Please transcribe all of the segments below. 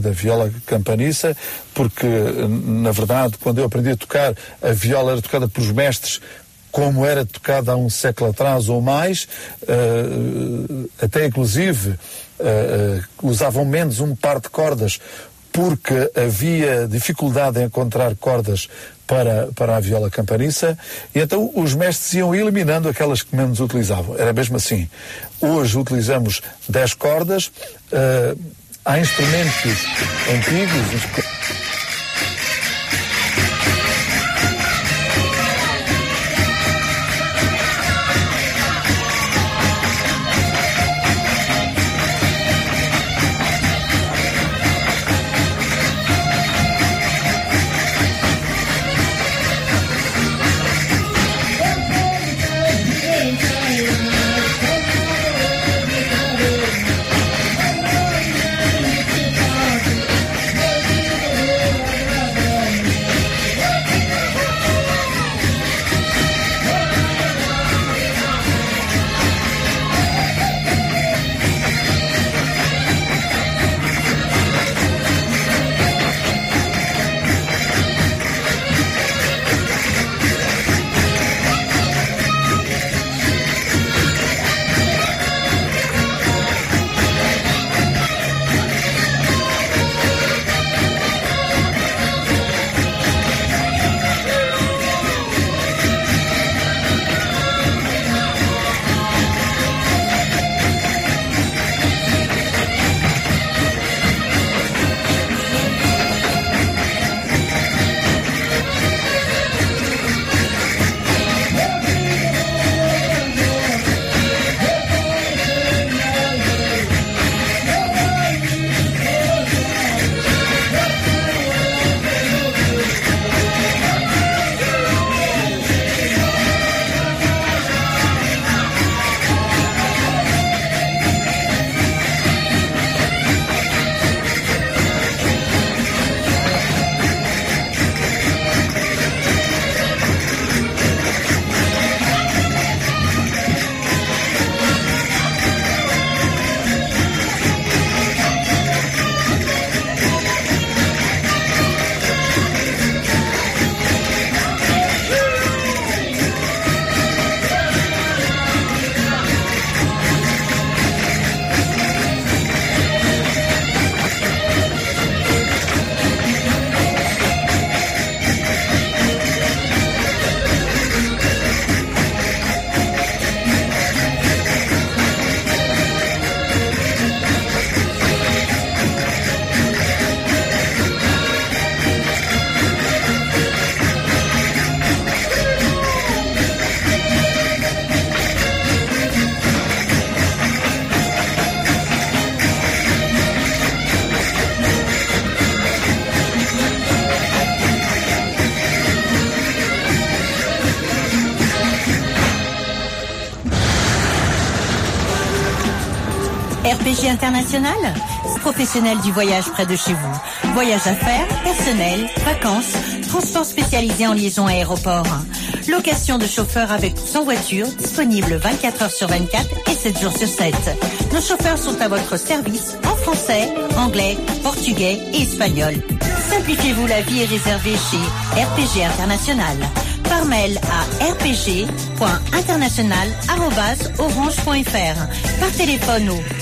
da viola campaniça, porque, na verdade, quando eu aprendi a tocar, a viola era tocada pelos mestres como era tocada há um século atrás ou mais, uh, até inclusive uh, usavam menos um par de cordas porque havia dificuldade em encontrar cordas para, para a viola campaniça, e então os mestres iam eliminando aquelas que menos utilizavam. Era mesmo assim. Hoje utilizamos 10 cordas, uh, há instrumentos antigos. International Professionnel du voyage près de chez vous. Voyage à faire, personnel, vacances, transport spécialisé en liaison aéroport. Location de chauffeurs avec sans voiture, disponible 24 heures sur 24 et 7 jours sur 7. Nos chauffeurs sont à votre service en français, anglais, portugais et espagnol. Simplifiez-vous la vie et réservez chez RPG International par mail à rpg.international.orange.fr, par téléphone au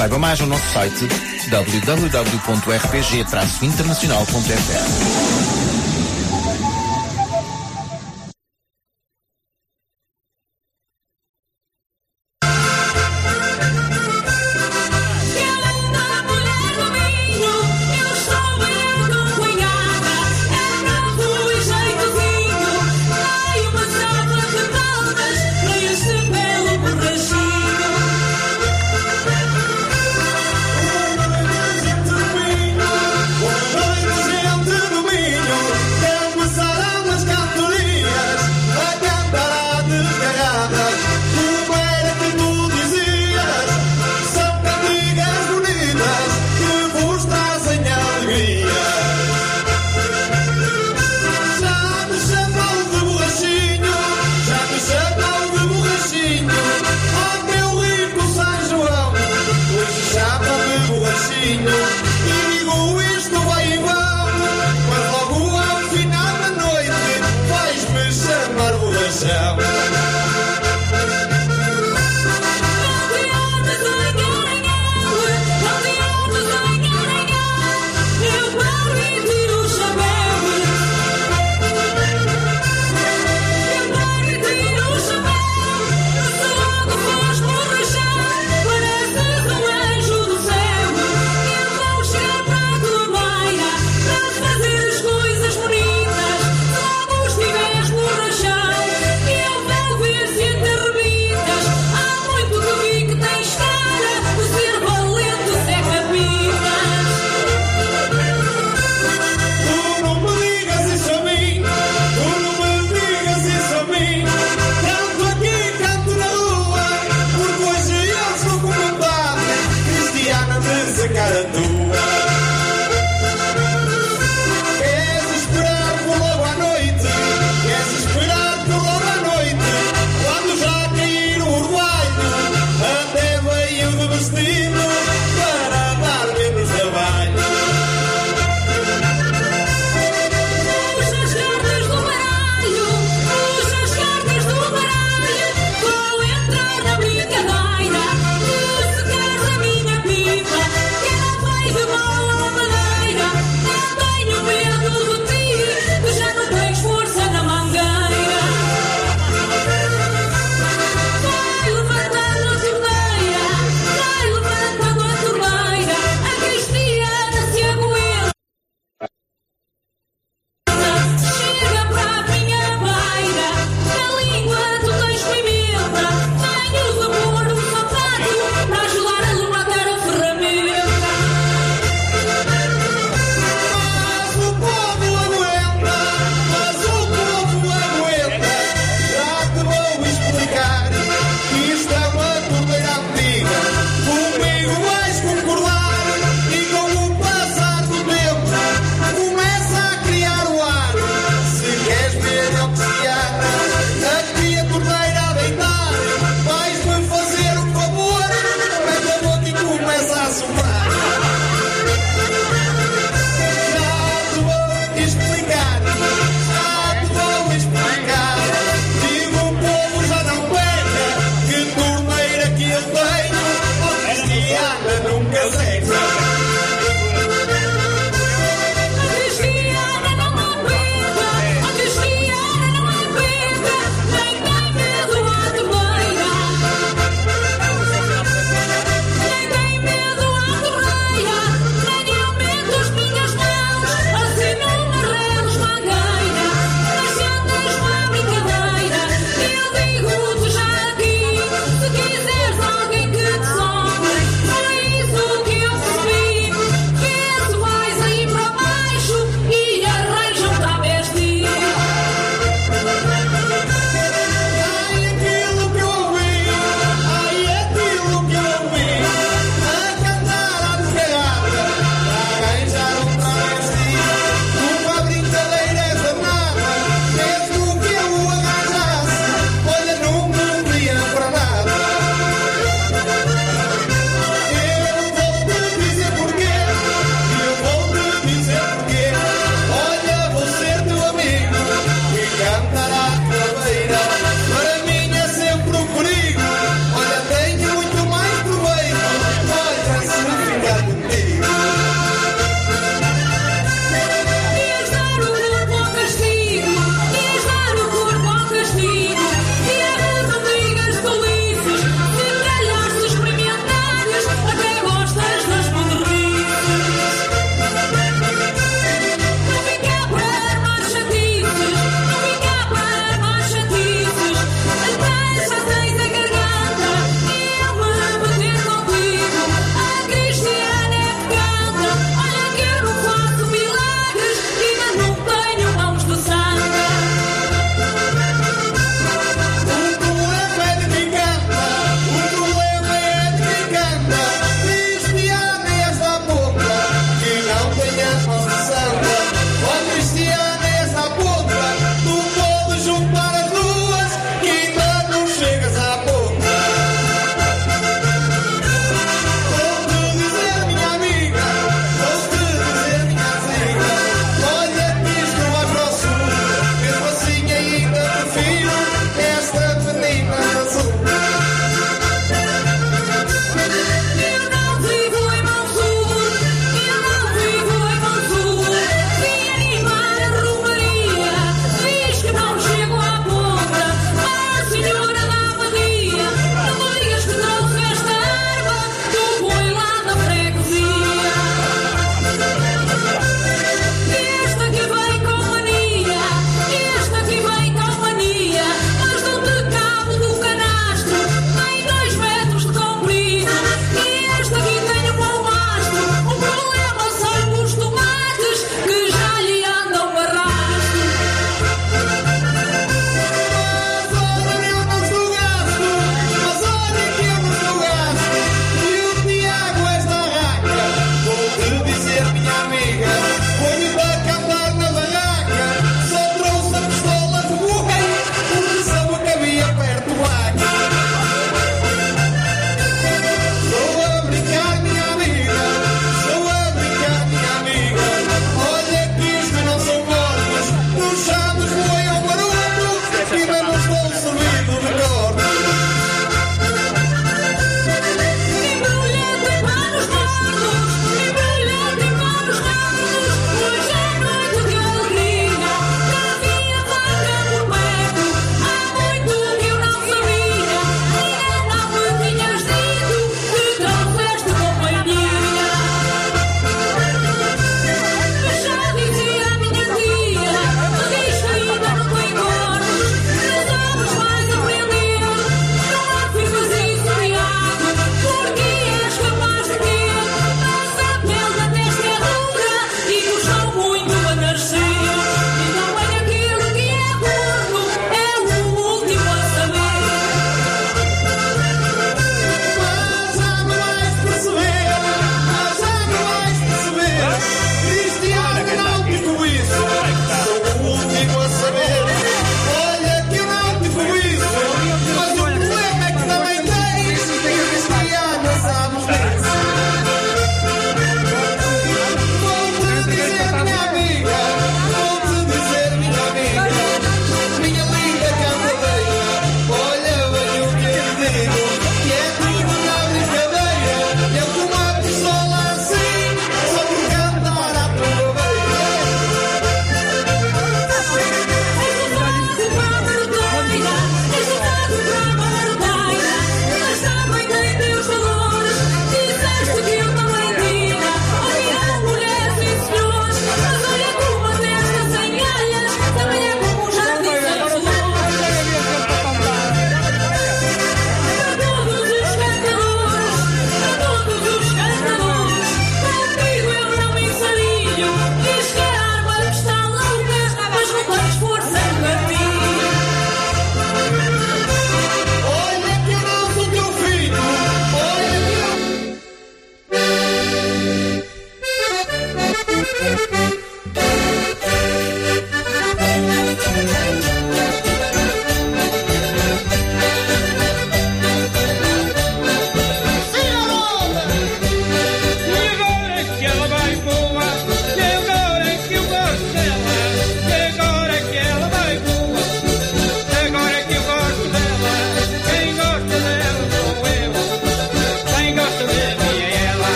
Saiba mais no nosso site www.rpg-internacional.fr.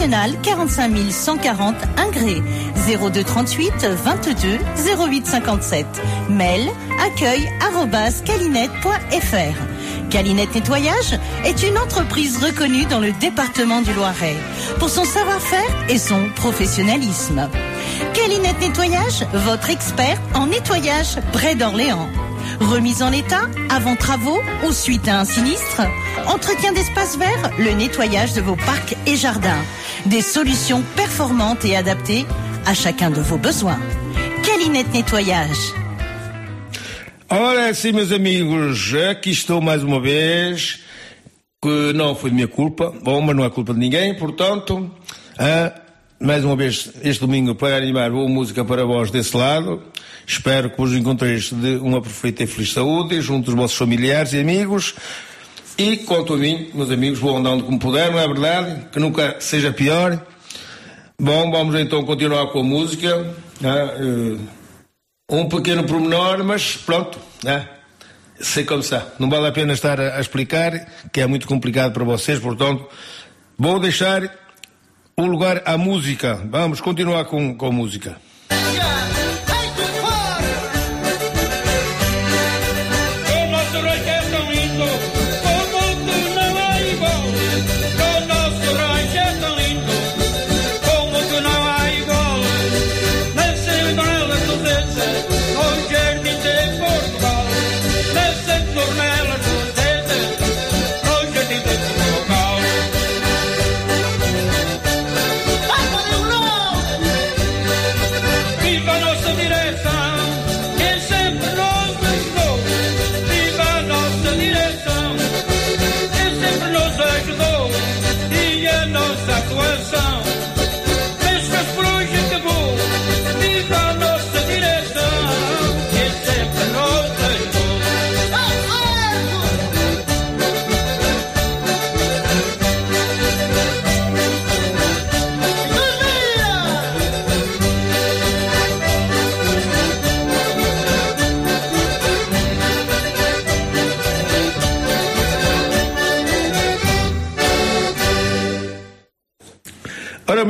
nationale 45 140 Ingré. 02 38 22 08 57. Mail accueil calinette.fr. Calinette Nettoyage est une entreprise reconnue dans le département du Loiret pour son savoir-faire et son professionnalisme. Calinette Nettoyage, votre expert en nettoyage près d'Orléans. Remise en état, avant travaux ou suite à un sinistre, entretien d'espaces verts, le nettoyage de vos parcs et jardins. Des solutions performantes et adaptées à chacun de vos besoins. Calinette Nettoyage. Ora, sim, meus amigos, aqui estou mais uma vez, que não foi minha culpa, bom, mas não é culpa de ninguém, portanto, ah, mais uma vez este domingo para animar boa música para vós desse lado. Espero que vos encontreis de uma perfeita e feliz saúde, junto dos vossos familiares e amigos. E quanto a mim, meus amigos, vou andando como puder, não é verdade? Que nunca seja pior. Bom, vamos então continuar com a música. Né? Um pequeno pormenor, mas pronto, né? sei como está. Não vale a pena estar a, explicar, que é muito complicado para vocês, portanto, vou deixar o lugar à música. Vamos continuar com, com música.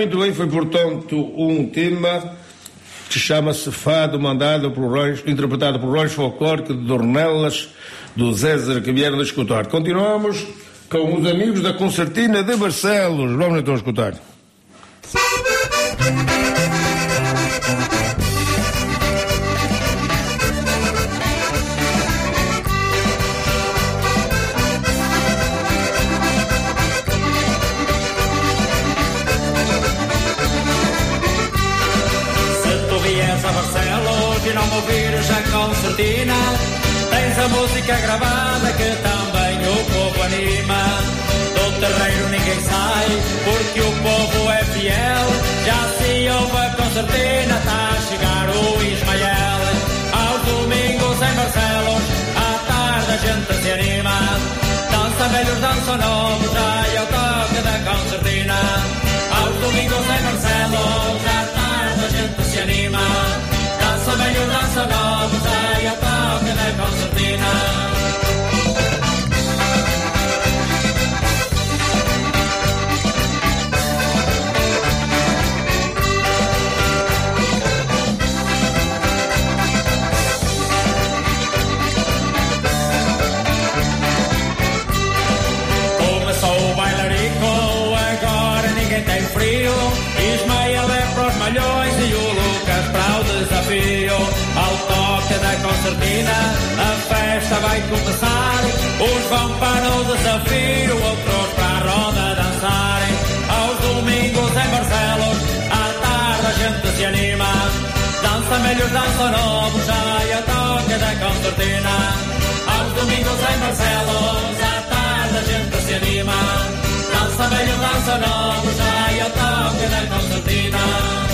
Muito bem, foi portanto um tema que chama-se Fado, mandado por Reis, interpretado por Reis Folclórico de Dornelas, do César vieram de escutar. Continuamos com os amigos da Concertina de Barcelos. Vamos então escutar. Já concertina. Tens a música gravada que também o povo anima. Do terreiro ninguém sai, porque o povo é fiel. Já se ouve a concertina, está a chegar o Ismael. Aos domingos em Barcelos, à tarde a gente se anima. Dança velhos, dança novos, ai ao toque da concertina. Aos domingos em Barcelos, à tarde a gente se anima. Dança velhos, dança novos, a festa vai começar. Uns vão para o desafio, outros para a roda dançarem. Aos domingos em Barcelos, à tarde a gente se anima. Dança melhor, dança novos, ai ao toque da concertina. Aos domingos em Barcelos, à tarde a gente se anima. Dança velho, dança novos, ai ao toque da concertina.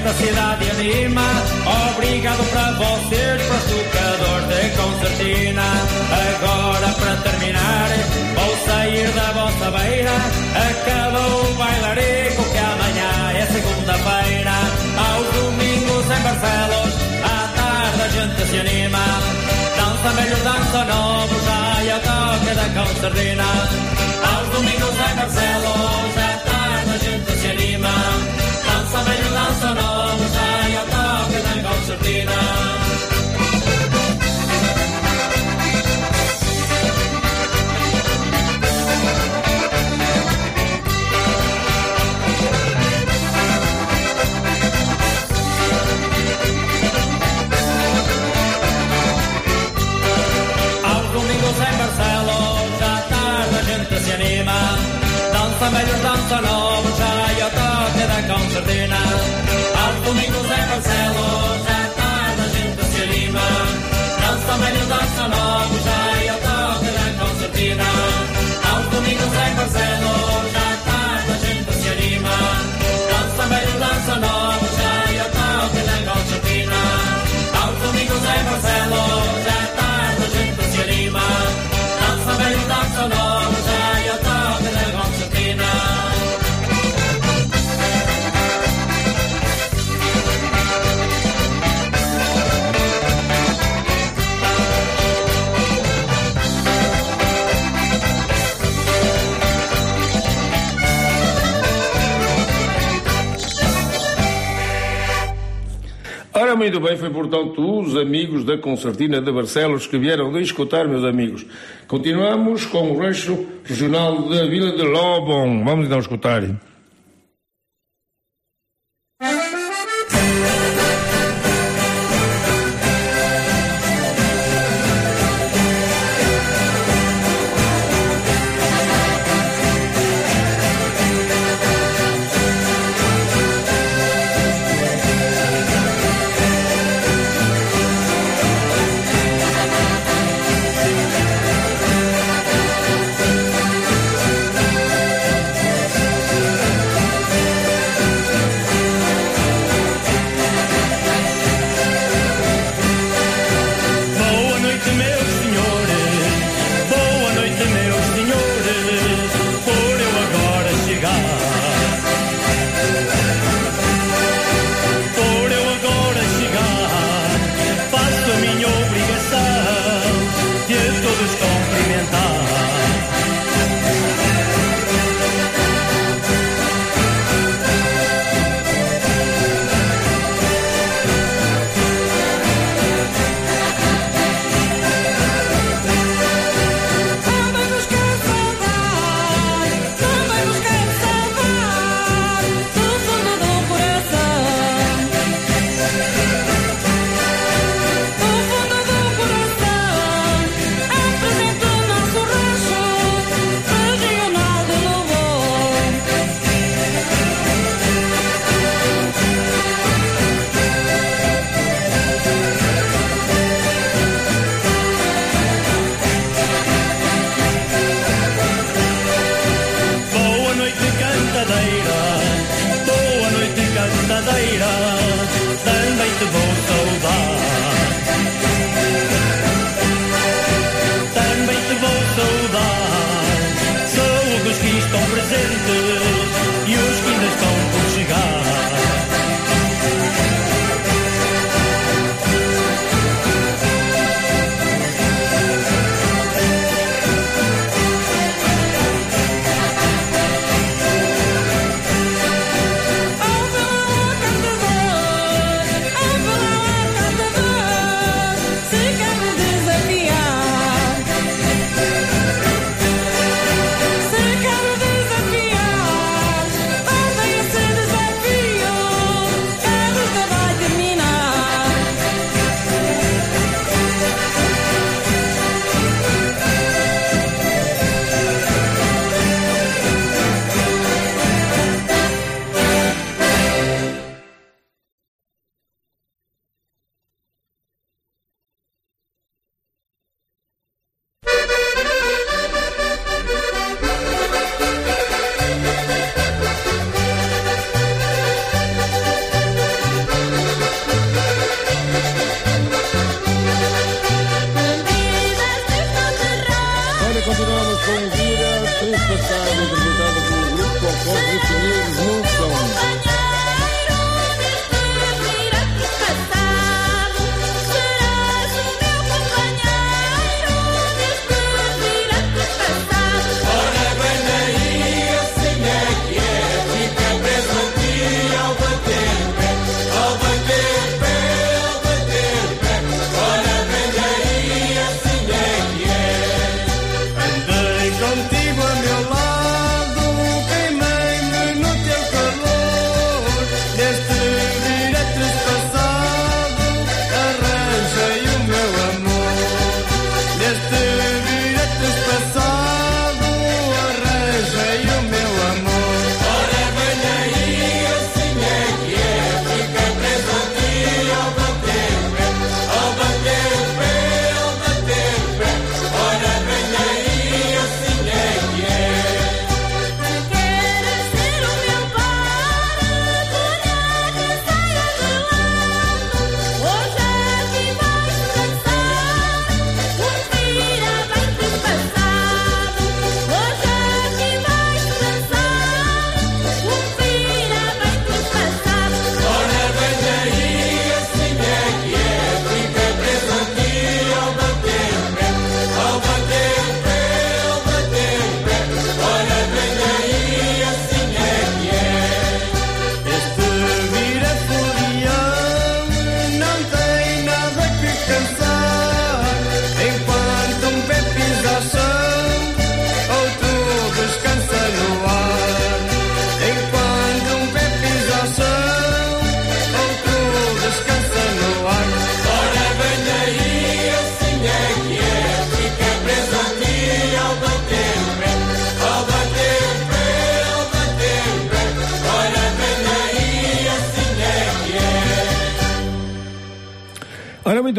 Esta cidade anima. Obrigado para vocês, para os tocadores de concertina. Agora para terminar, vou sair da vossa beira. Acabou o bailarico que amanhã é segunda-feira. Aos domingos em Barcelos, à tarde a gente se anima. Dança velhos, dança novos, ai ao toque da concertina. Aos domingos em Barcelos, à tarde a gente se anima. Barcelo, già tardi la gente si anima, danza meglio, danza no. Da concertina. Aos domingos em Barcelos, à tarde a gente se anima. Dança velhos, dança novos, ai ao toque da concertina. Aos domingos em Barcelos, à tarde a gente se anima. Dança velhos, dança novos, ai ao toque da concertina. Aos domingos em Barcelos, Ora, muito bem, foi portanto os amigos da Concertina de Barcelos que vieram de escutar, meus amigos. Continuamos com o rancho regional da Vila de Lobon. Vamos então escutar.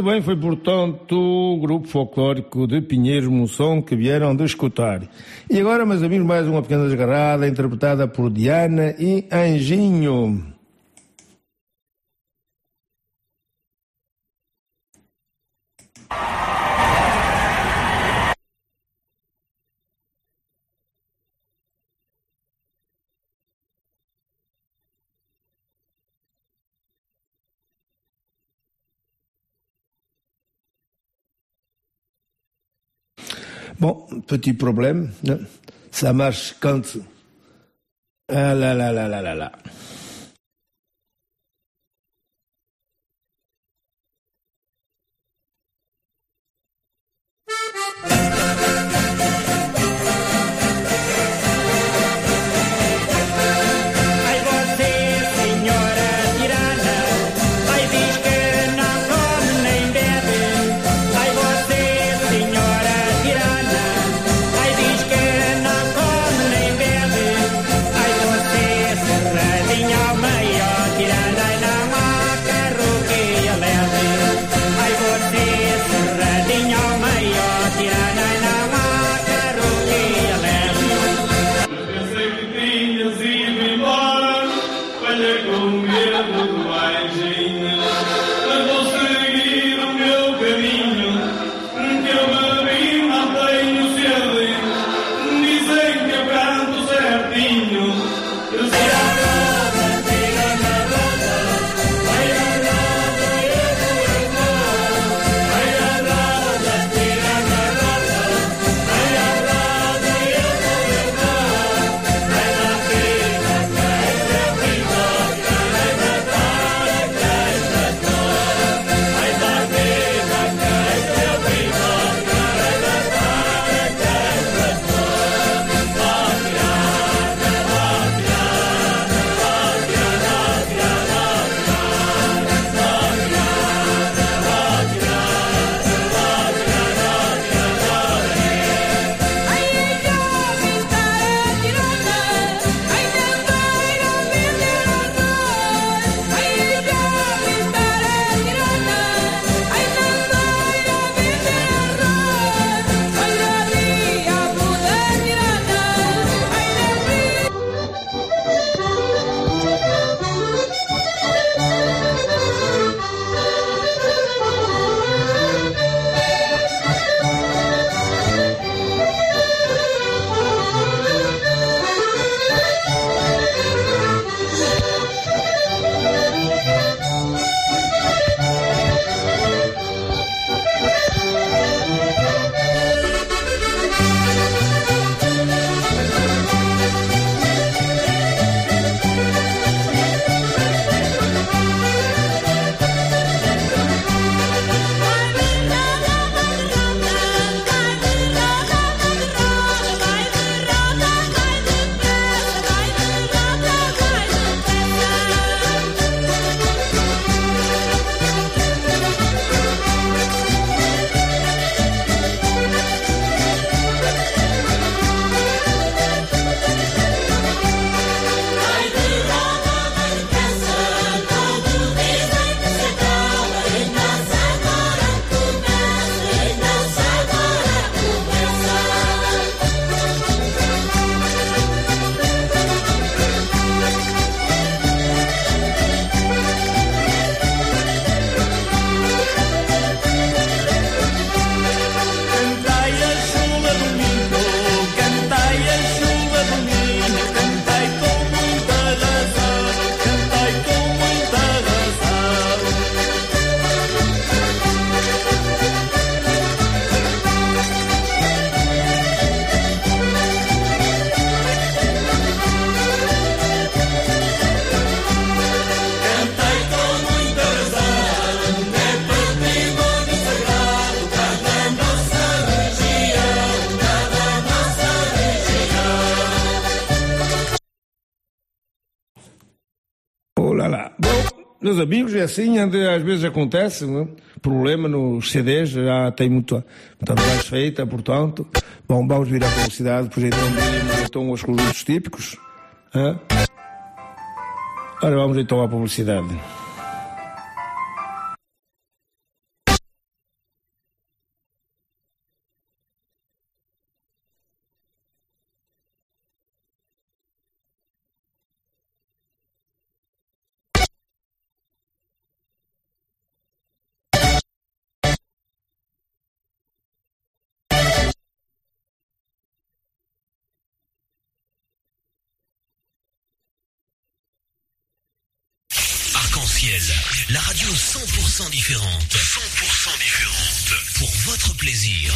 Muito bem, foi portanto o grupo folclórico de Pinheiros Monção que vieram de escutar. E agora, meus amigos, mais uma pequena desgarrada interpretada por Diana e Anjinho. Bon, petit problème, hein. ça marche quand... Ah là là là là là là. amigos, é assim, às vezes acontece, não é? problema nos CDs, já tem muita, mais feita, portanto. Bom, vamos vir à publicidade, pois então estão os produtos típicos. Hã? Ora, vamos então à publicidade. 100% différente. 100% différente. Pour votre plaisir.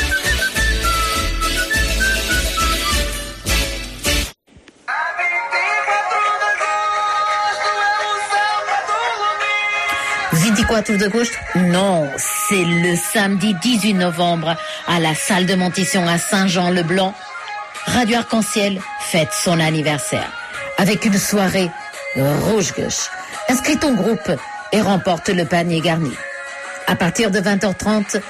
« 24 d'agosto Non, c'est le samedi 18 novembre à la salle de Montisson à Saint-Jean-le-Blanc. Radio Arc-en-Ciel fête son anniversaire avec une soirée rouge-gauche. Inscris ton groupe et remporte le panier garni. À partir de 20h30,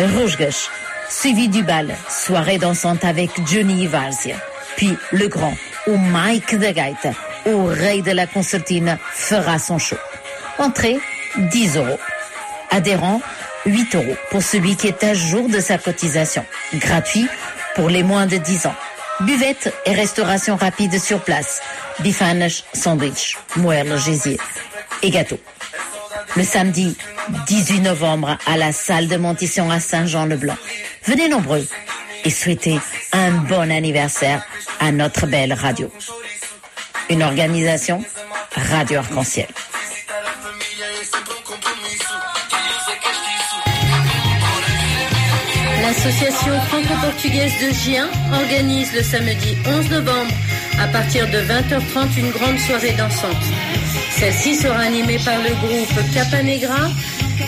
rouge-gauche, suivi du bal, soirée dansante avec Johnny Varzia. Puis le grand, ou Mike de Gaita, au rei de la concertine, fera son show. Entrée, 10 euros. Adhérent, 8 euros pour celui qui est à jour de sa cotisation. Gratuit pour les moins de 10 ans. Buvette et restauration rapide sur place. Bifanes, sandwich, moelle, gésier et gâteau. Le samedi 18 novembre à la salle de Montisson à Saint-Jean-le-Blanc. Venez nombreux et souhaitez un bon anniversaire à notre belle radio. Une organisation Radio Arc-en-Ciel. L'association franco-portugaise de Gien organise le samedi 11 novembre à partir de 20h30 une grande soirée dansante. Celle-ci sera animée par le groupe Capanegra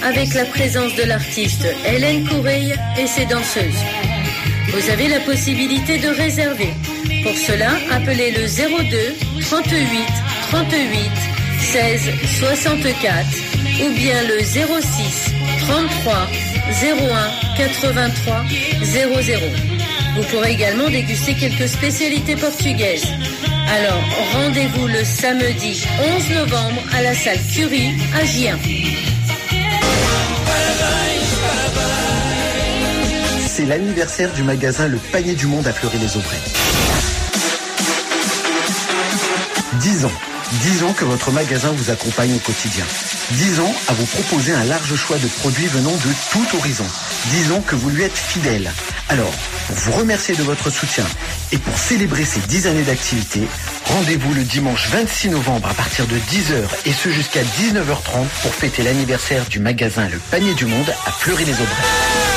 avec la présence de l'artiste Hélène Coureille et ses danseuses. Vous avez la possibilité de réserver. Pour cela, appelez le 02 38 38 16 64 ou bien le 06 33 01 83 00. Vous pourrez également déguster quelques spécialités portugaises. Alors, rendez-vous le samedi 11 novembre à la salle Curie à Gien. C'est l'anniversaire du magasin Le Panier du Monde à Fleury-les-Aubrais. 10 ans. 10 ans que votre magasin vous accompagne au quotidien. 10 ans à vous proposer un large choix de produits venant de tout horizon. 10 ans que vous lui êtes fidèle. Alors, pour vous remercier de votre soutien et pour célébrer ces 10 années d'activité, rendez-vous le dimanche 26 novembre à partir de 10h et ce jusqu'à 19h30 pour fêter l'anniversaire du magasin Le Panier du Monde à Fleury-les-Aubrais.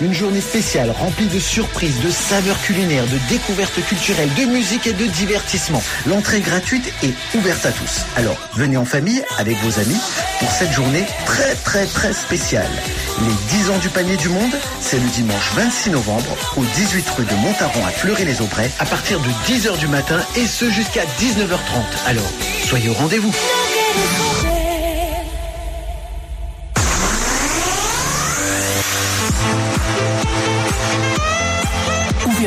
Une journée spéciale remplie de surprises, de saveurs culinaires, de découvertes culturelles, de musique et de divertissement. L'entrée gratuite est ouverte à tous. Alors, venez en famille avec vos amis pour cette journée très très très spéciale. Les 10 ans du panier du monde, c'est le dimanche 26 novembre au 18 rue de Montaron à Fleury-les-Aubrais à partir de 10h du matin et ce jusqu'à 19h30. Alors, soyez au rendez-vous.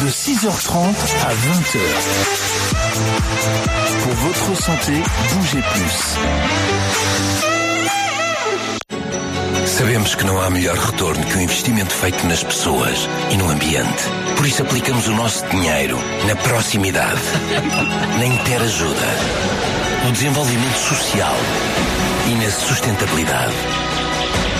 de 6h30 à 20h. Pour votre santé, bougez plus. Sabemos que não há melhor retorno que o investimento feito nas pessoas e no ambiente. Por isso aplicamos o nosso dinheiro na proximidade, na interajuda. no desenvolvimento social e na sustentabilidade.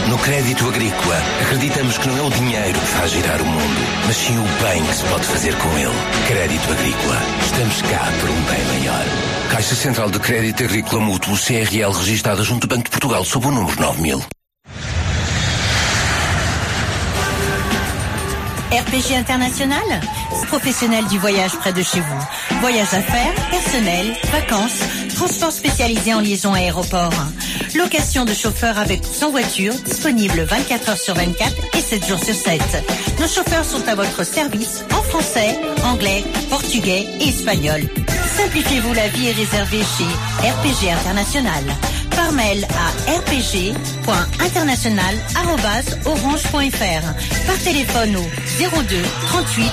No crédito agrícola, acreditamos que não é o dinheiro que faz girar o mundo, mas sim o bem que se pode fazer com ele. Crédito agrícola. Estamos cá por um bem maior. Caixa Central de Crédito Agrícola Mútuo CRL registada junto do Banco de Portugal sob o número 9000. RPG International, professionnel du voyage près de chez vous. Voyage d'affaires, personnel, vacances, transport spécialisé en liaison aéroport. Location de chauffeurs avec ou sans voiture, disponible 24 heures sur 24 et 7 jours sur 7. Nos chauffeurs sont à votre service en français, anglais, portugais et espagnol. Simplifiez-vous la vie et réservez chez RPG International. Par mail à rpg.international.orange.fr. Par téléphone au 02 38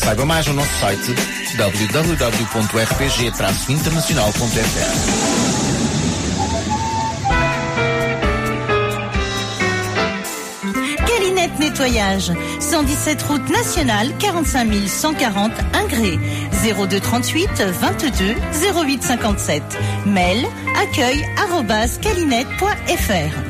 Saiba mais no nosso site www.rpg-internacional.fr. Nettoyage, 117 route nationale, 45 140 Ingré, 02 38 22 08 57. Mail accueil calinette.fr.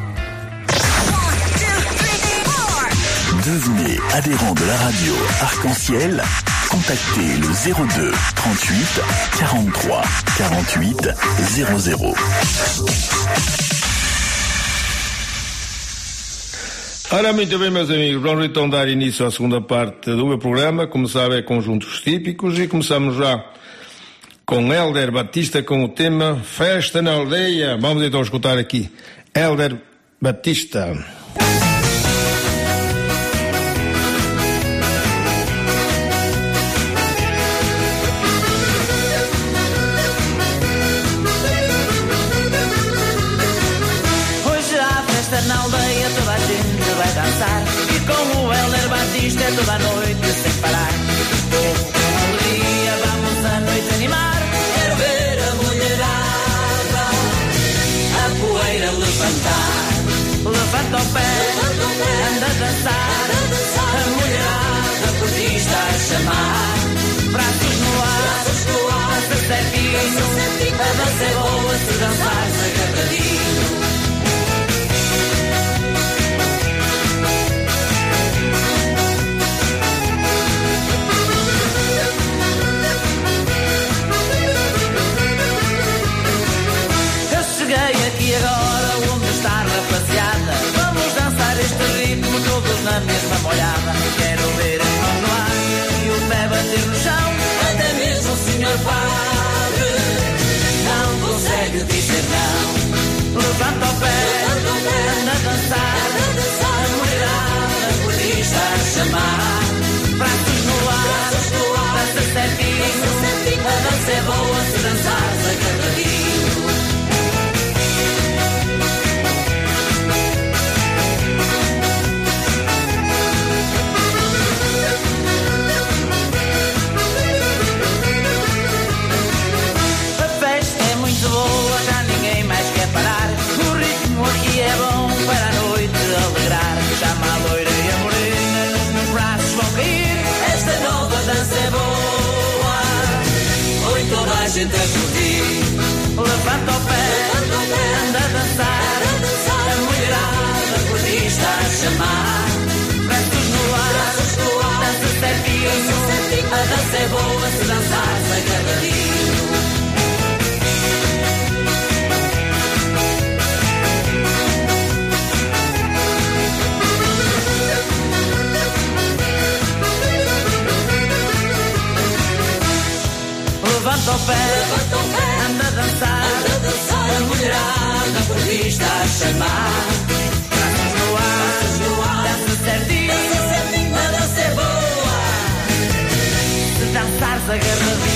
Devenez adhérent de la radio Arc-en-Ciel. Contactez le 02 38 43 48 00. Ora, muito bem, meus amigos, vamos então dar início à segunda parte do meu programa. Como sabe, é conjuntos típicos e começamos já com Helder Batista com o tema Festa na Aldeia. Vamos então escutar aqui Helder Batista. Levanta o pé, anda a dançar. A mulherada está a chamar. Braços no ar, dança certinho. A dança é boa se dançares agarradinho. Na mesma molhada. Quero ver no ar e o pé bater no chão. Até mesmo o senhor padre não consegue dizer não. Levanta o pé, anda a dançar. A mulherada por ti está a chamar. Braços no ar, dança certinho. A dança é boa se dançares agarradinho. A dança é boa se dançar sem cavalinho. Levanta o pé, Levanta o pé anda a dançar, anda a dançar, a mulherada por vista a chamar. la guerra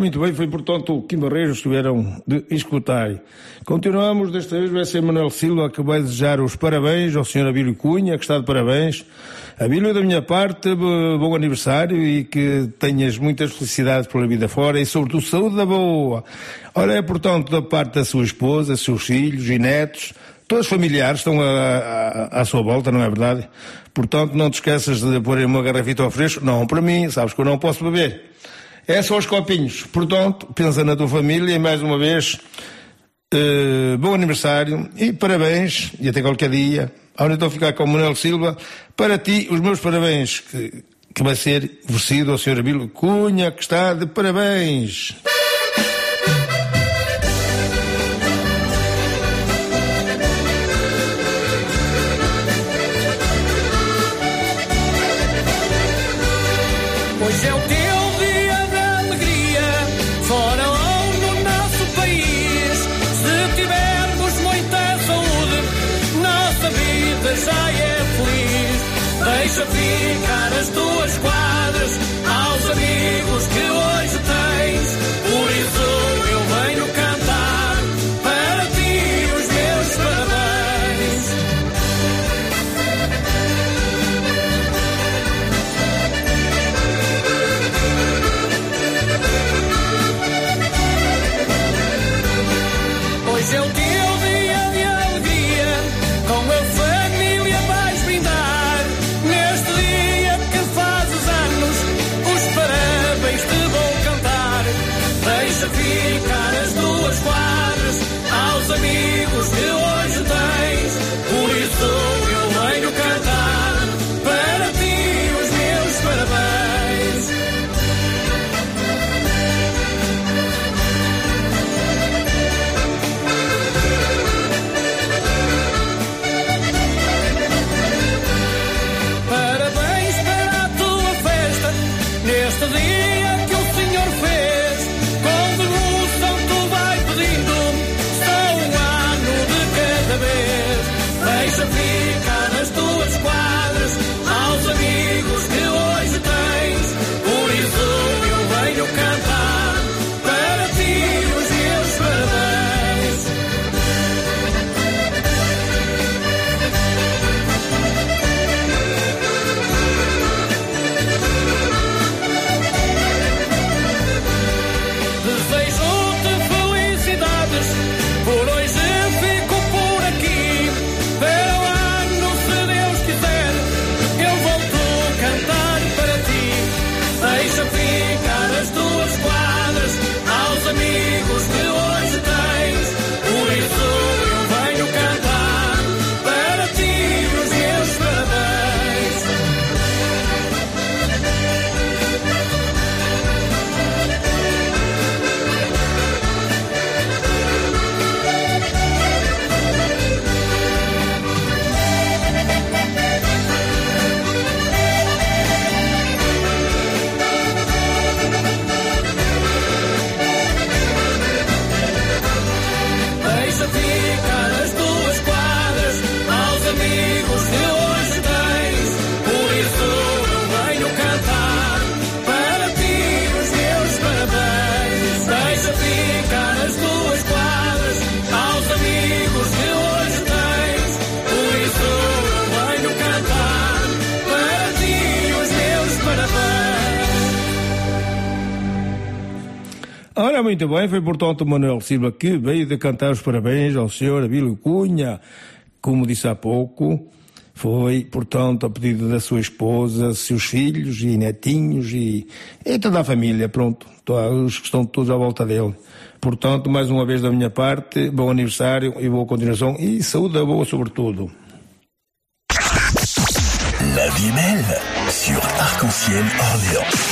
muito bem, foi portanto o Kim Barreiros estiveram de escutar. Continuamos, desta vez vai ser Manuel Silva que vai desejar os parabéns ao Sr. Abílio Cunha, que está de parabéns. Abílio, da minha parte, bom aniversário e que tenhas muitas felicidades pela vida fora e sobretudo saúde da boa. Ora, é portanto da parte da sua esposa, seus filhos e netos, todos familiares estão à sua volta, não é verdade? Portanto, não te esqueças de pôr uma garrafita ao fresco. Não, para mim, sabes que eu não posso beber. É só os copinhos. Portanto, pensa na tua família e mais uma vez, eh, bom aniversário e parabéns, e até qualquer dia. Agora estou a ficar com o Manuel Silva. Para ti, os meus parabéns, que, que vai ser oferecido ao Sr. Abílio Cunha, que está de parabéns. muito bem foi, portanto, Manuel Silva, que veio de cantar os parabéns ao senhor Abílio Cunha. Como disse há pouco, foi, portanto, a pedido da sua esposa, seus filhos e netinhos e, e toda a família, pronto, os que estão todos à volta dele. Portanto, mais uma vez da minha parte, bom aniversário e boa continuação e saúde boa sobretudo. La sur Arc-en-Ciel Orléans.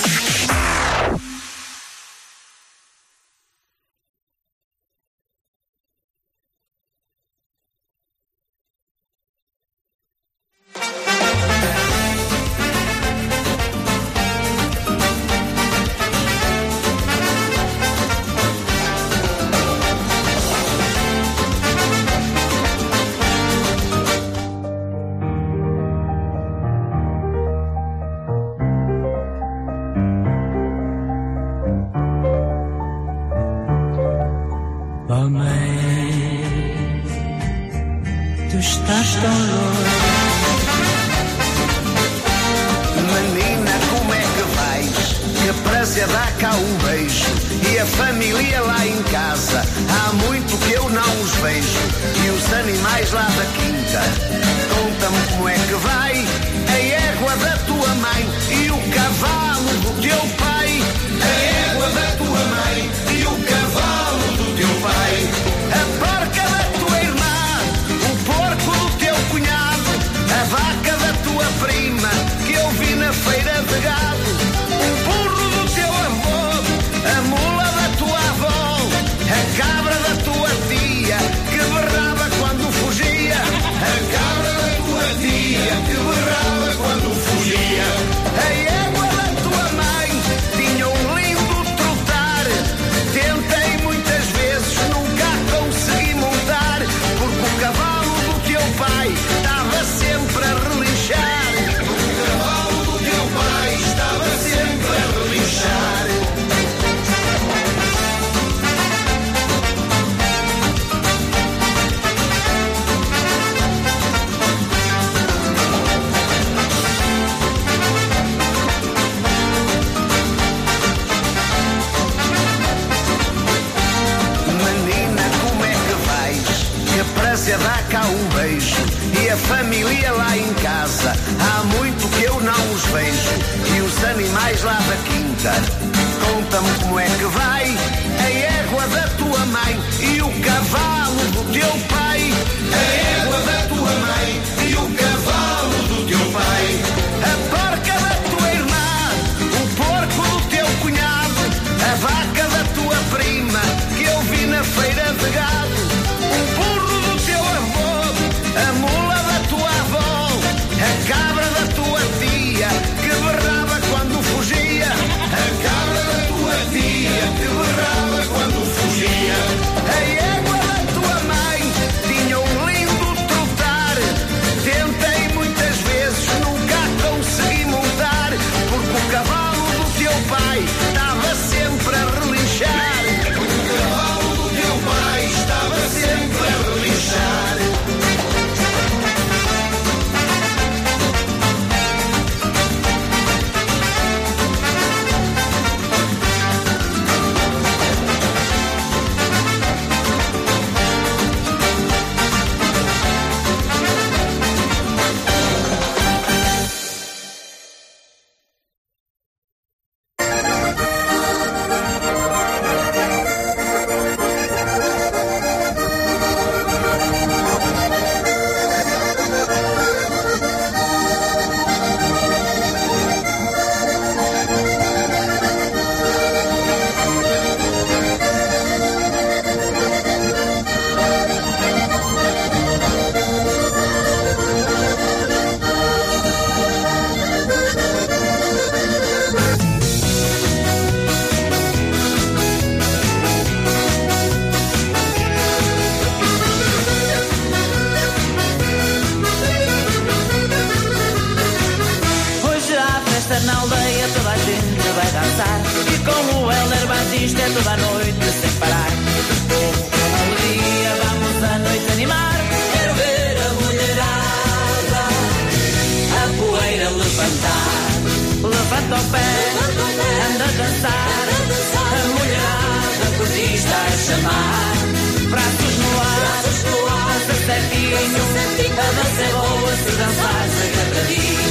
dança é boa, se dançares é cada.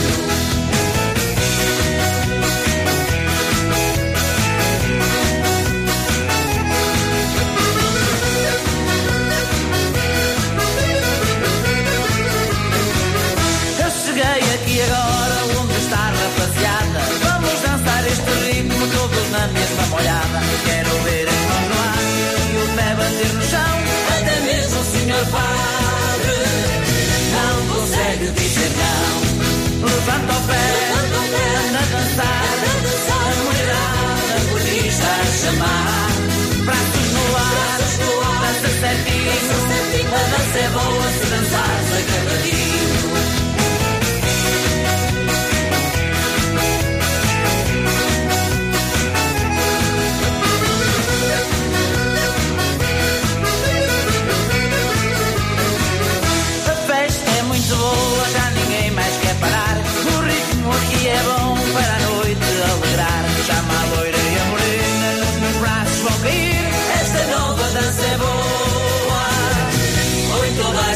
pé, anda a dançar, a mulherada bonita a chamar. pratos no ar, dança certinho, a dança é boa se dançar a cada.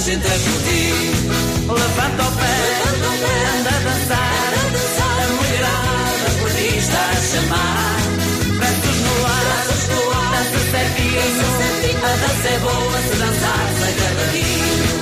gente a curtir. Levanta o pé, anda a dançar. A mulherada por está a chamar. Ventos no ar, dança certinho. A dança é boa se dançar, sai cada dia.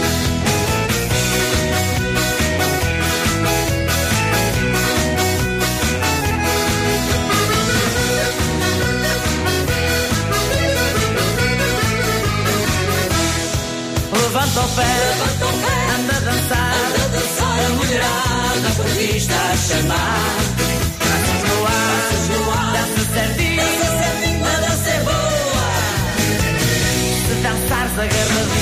levanta o pé, levanta o pé anda a dançar, anda a dançar, a mulherada por ti está a chamar. Braços no ar, no ar dança dança certinho, dança boa. Se dançares agarradinho.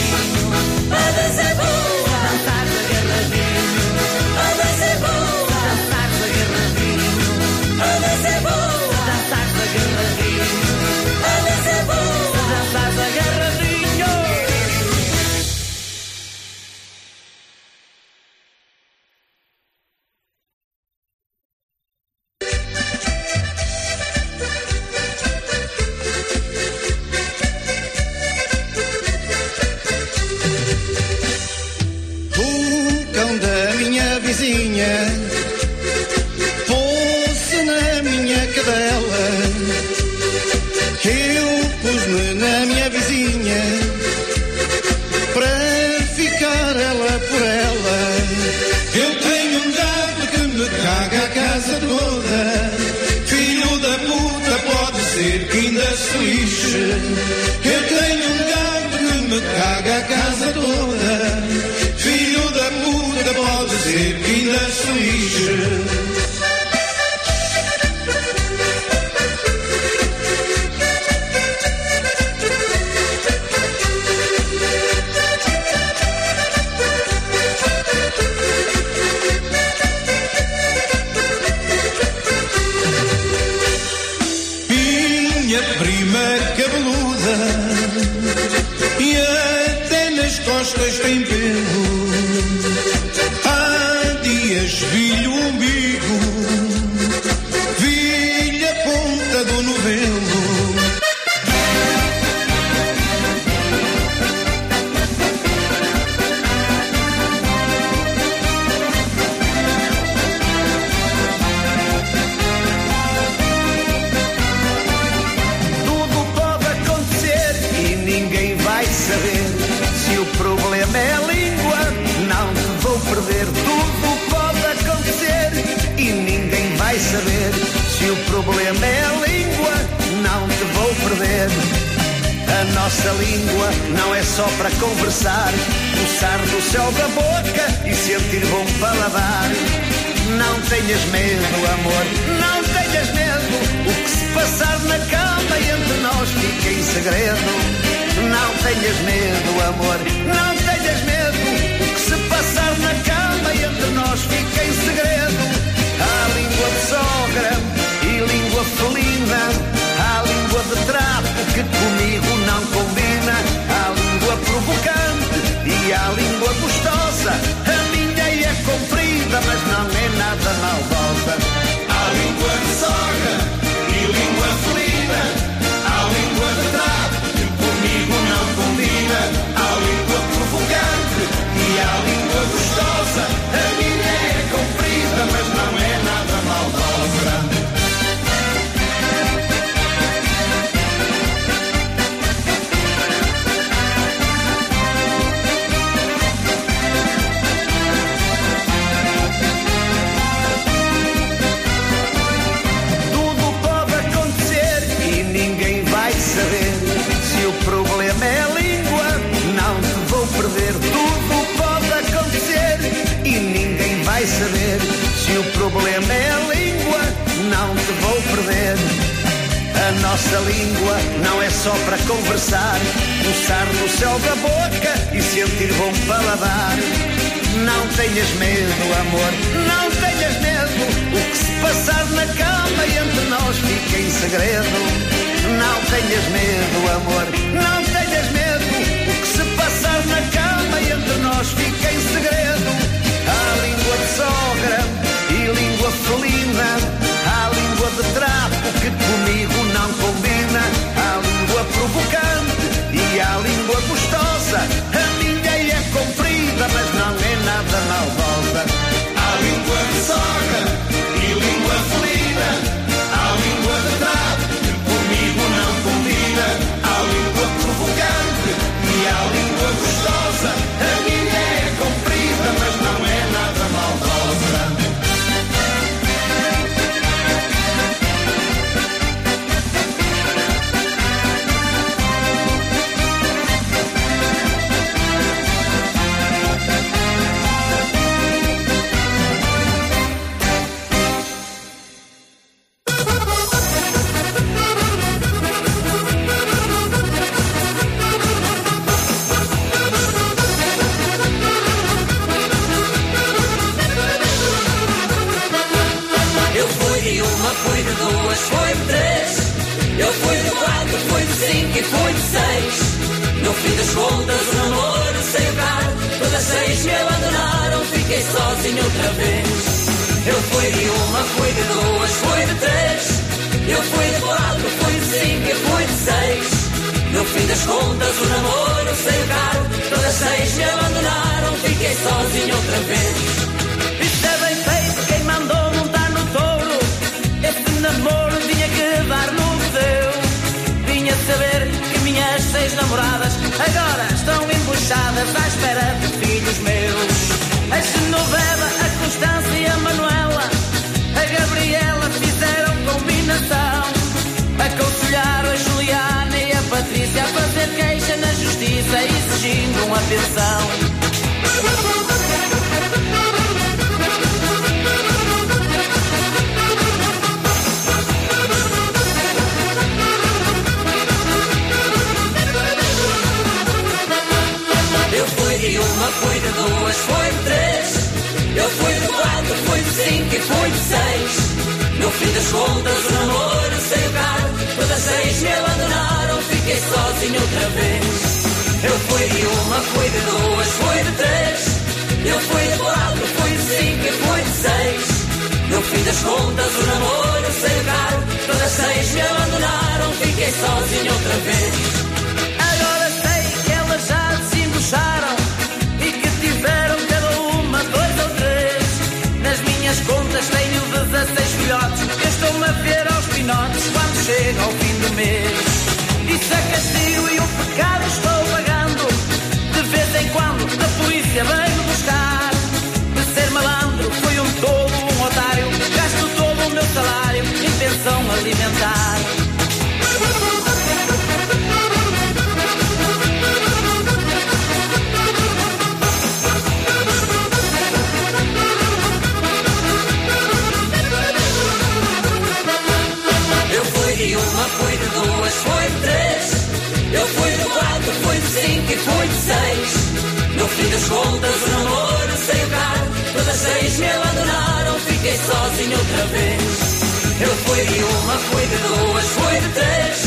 Fim das contas, o namoro saiu caro. Todas seis me abandonaram, fiquei sozinho outra vez. Eu fui de uma, fui de duas, fui de três.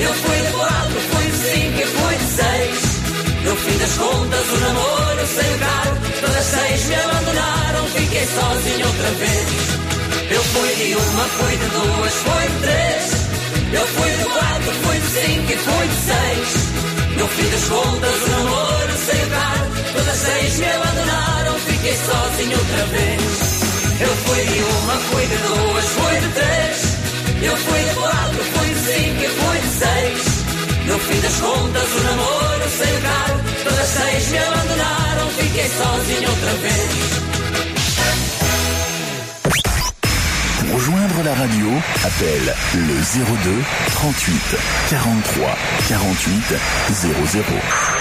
Eu fui de quatro, fui de cinco e fui de seis. No fim das contas, o namoro saiu caro. Todas seis me abandonaram, fiquei sozinho outra vez. Eu fui de uma, fui de duas, fui de três. Eu fui de quatro, fui de cinco e fui de seis. No fim das contas, o namoro saiu caro. Todas seis me abandonaram, fiquei sozinho outra vez. Eu fui de uma, fui de duas, fui de três. Eu fui de quatro, fui de cinco e fui de seis. No fim das contas, o namoro saiu caro. Todas seis me abandonaram, fiquei sozinho outra vez. Pour joindre la radio, appelle le 02 38 43 48 00.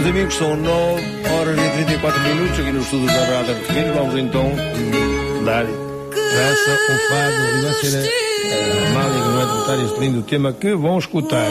Meus amigos, são 9 horas e 34 minutos aqui no estúdio da Rádio Pequeno. Vamos então dar graça ao fado e vai ser a Amália que vai tratar este lindo tema que vão escutar.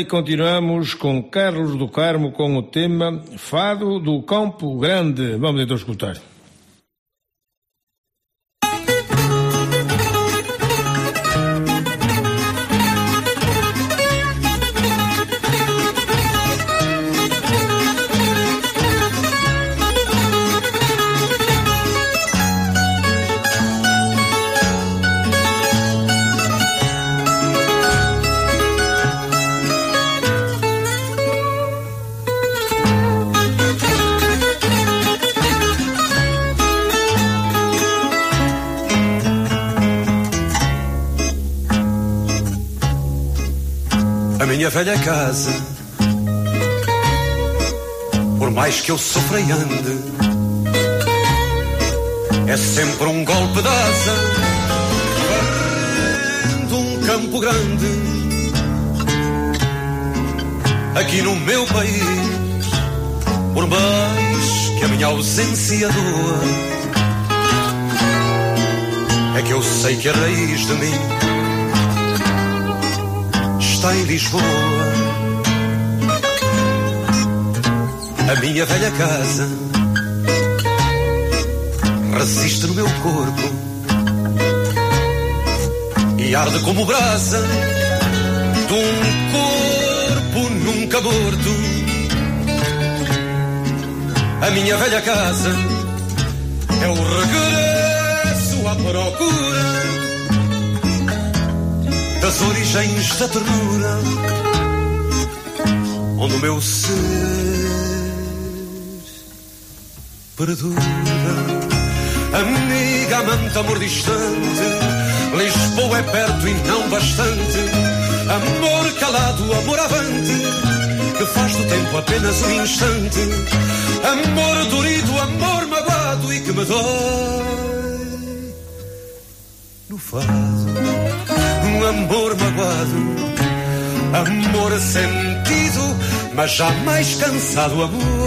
E continuamos com Carlos do Carmo com o tema Fado do Campo Grande. Vamos então escutar. Casa, por mais que eu sofra e ande, é sempre um golpe de asa, um campo grande. Aqui no meu país, por mais que a minha ausência doa, é que eu sei que a raiz de mim está em Lisboa. A minha velha casa resiste no meu corpo e arde como brasa de um corpo nunca morto. A minha velha casa é o regresso à procura das origens da ternura, onde o meu ser perdura. Amiga, amante, amor distante, Lisboa é perto e não bastante. Amor calado, amor avante, que faz do tempo apenas um instante. Amor dorido, amor magoado e que me dói no fado um amor magoado, amor sentido, mas jamais cansado, amor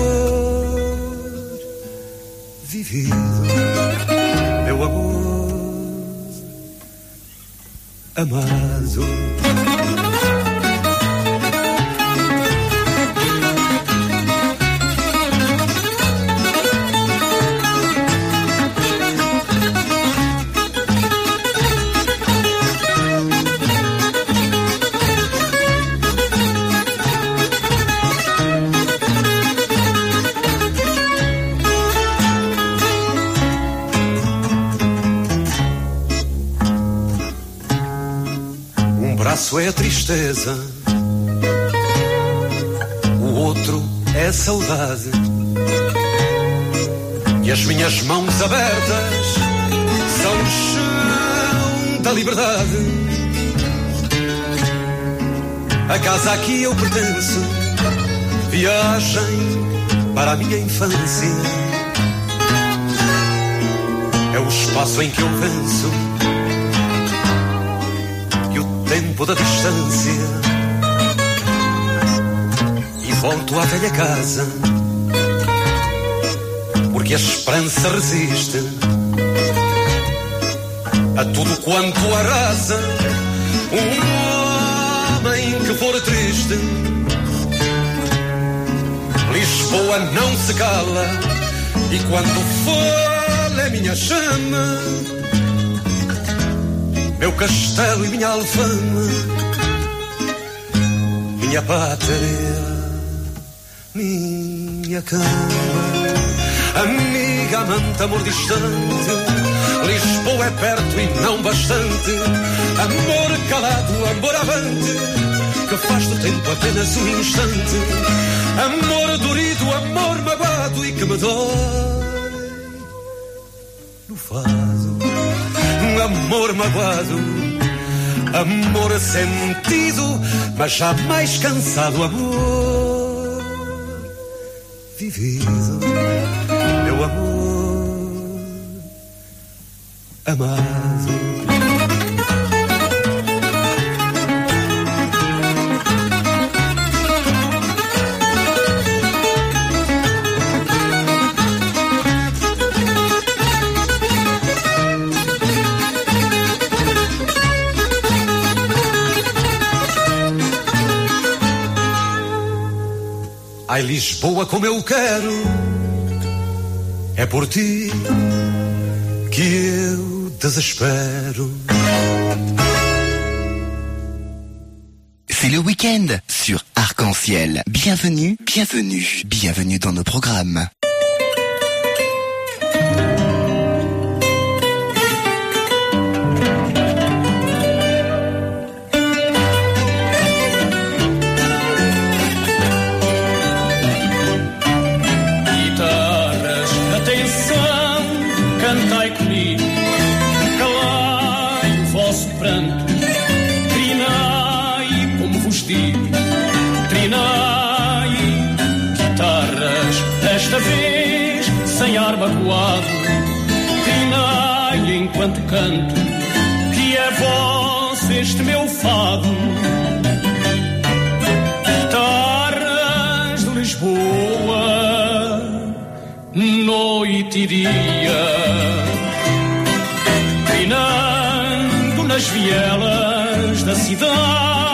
meu amor amado. O outro é saudade. E as minhas mãos abertas são o chão da liberdade. A casa a que eu pertenço, viagem para a minha infância. espaço em que eu venço e o tempo da distância. E volto à velha casa porque a esperança resiste a tudo quanto arrasa. Um homem que for triste Lisboa não se cala e quando fala é minha chama meu castelo e minha alfama minha pátria minha cama. Amiga, amante, amor distante Lisboa é perto e não bastante. Amor calado, amor avante que faz do tempo apenas um instante. Amor dorido, amor magoado e que me dói no fado amor magoado amor sentido mas jamais cansado amor vivido. Meu amor amado Ai Lisboa como eu quero É por ti que eu desespero C'est le week-end sur Arc-en-Ciel. Bienvenue, bienvenue, bienvenue dans nos programmes. Enquanto canto, que é vós este meu fado. Guitarras de Lisboa, noite e dia, trinando nas vielas da cidade,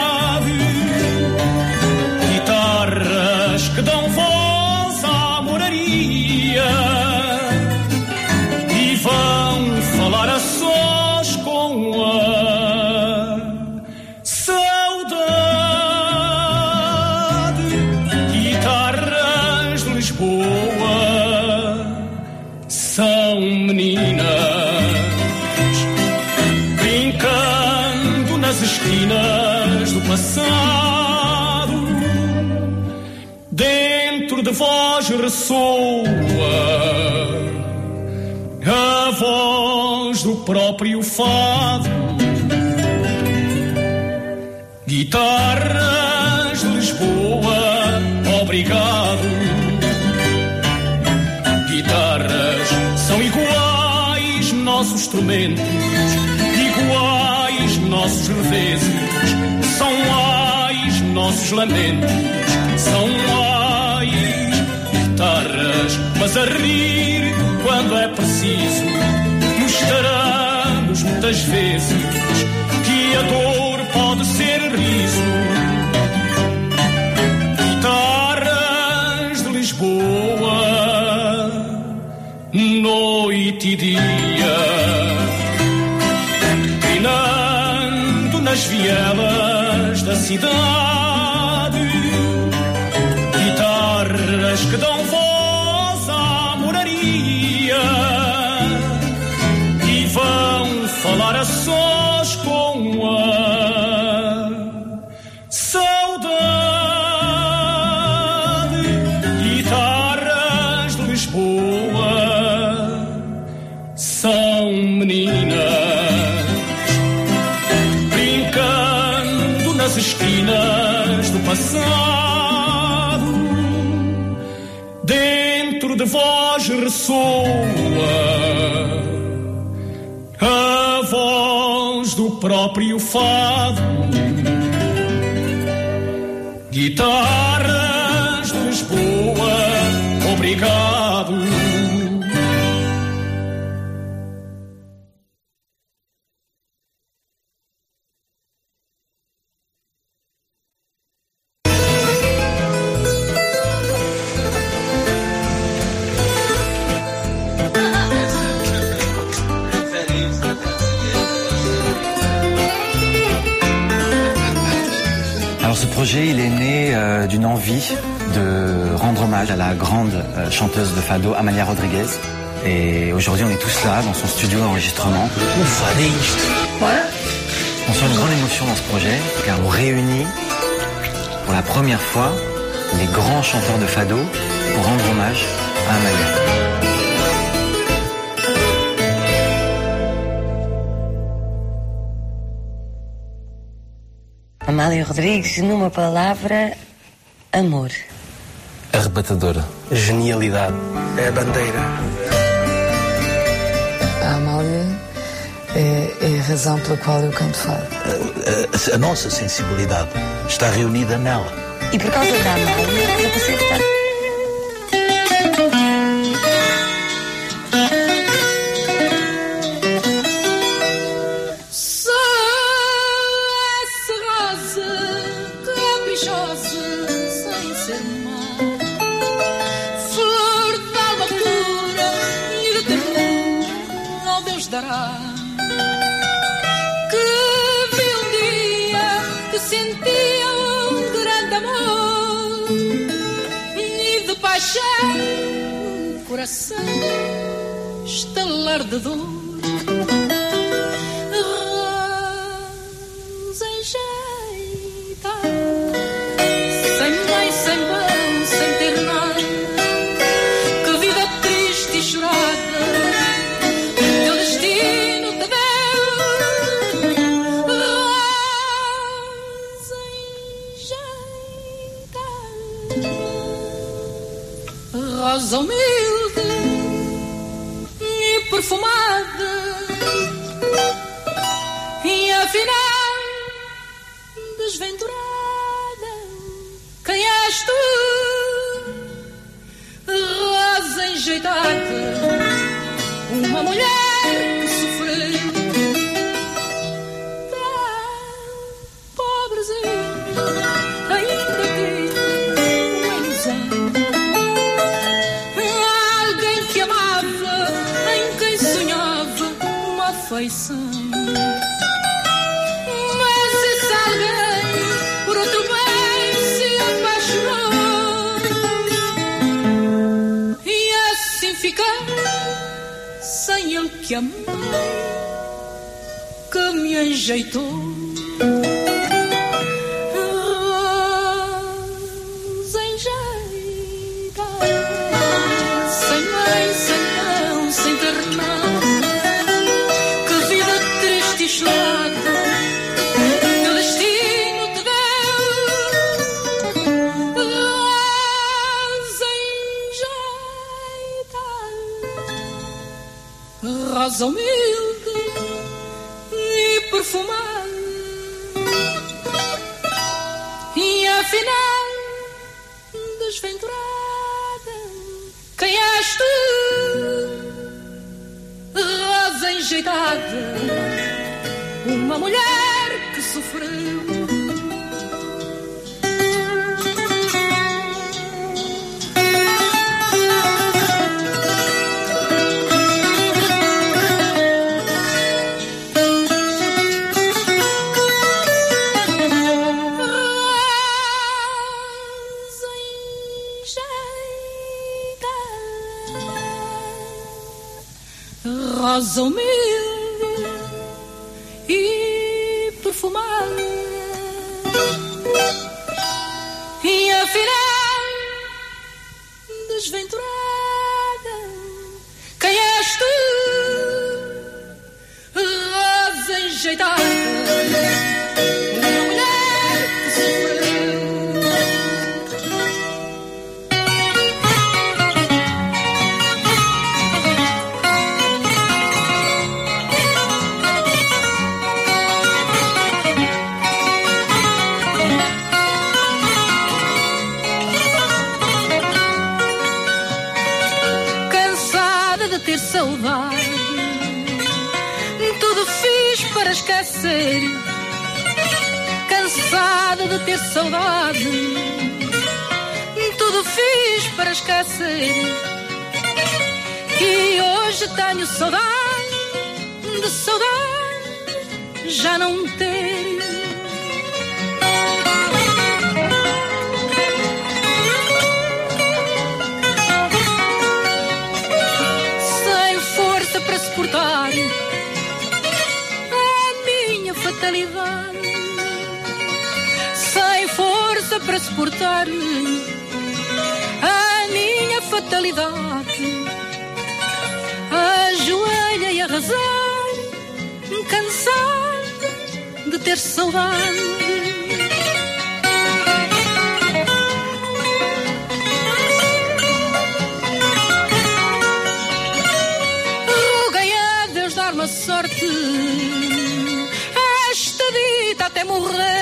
fado. Guitarras Lisboa, obrigado. Guitarras são iguais nossos tormentos, iguais nossos reveses, são ais nossos lamentos, são ais guitarras, mas a rir quando é preciso. Mostramos muitas vezes que a dor pode ser riso. Guitarras de Lisboa, noite e dia, trinando nas vielas da cidade, fado. Guitarras de rendre hommage à la grande euh, chanteuse de fado Amalia Rodriguez. Et aujourd'hui, on est tous là dans son studio d'enregistrement. On sent une grande émotion dans ce projet, car on réunit pour la première fois les grands chanteurs de fado pour rendre hommage à Amalia. Amália Rodrigues, numa palavra, amor. Arrebatadora. Genialidade. É a bandeira. A Amália é, é a razão pela qual eu canto fado. A, a- a nossa sensibilidade está reunida nela. E por causa da Amália, eu consigo estar. Coração estalar de dor. Rosenjeita, sem mãe, sem pão, sem ter nada, que vida triste e chorada, teu destino te deu. Rosenjeita, rosa humilde Enjeitada, uma mulher que sofreu. Tão pobrezinha, ainda que uma ilusão. Alguém que amava, em quem sonhava uma afeição. Que razumir esquecer. Cansada de ter saudade, tudo fiz para esquecer. E hoje tenho saudade, de saudade já não tenho. para suportar a minha fatalidade. Ajoelha e a rezar, cansado de ter saudade. sorte. Esta vida até morrer.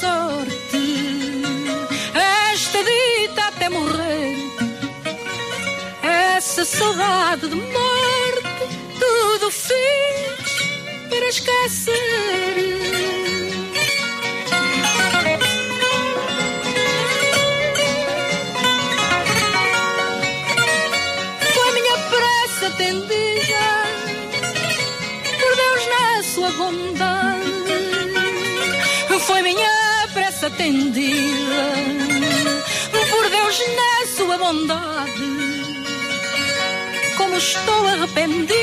sorte. Esta dita até morrer. Essa saudade de por Deus na sua bondade como estou arrependida.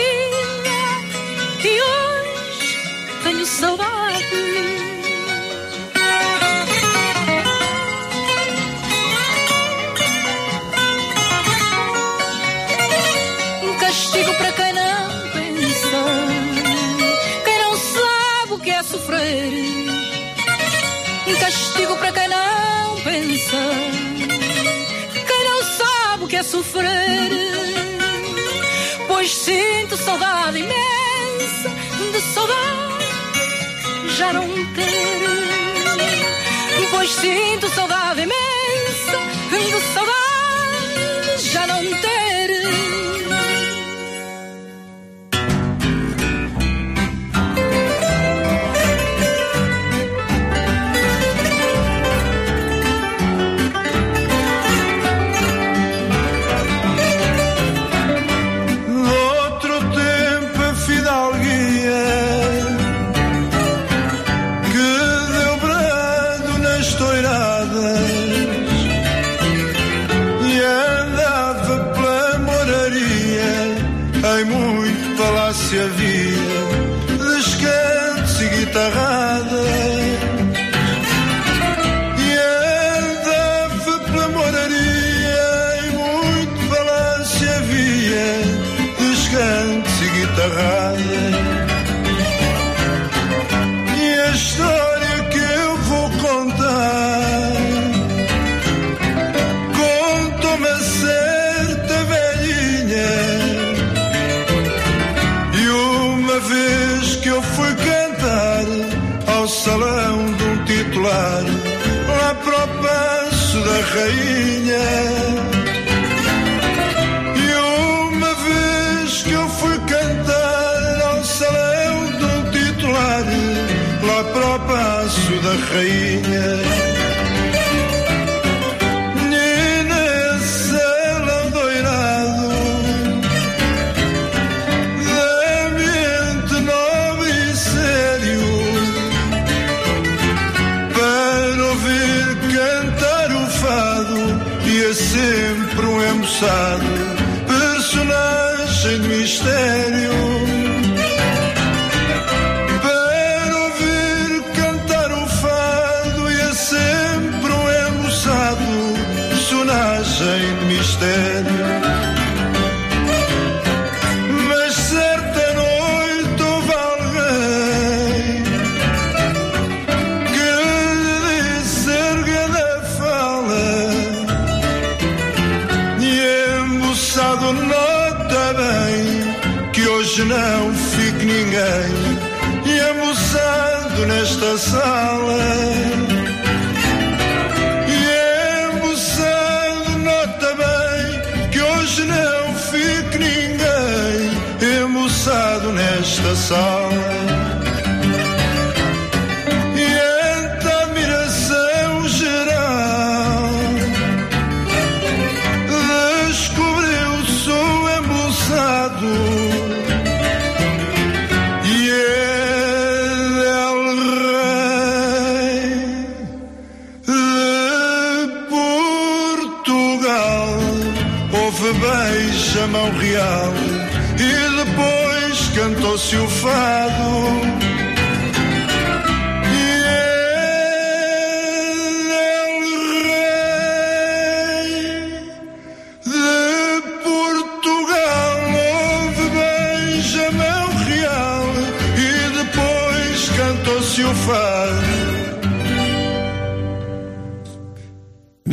sofrer. Pois sinto saudade imensa de saudade já não ter. Pois sinto saudade imensa.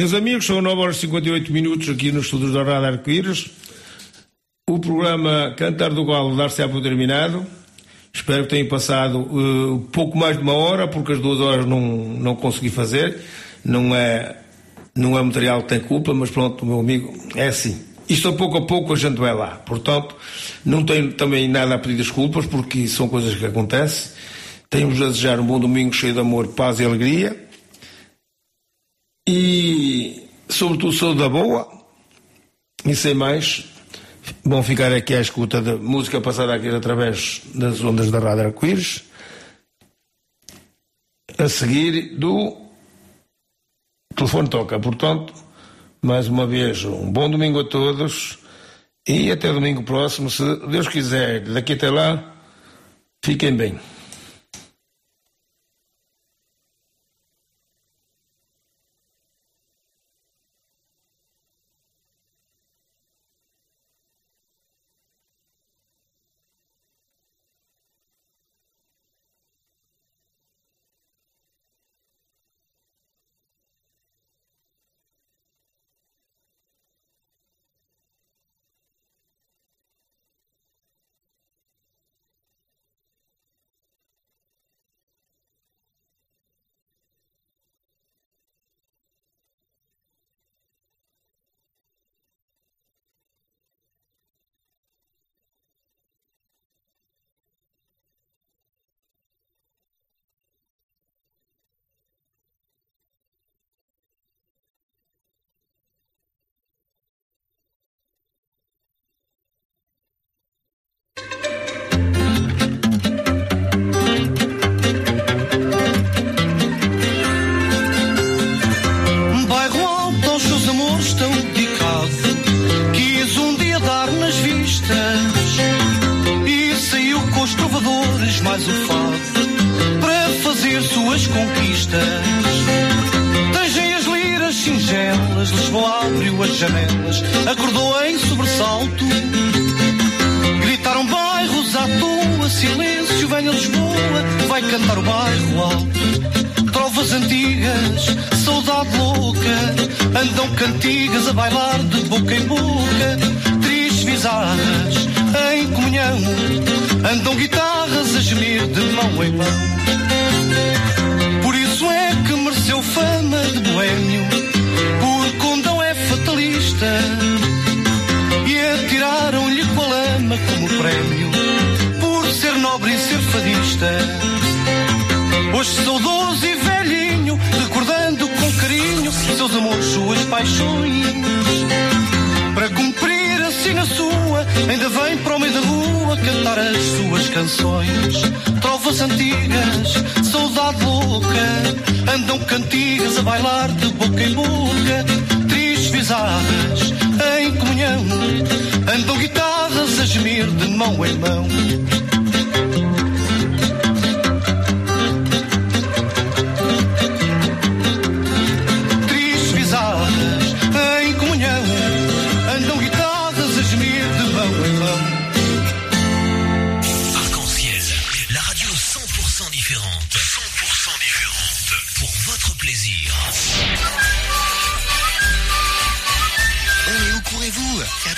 Meus amigos, são 9 horas e 58 minutos aqui nos estudos da Rádio Arco-Íris. O programa Cantar do Galo dar-se por terminado. Espero que tenham passado uh, pouco mais de uma hora, porque as duas horas não, não consegui fazer. Não é, não é material que tem culpa, mas pronto, meu amigo, é assim. Isto a pouco a pouco a gente vai lá. Portanto, não tenho também nada a pedir desculpas, porque são coisas que acontecem. Tenho-vos a desejar um bom domingo cheio de amor, paz e alegria e sobretudo saúde da boa. E sem mais vão ficar aqui à escuta da música passada aqui através das ondas da Rádio Arco-Íris. A seguir do telefone toca. Portanto mais uma vez um bom domingo a todos e até domingo próximo se Deus quiser. Daqui até lá fiquem bem Andam guitarras a gemir de mão em mão Por isso é que mereceu fama de boêmio Por condão é fatalista E atiraram-lhe com a lama como prémio Por ser nobre e ser fadista Hoje saudoso e velhinho, recordando com carinho seus amores, suas paixões. Para cumprir assim na sua, ainda vem para o meio da rua cantar as suas canções. Trovas antigas, saudade louca, andam cantigas a bailar de boca em boca. Tristes visadas em comunhão, andam guitarras a gemir de mão em mão.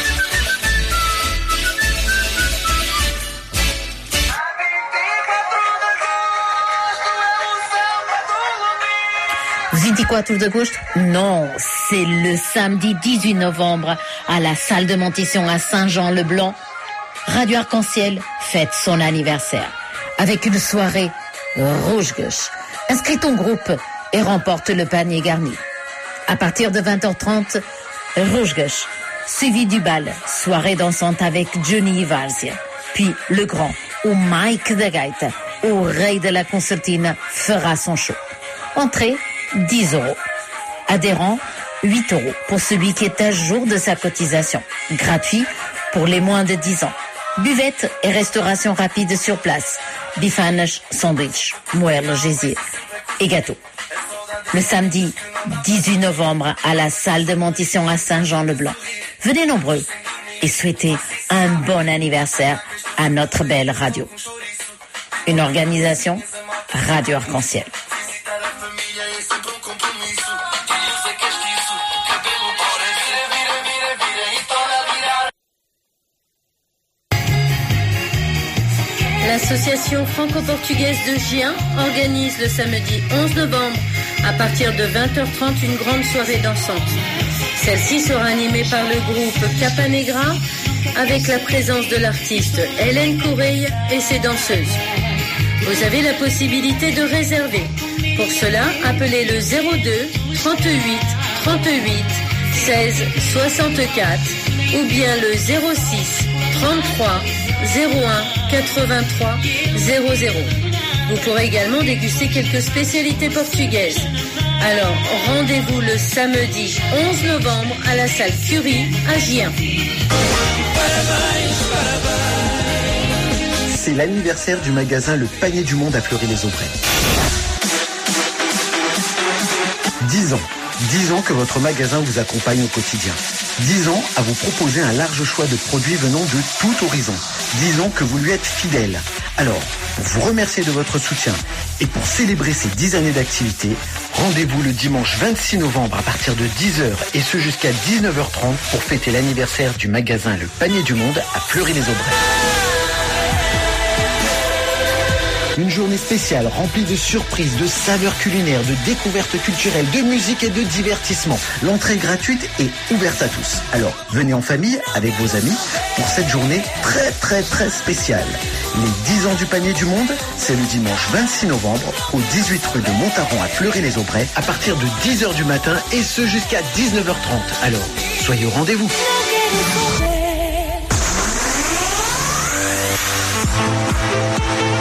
« 24 d'août Non, c'est le samedi 18 novembre à la salle de Montisson à Saint-Jean-le-Blanc. Radio Arc-en-Ciel fête son anniversaire avec une soirée rouge-gauche. Inscris ton groupe et remporte le panier garni. À partir de 20h30, rouge-gauche, suivi du bal, soirée dansante avec Johnny Valsia. Puis le grand, ou Mike de Gaita, au rei de la concertine, fera son show. Entrée, 10 euros. Adhérent, 8 euros pour celui qui est à jour de sa cotisation. Gratuit pour les moins de 10 ans. Buvette et restauration rapide sur place. Bifanes, sandwich, moelle, gésier et gâteau. Le samedi 18 novembre à la salle de Montisson à Saint-Jean-le-Blanc. Venez nombreux et souhaitez un bon anniversaire à notre belle radio. Une organisation Radio Arc-en-Ciel. L'association franco-portugaise de Gien organise le samedi 11 novembre à partir de 20h30 une grande soirée dansante. Celle-ci sera animée par le groupe Capanegra avec la présence de l'artiste Hélène Coureille et ses danseuses. Vous avez la possibilité de réserver. Pour cela, appelez le 02 38 38 16 64 ou bien le 06 33 01 83 00. Vous pourrez également déguster quelques spécialités portugaises. Alors, rendez-vous le samedi 11 novembre à la salle Curie à Gien. C'est l'anniversaire du magasin Le Panier du Monde à Fleury-les-Aubrais. 10 ans. 10 ans que votre magasin vous accompagne au quotidien. 10 ans à vous proposer un large choix de produits venant de tout horizon. 10 ans que vous lui êtes fidèle. Alors, pour vous remercier de votre soutien et pour célébrer ces 10 années d'activité, rendez-vous le dimanche 26 novembre à partir de 10h et ce jusqu'à 19h30 pour fêter l'anniversaire du magasin Le Panier du Monde à Fleury-les-Aubrais. Une journée spéciale remplie de surprises, de saveurs culinaires, de découvertes culturelles, de musique et de divertissement. L'entrée est gratuite et ouverte à tous. Alors, venez en famille avec vos amis pour cette journée très très très spéciale. Les 10 ans du panier du monde, c'est le dimanche 26 novembre au 18 rue de Montaron à Fleury-les-Aubrais à partir de 10h du matin et ce jusqu'à 19h30. Alors, soyez au rendez-vous.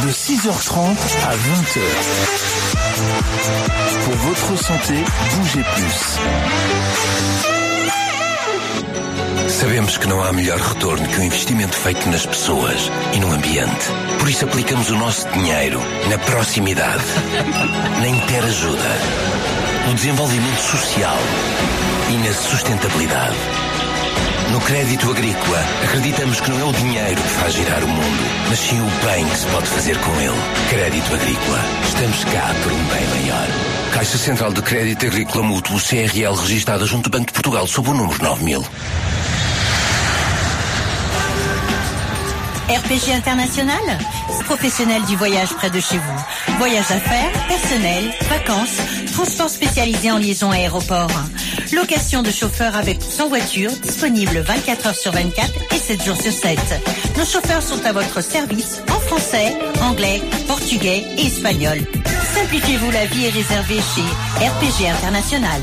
de 6h30 à 20h. Pour votre santé, bougez plus. Sabemos que não há melhor retorno que o investimento feito nas pessoas e no ambiente. Por isso aplicamos o nosso dinheiro na proximidade, na interajuda, no desenvolvimento social e na sustentabilidade. No crédito agrícola, acreditamos que não é o dinheiro que faz girar o mundo, mas sim o bem que se pode fazer com ele. Crédito agrícola. Estamos cá por um bem maior. Caixa Central de Crédito Agrícola Mútuo CRL registada junto ao Banco de Portugal sob o número 9000. RPG International, professionnel du voyage près de chez vous. Voyage affaires, personnel, vacances, transport spécialisé en liaison aéroport. Location de chauffeurs avec ou sans voiture, disponible 24 heures sur 24 et 7 jours sur 7. Nos chauffeurs sont à votre service en français, anglais, portugais et espagnol. Simplifiez-vous la vie et réservez chez RPG International.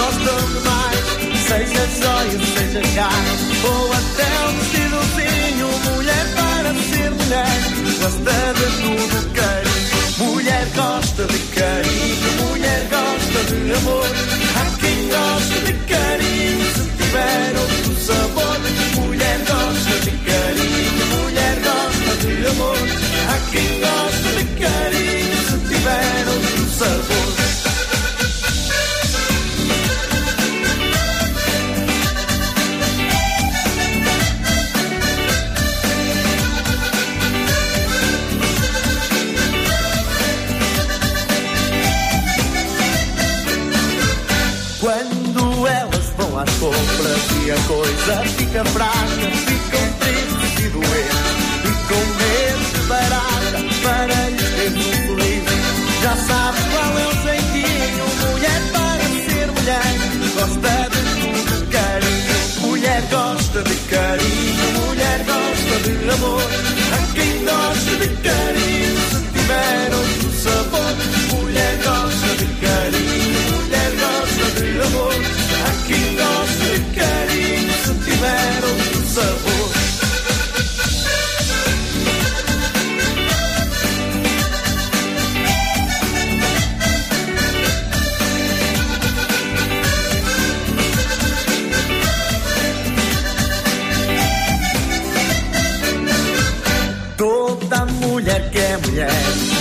Gostam demais. Seja joia, seja carne, ou até um vestidozinho. Mulher para ser mulher, gosta de tudo carinho. Mulher gosta de carinho, mulher gosta de amor. Há quem gosta de carinho se tiver outro sabor. Mulher gosta de carinho, mulher gosta de amor. Há quem gosta de carinho se tiver fica fraca, ficam tristes e doentes e com medo de barata para lhes ter um sorriso. Já sabe qual é o jeitinho, mulher para ser mulher, gosta de tudo carinho. Mulher gosta de carinho, mulher gosta de amor. Há quem gosta de carinho mulher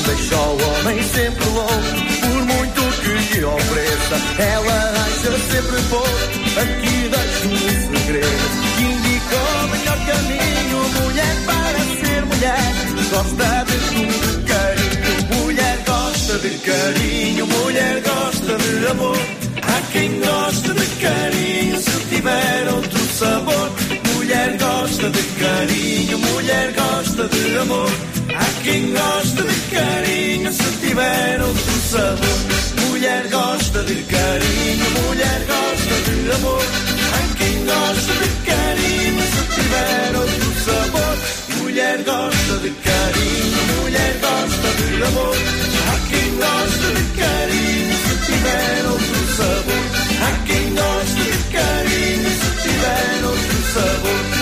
deixa o homem sempre louco. Por muito que lhe ofereça, ela acha sempre pouco. Aqui deixo um segredo que indica o melhor caminho. Mulher para ser mulher, gosta de tudo carinho. Mulher gosta de carinho, mulher gosta de amor. Há quem gosta de carinho se tiver outro sabor. Mulher gosta de carinho, mulher gosta de amor. Há quem gosta de carinho se tiver outro sabor. Mulher gosta de carinho, mulher gosta de amor. Há quem gosta de carinho se tiver outro sabor. Mulher gosta de carinho, mulher gosta de amor. Há quem gosta de carinho se tiver outro sabor. Há quem gosta de carinho se tiver outro sabor.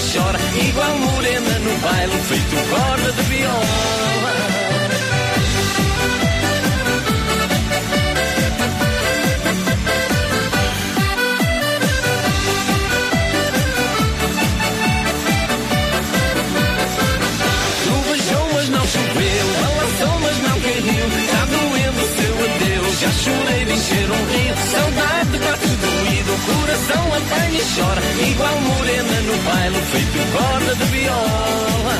Chora. Igual morena no baile, feito corda de viola. Choveu. Balançou, mas não caiu. Está doendo o seu adeus. Já chorei de encher um rio. Coração apanha e chora. Igual morena no baile, feito corda de viola.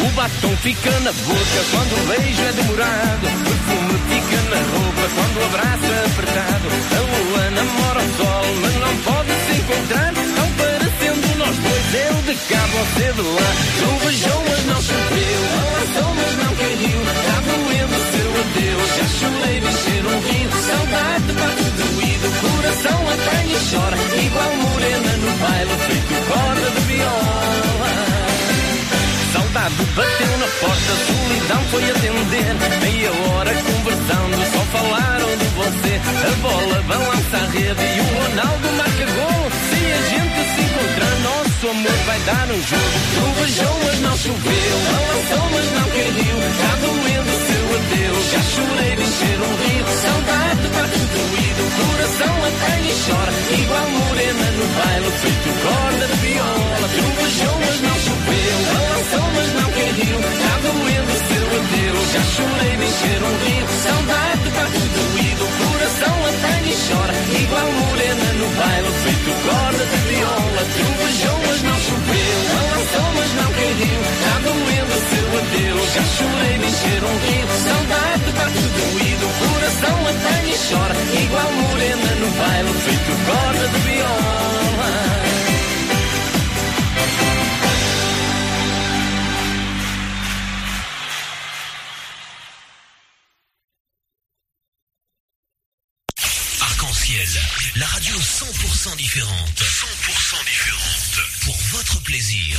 O batom fica na boca quando o beijo é demorado. O perfume fica na roupa quando o abraço é apertado. A lua namora o sol, mas não pode se encontrar. Tão parecendo nós dois, eu de cá, você de lá. Trovejou, mas não choveu. Balançou, mas não caiu. Está doendo o seu adeus. Já chorei encher um rio. Saudade bate doído. Coração apanha e chora. Igual morena no baile, feito corda de viola. Bateu na porta, solidão foi atender. Meia hora conversando, só falaram de você. A bola balança a rede e o Ronaldo marca gol. Se a gente se encontrar, nosso amor vai dar um jogo. Trovejou, mas não choveu. Balançou, mas não caiu. Está doendo o seu adeus. Já chorei de encher um rio. Saudade bate doído. Coração apanha e chora. Igual morena no baile, feito corda de viola. Trovejou, mas não choveu. Balançou, mas não caiu. Está doendo o seu adeus. Já chorei de encher um rio. Saudade bate doído. Coração apanha e chora. Igual morena no baile, feito corda de viola. Trovejou, mas não choveu. Balançou, mas não caiu. Está doendo o seu adeus. Já chorei de encher um rio. Saudade bate doído. Coração apanha e chora. Igual morena no baile, feito corda de viola. La radio 100% différente. 100% différente. Pour votre plaisir.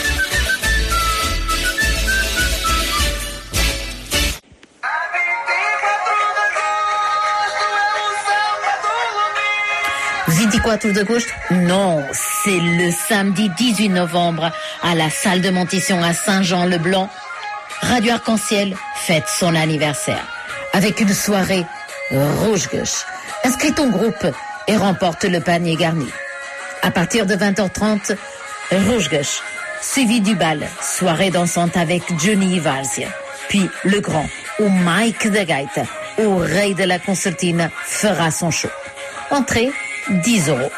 « 24 d'agosto Non, c'est le samedi 18 novembre à la salle de Montisson à Saint-Jean-le-Blanc. Radio Arc-en-Ciel fête son anniversaire avec une soirée rouge-gauche. Inscris ton groupe et remporte le panier garni. À partir de 20h30, rouge-gauche, suivi du bal, soirée dansante avec Johnny Varzia. Puis le grand, ou Mike de Gaita, au rei de la concertine, fera son show. Entrée 10 euros.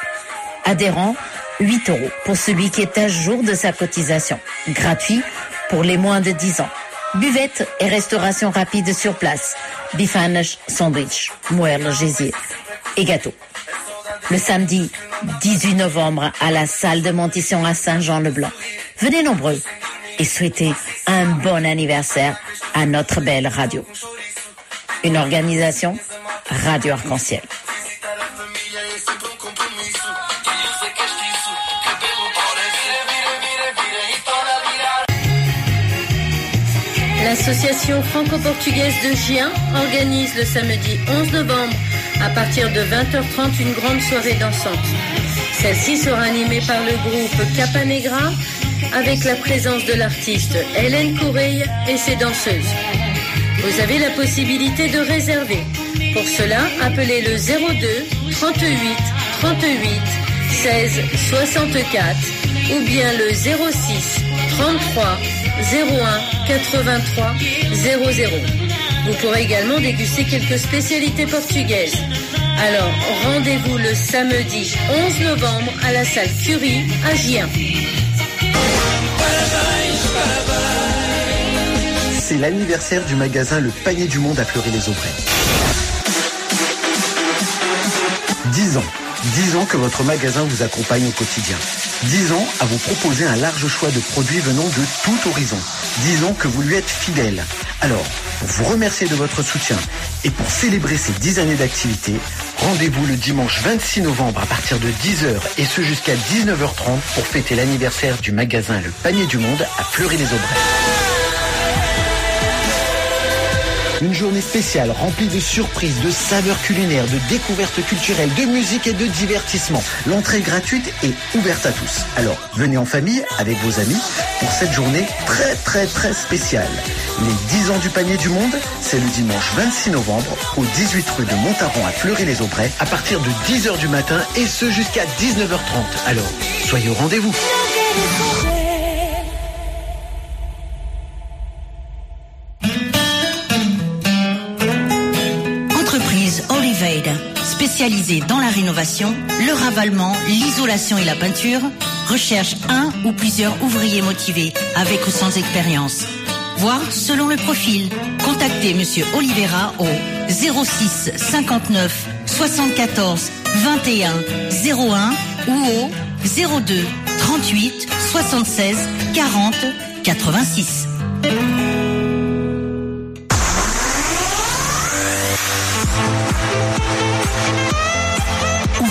Adhérent, 8 euros pour celui qui est à jour de sa cotisation. Gratuit pour les moins de 10 ans. Buvette et restauration rapide sur place. Bifanes, sandwich, moelle, gésier et gâteau. Le samedi 18 novembre à la salle de Montisson à Saint-Jean-le-Blanc. Venez nombreux et souhaitez un bon anniversaire à notre belle radio. Une organisation Radio Arc-en-Ciel. L'association franco-portugaise de Gien organise le samedi 11 novembre à partir de 20h30 une grande soirée dansante. Celle-ci sera animée par le groupe Capanegra avec la présence de l'artiste Hélène Coureille et ses danseuses. Vous avez la possibilité de réserver. Pour cela, appelez le 02 38 38 16 64 ou bien le 06 33 01 83 00. Vous pourrez également déguster quelques spécialités portugaises. Alors, rendez-vous le samedi 11 novembre à la salle Curie à Gien. C'est l'anniversaire du magasin Le Panier du Monde à Fleury-les-Aubrais. 10 ans. 10 ans que votre magasin vous accompagne au quotidien. 10 ans à vous proposer un large choix de produits venant de tout horizon. 10 ans que vous lui êtes fidèle. Alors, pour vous remercier de votre soutien et pour célébrer ces 10 années d'activité, rendez-vous le dimanche 26 novembre à partir de 10h et ce jusqu'à 19h30 pour fêter l'anniversaire du magasin Le Panier du Monde à Fleury-les-Aubrais. Une journée spéciale remplie de surprises, de saveurs culinaires, de découvertes culturelles, de musique et de divertissement. L'entrée est gratuite et ouverte à tous. Alors, venez en famille avec vos amis pour cette journée très très très spéciale. Les 10 ans du panier du monde, c'est le dimanche 26 novembre au 18 rue de Montaron à Fleury-les-Aubrais à partir de 10h du matin et ce jusqu'à 19h30. Alors, soyez au rendez-vous. Dans la rénovation, le ravalement, l'isolation et la peinture, recherche un ou plusieurs ouvriers motivés avec ou sans expérience. Voir selon le profil. Contactez Monsieur Oliveira au 06 59 74 21 01 ou au 02 38 76 40 86.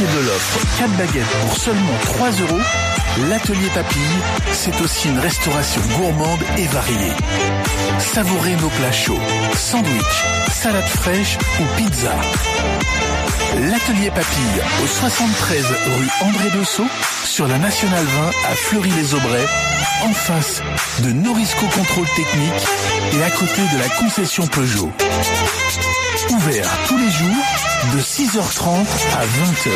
De l'offre 4 baguettes pour seulement 3 euros. L'atelier papille, c'est aussi une restauration gourmande et variée. Savourez nos plats chauds, sandwich, salade fraîche ou pizza. L'atelier papille au 73 rue André Dessau sur la Nationale 20 à Fleury-les-Aubrais, en face de Norisco Contrôle Technique et à côté de la concession Peugeot. Ouvert tous les jours de 6h30 à 20h.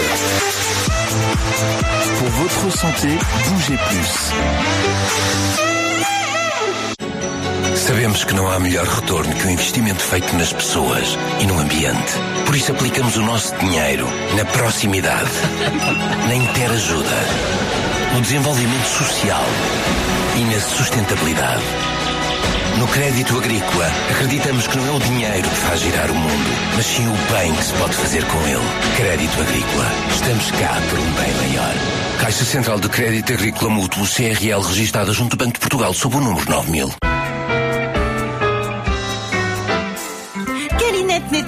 Pour votre santé, bougez plus. Sabemos que não há melhor retorno que o investimento feito nas pessoas e no ambiente. Por isso aplicamos o nosso dinheiro na proximidade, na interajuda, no desenvolvimento social e na sustentabilidade. No crédito agrícola, acreditamos que não é o dinheiro que faz girar o mundo, mas sim o bem que se pode fazer com ele. Crédito agrícola. Estamos cá por um bem maior. Caixa Central de Crédito Agrícola Mútuo CRL registada junto ao Banco de Portugal sob o número 9000.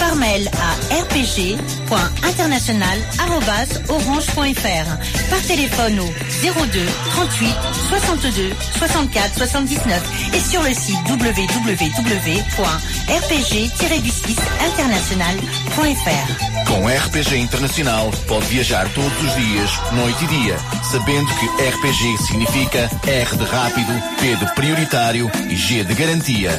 Par mail à rpg.international.orange.fr. Par téléphone au 02 38 62 64 79 et sur le site www.rpg-international.fr. Com RPG Internacional pode viajar todos os dias, noite e dia, sabendo que RPG significa R de rápido, P de prioritário e G de garantia.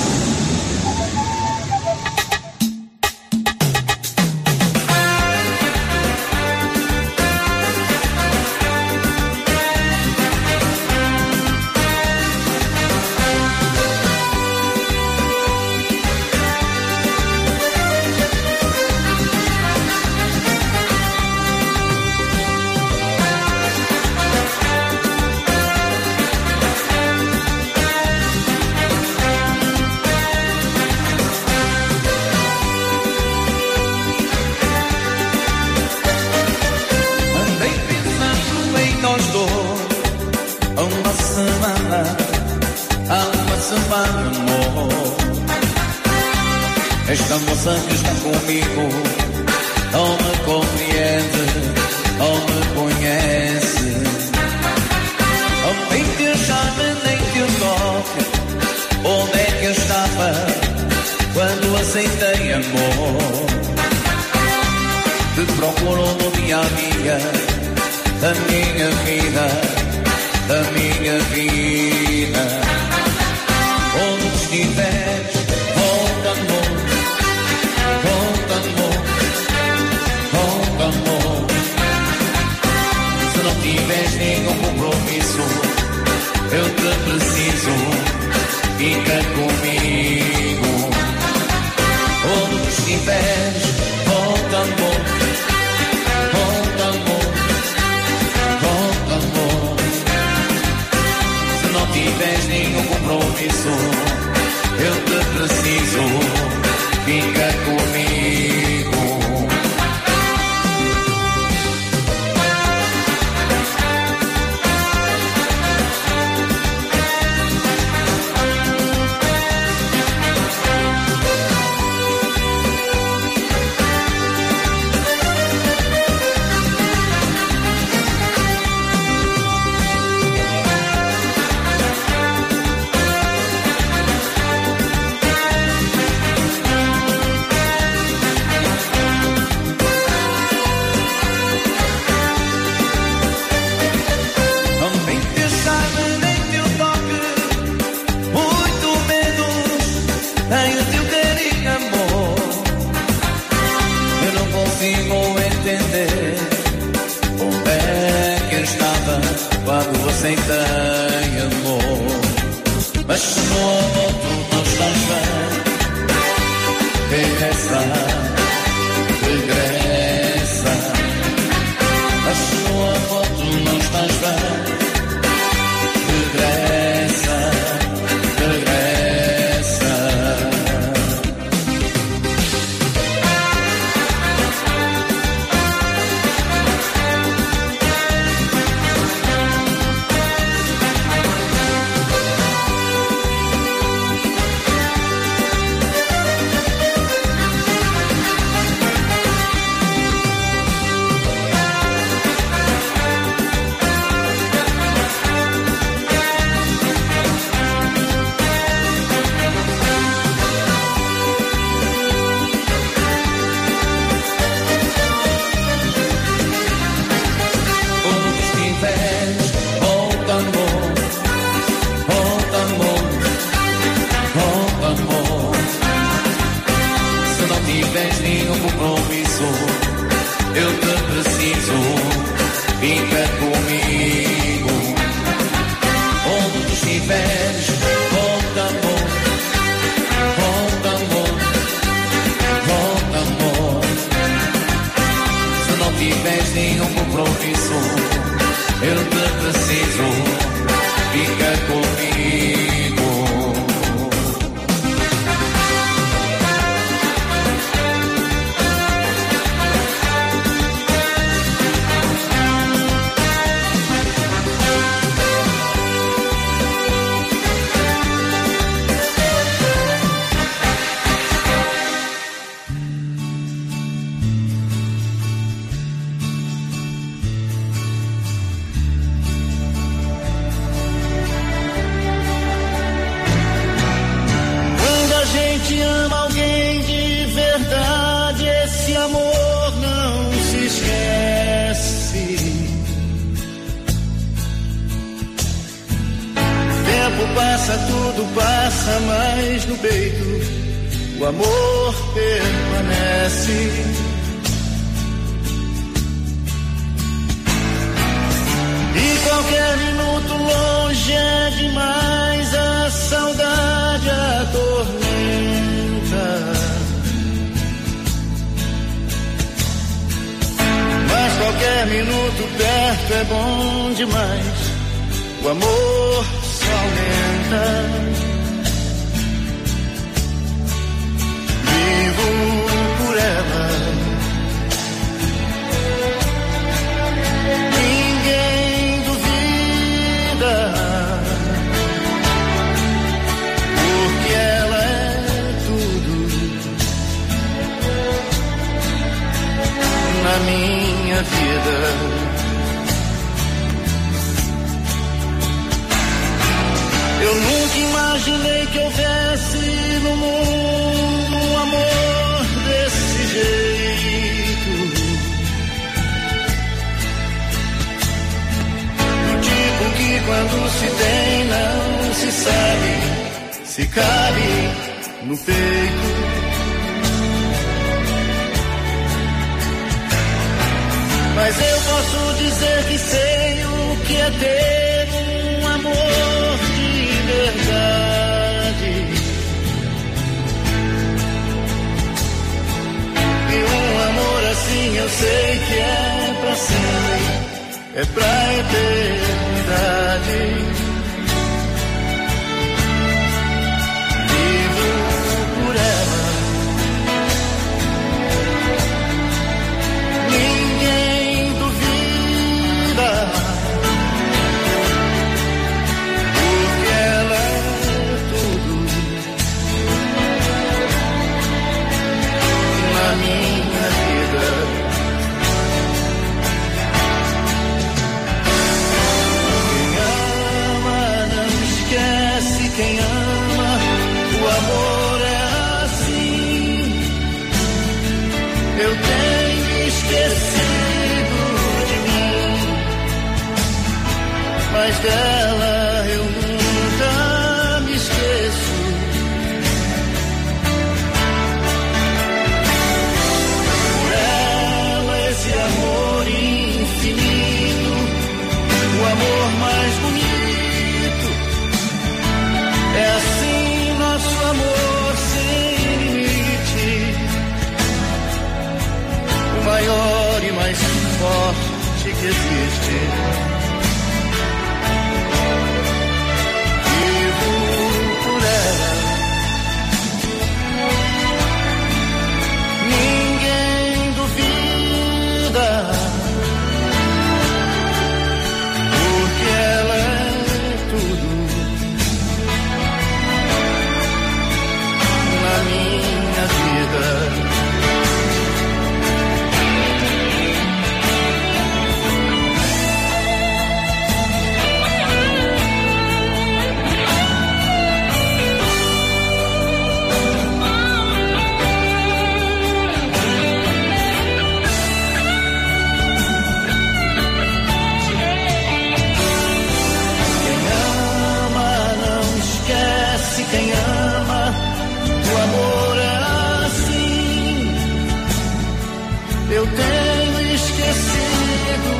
Eu tenho esquecido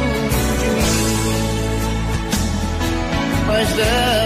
de mim, mas dela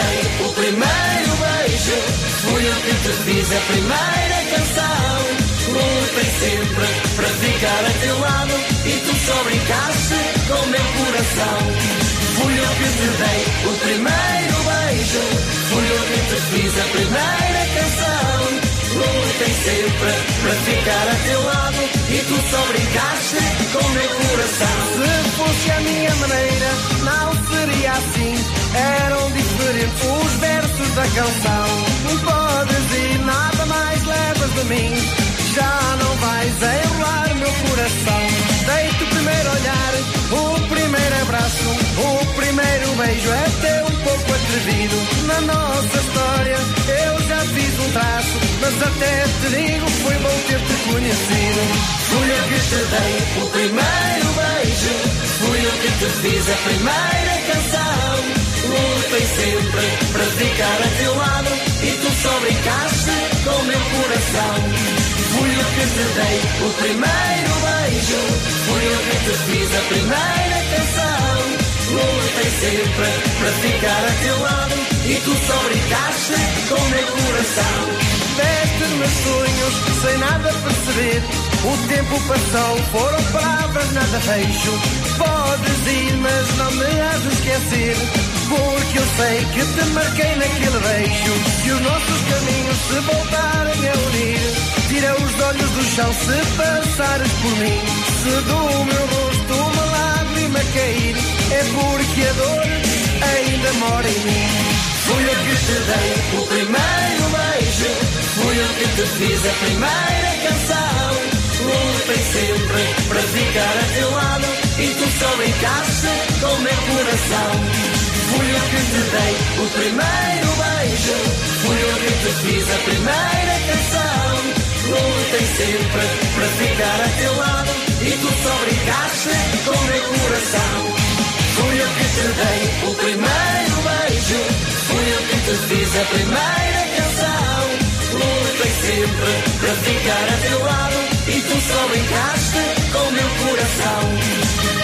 dei o primeiro beijo. Fui eu que te fiz a primeira canção. Lutei sempre para ficar a teu lado e tu só brincaste com meu coração. Fui eu que te dei o primeiro beijo. Fui eu que te fiz a primeira canção. Lutei sempre para ficar a teu lado e tu só brincaste com meu coração. Se fosse a minha maneira, não seria assim. Eram diferentes os versos da canção. Podes ir, nada mais levas de mim. Já não vais enrolar meu coração. Dei-te o primeiro olhar, o primeiro abraço, o primeiro beijo. É até um pouco atrevido. Na nossa história eu já fiz um traço, mas até te digo foi bom ter-te conhecido. Fui eu que te dei o primeiro beijo, fui eu que te fiz a primeira canção. Lutei sempre para ficar a teu lado e tu só brincaste com meu coração. Fui eu que te dei o primeiro beijo, fui eu que te fiz a primeira canção. Lutei sempre para ficar a teu lado e tu só brincaste com meu coração. Deste meus sonhos sem nada perceber. O tempo passou, foram palavras, nada fecho. Podes ir, mas não me has de esquecer. Porque eu sei que te marquei naquele beijo. Se os nossos caminhos se voltarem a unir, tira os olhos do chão se passares por mim. Se do meu rosto uma lágrima cair, é porque a dor ainda mora em mim. Fui eu que te dei o primeiro beijo, fui eu que te fiz a primeira canção. Lutei sempre para ficar a teu lado e tu só brincaste com meu coração. Fui eu que te dei o primeiro beijo, fui eu que te fiz a primeira canção. Lutei sempre para ficar a teu lado e tu só brincaste com meu coração. Fui eu que te dei o primeiro beijo, fui eu que te fiz a primeira canção. Lutei sempre para ficar a teu lado e tu só brincaste com meu coração.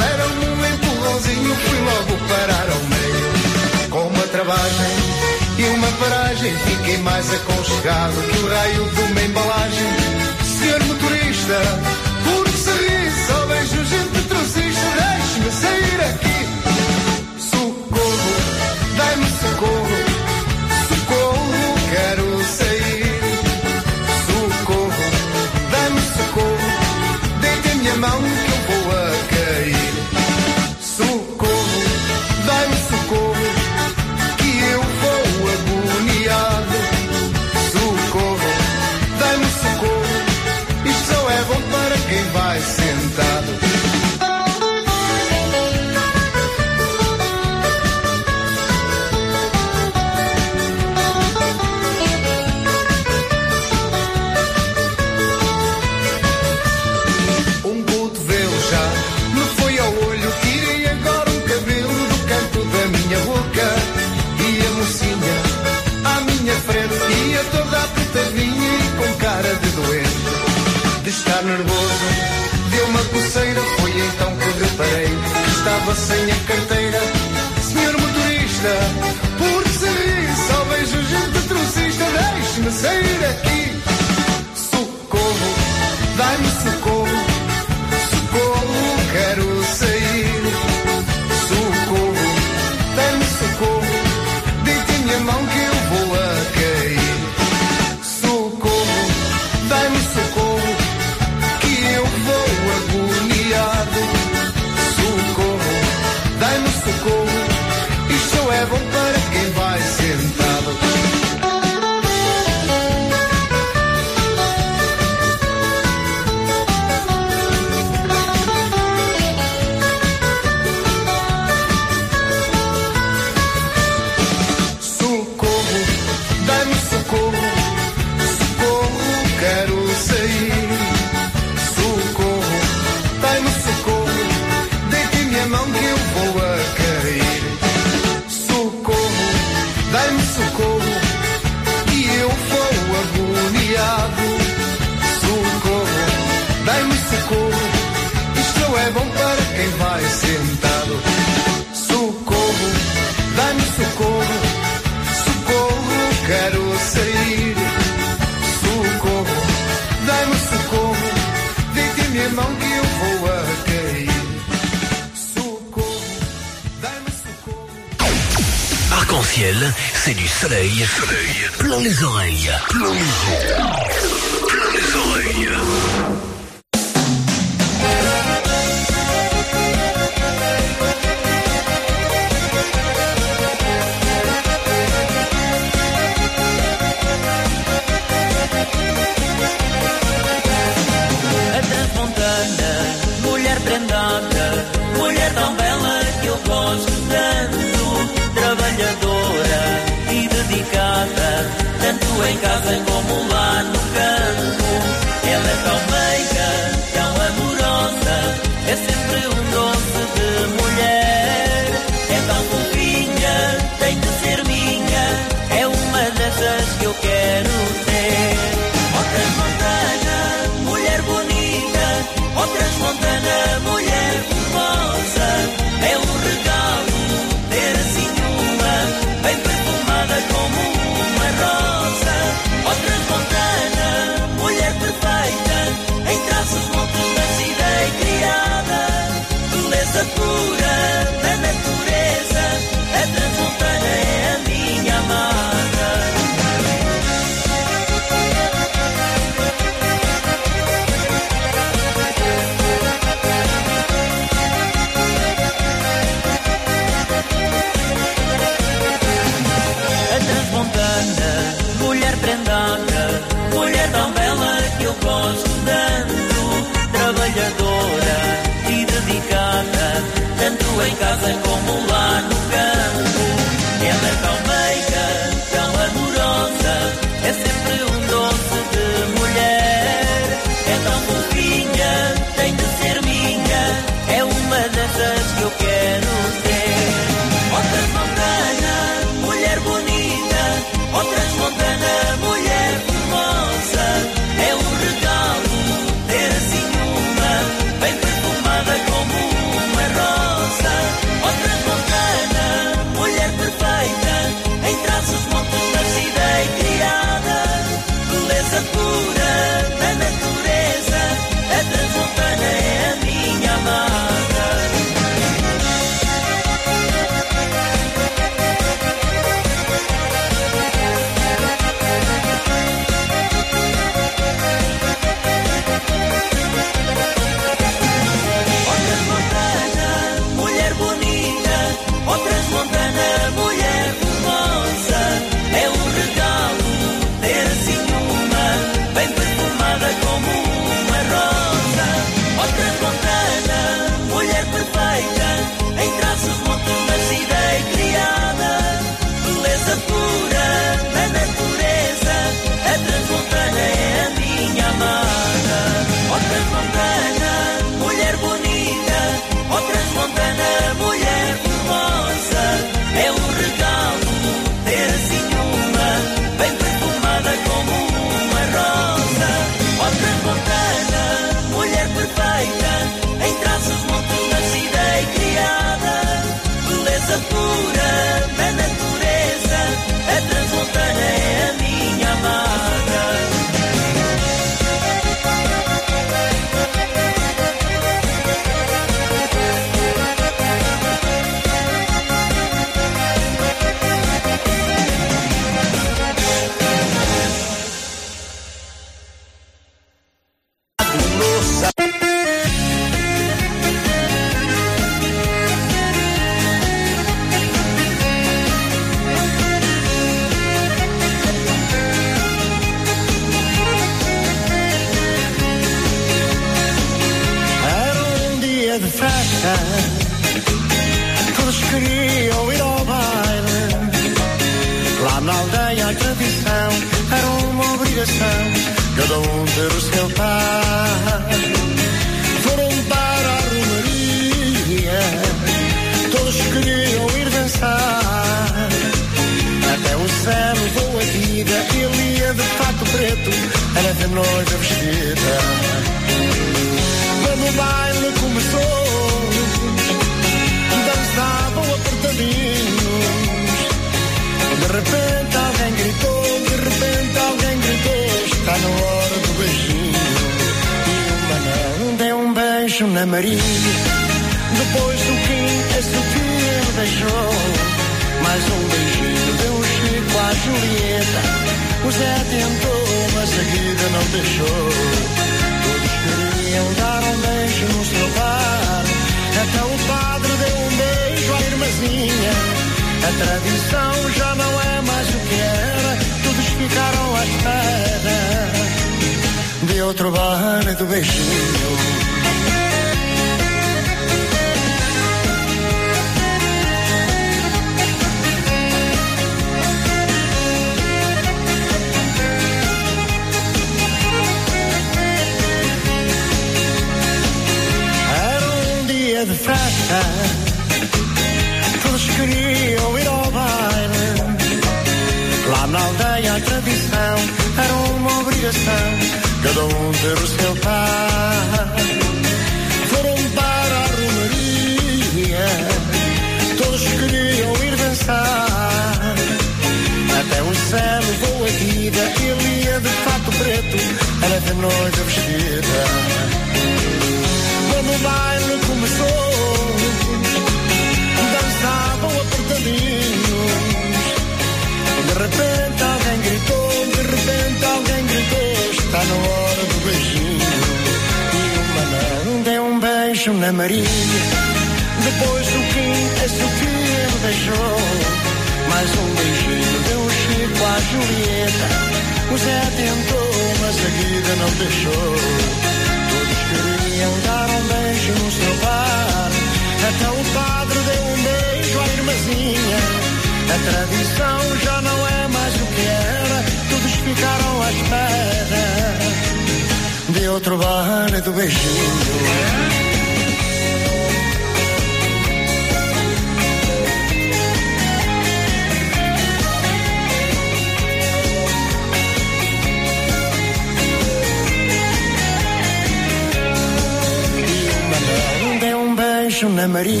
beijo na Maria.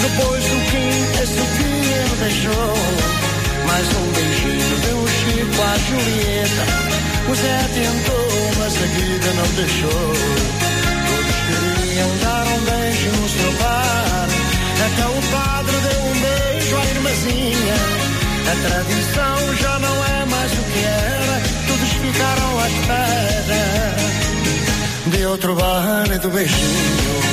Depois do que a Sofia beijou. Mais um beijinho deu Chico à Julieta. O Zé tentou, mas a vida não deixou. Todos queriam dar um beijo no seu bar. Até o padre deu um beijo à irmãzinha. A tradição já não é mais o que era. Todos ficaram à espera de outro bar e do beijinho.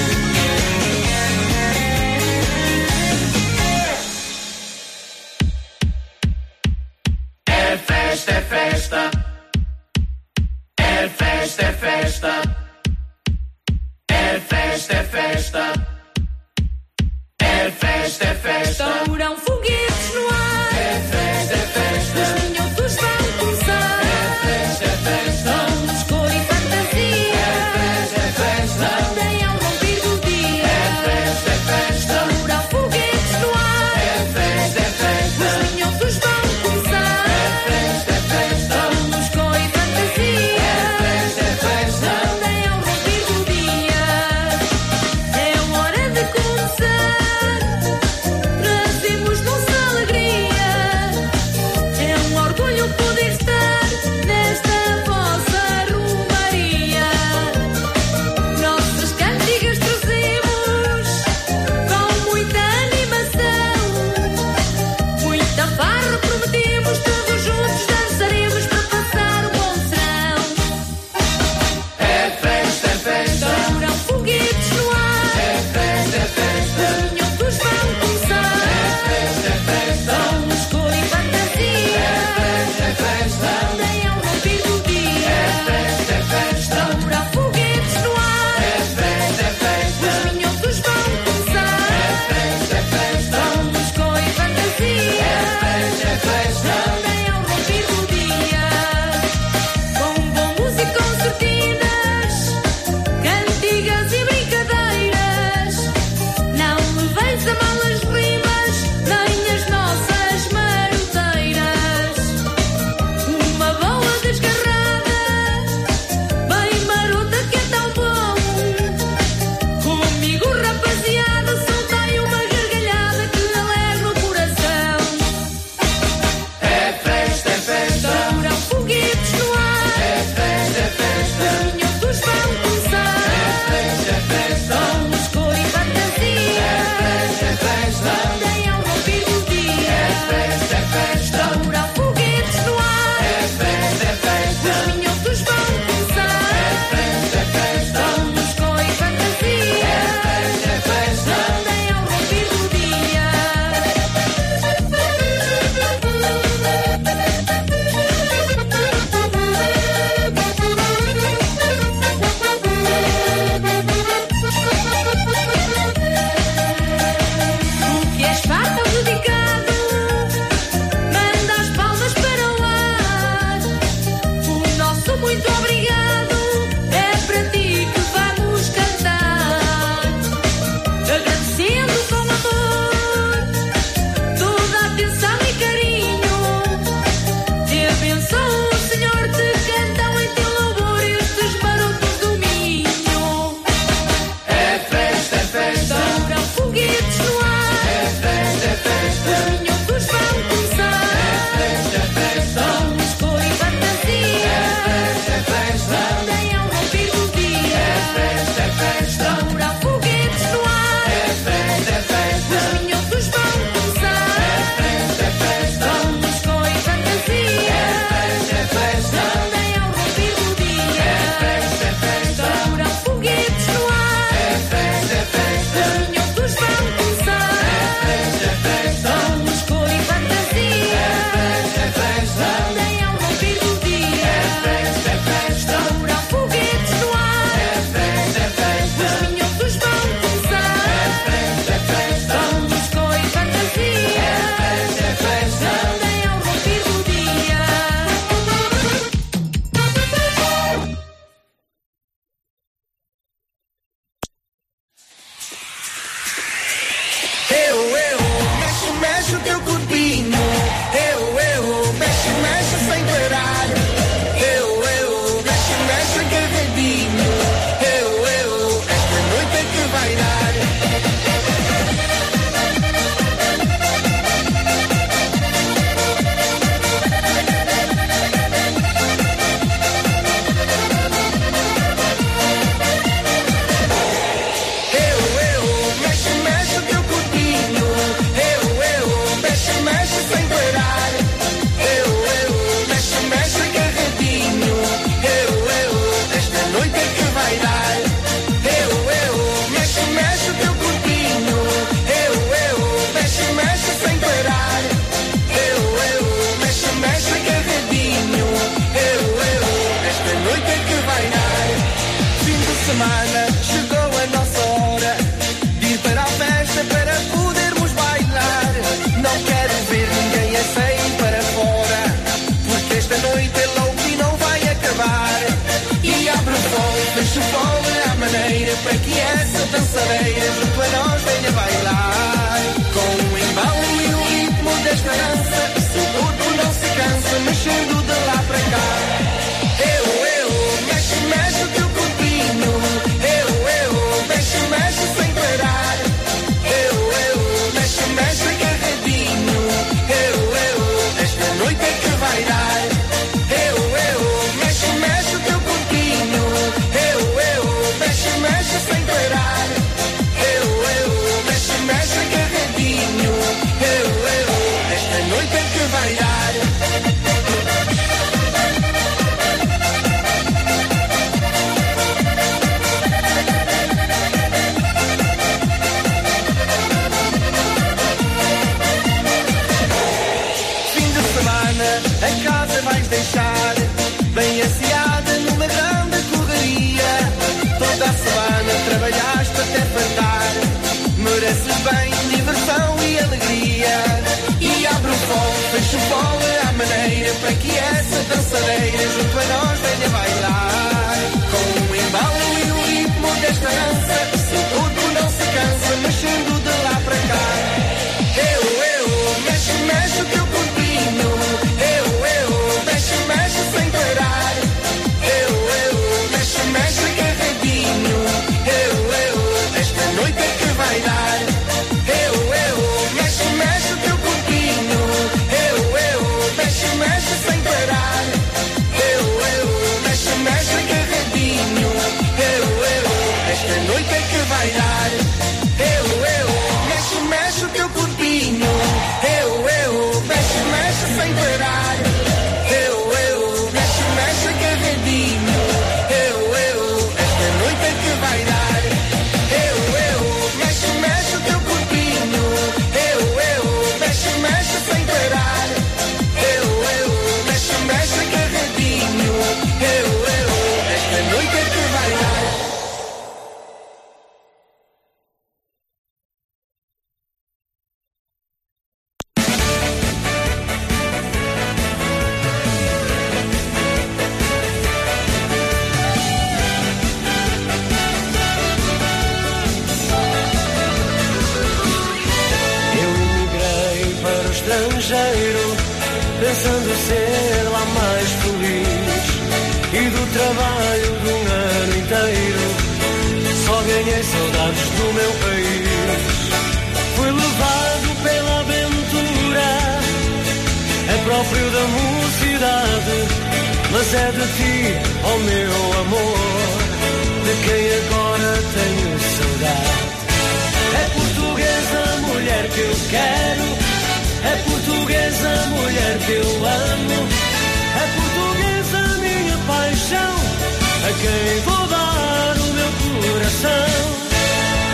quem vou dar o meu coração.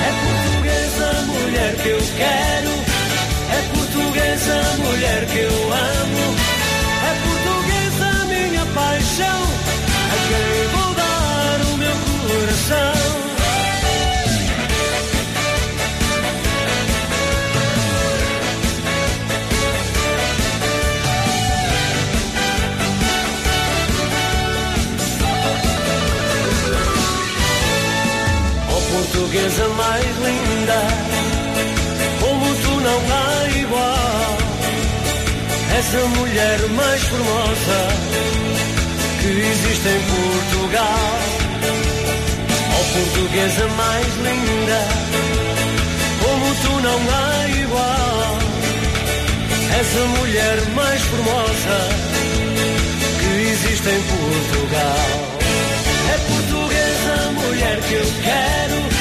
É portuguesa, mulher que eu quero. É portuguesa, mulher que eu amo. linda, como tu não há igual. És a mulher mais formosa que existe em Portugal. Ó oh, portuguesa mais linda, como tu não há igual. És a mulher mais formosa que existe em Portugal. É portuguesa a mulher que eu quero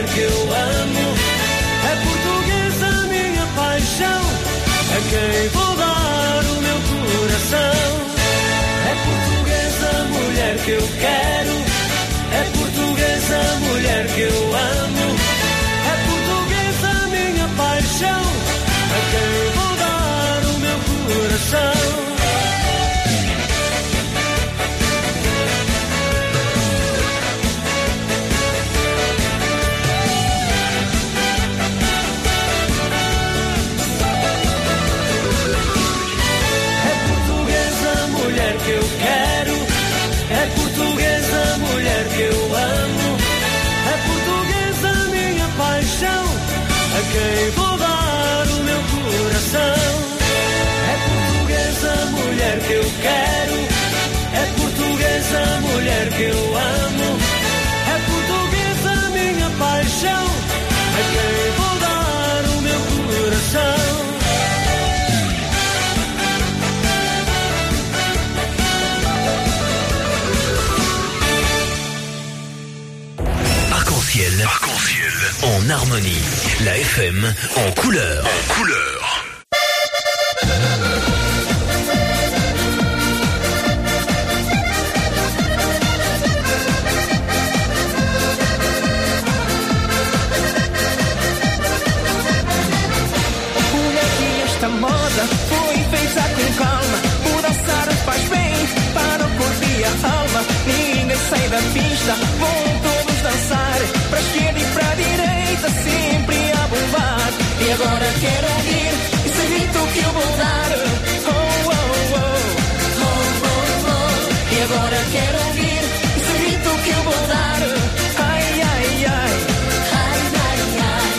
mulher que eu amo, é portuguesa a minha paixão, a quem vou dar o meu coração. É portuguesa a mulher que eu quero, é portuguesa a mulher que eu amo, é portuguesa a minha paixão. paixão, a quem vou dar o meu coração. É portuguesa, mulher que eu quero, é portuguesa, mulher que eu amo. En harmonie. La FM en couleur. En couleur. É esta moda foi feita com calma? O dançar faz bem para o corpo e a alma. Ninguém sai da pista, vão E agora quero ouvir esse grito que eu vou dar. Oh, oh, oh. Oh, oh, oh. E agora quero ouvir esse grito que eu vou dar. Ai, ai, ai. Ai, ai, ai.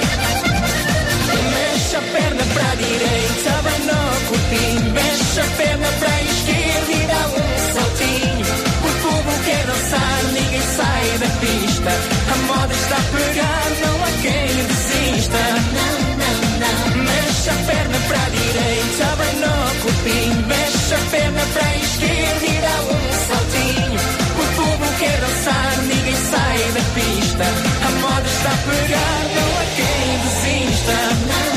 Mexe a perna pra direita, vai no corpinho. Mexe a perna pra esquerda e dá um saltinho. O povo quer dançar, ninguém sai da pista. A moda está a não há quem desista. Não. Mexe a perna pra direita, vai no corpinho. Mexe a perna pra esquerda e dá um saltinho. O povo quer dançar, ninguém sai da pista. A moda está a pegar, não há quem desista.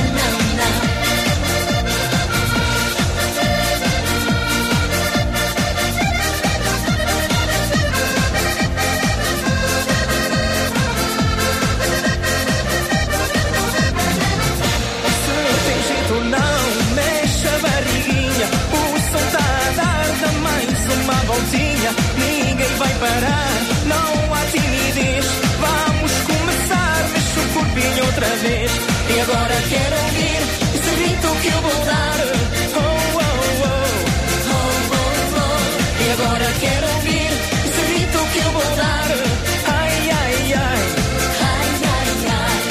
Outra vez. E agora quero ouvir esse grito que eu vou dar. Oh, oh, oh. Oh, oh, oh. E agora quero ouvir esse grito que eu vou dar. Ai, ai, ai. Ai, ai, ai.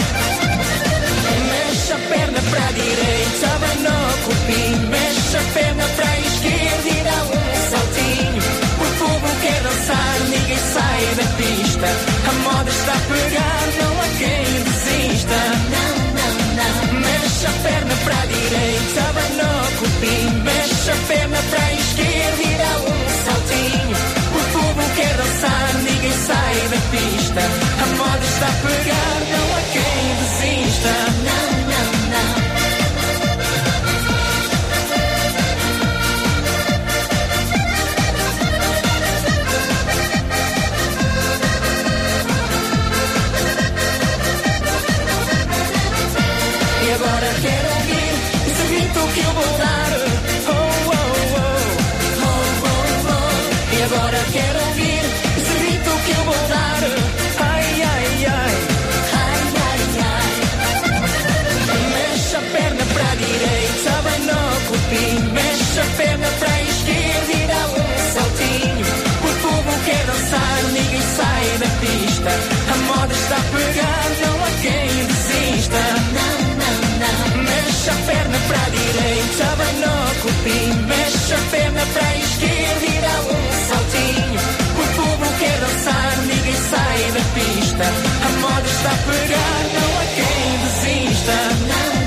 Mexe a perna pra direita, vai no corpinho. Mexe a perna pra esquerda e dá um saltinho. Quer dançar, ninguém sai da pista. A moda está a pegar, não há quem não. Mexe a perna pra direita, vai no corpinho. Mexe a perna pra esquerda e dá um saltinho. O povo quer dançar, ninguém sai da pista. A moda está a pegar, não há quem desista. Dançar, ninguém sai da pista. A moda está a pegar, não há quem desista. Não, não, não. Mexe a perna pra direita, vai no corpinho. Mexe a perna pra esquerda e dá um saltinho. O povo quer dançar, ninguém sai da pista. A moda está a pegar, não há quem desista. Não.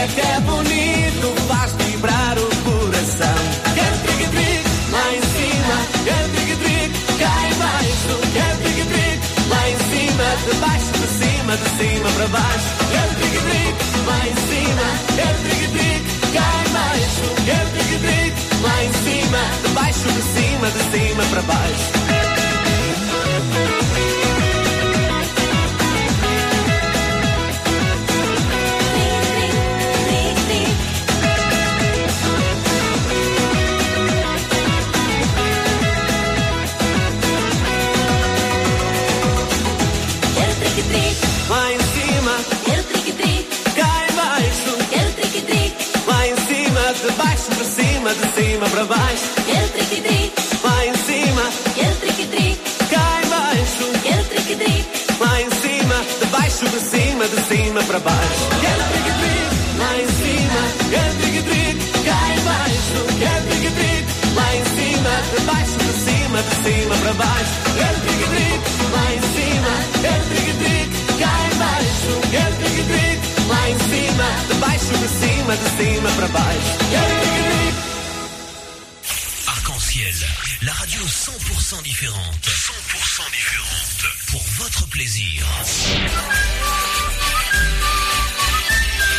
É que é bonito, faz vibrar o coração. Quero trique-trique, lá em cima. Quero trique-trique, cá em baixo. Quero trique-trique, lá em cima. De baixo, de cima, de cima para baixo. Trique-trique, lá em cima. Trique-trique, cá em baixo. Quero trique-trique, lá em cima. De baixo, de cima, de cima para baixo. Para baixo. quero trique-trique, Lá em cima, quero trique-trique, cá em baixo. quero trique-trique, Lá em cima, de baixo, de cima, de cima para baixo. Quero trique-trique, lá em cima. Quero trique-trique, cá em baixo. Quero trique-trique, lá em cima. De baixo, de cima, de cima para baixo. Quero trique-trique, lá em cima. Quero trique-trique, cá em baixo. Quero trique-trique, lá em cima. De baixo, de cima, de cima para baixo. Quero trique-trique. La radio 100% différente. 100% différente. Pour votre plaisir.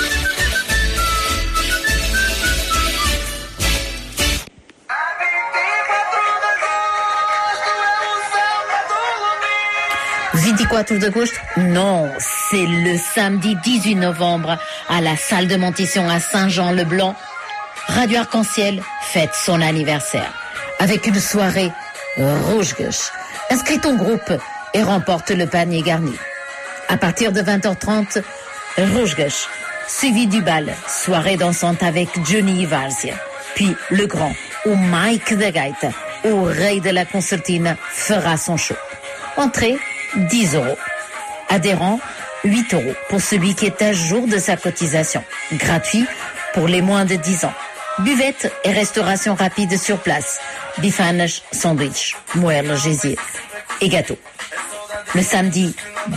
« 24 d'août Non, c'est le samedi 18 novembre à la salle de Montisson à Saint-Jean-le-Blanc. Radio Arc-en-Ciel fête son anniversaire avec une soirée rouge-gauche. Inscris ton groupe et remporte le panier garni. À partir de 20h30, rouge-gauche, suivi du bal, soirée dansante avec Johnny Varzia. Puis le grand, ou Mike de Gaita, ou rei de la concertine, fera son show. Entrée, 10 euros. Adhérent, 8 euros pour celui qui est à jour de sa cotisation. Gratuit pour les moins de 10 ans. Buvette et restauration rapide sur place. Bifanes, sandwich, moelle, gésier et gâteau. Le samedi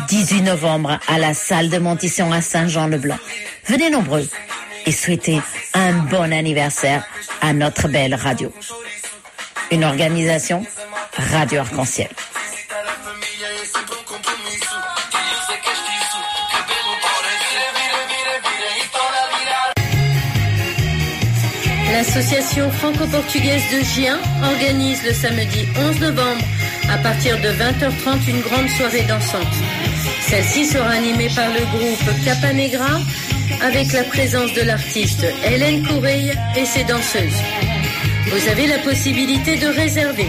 18 novembre à la salle de Montisson à Saint-Jean-le-Blanc. Venez nombreux et souhaitez un bon anniversaire à notre belle radio. Une organisation Radio Arc-en-Ciel. L'association franco-portugaise de Gien organise le samedi 11 novembre à partir de 20h30 une grande soirée dansante. Celle-ci sera animée par le groupe Capanegra avec la présence de l'artiste Hélène Coureille et ses danseuses. Vous avez la possibilité de réserver.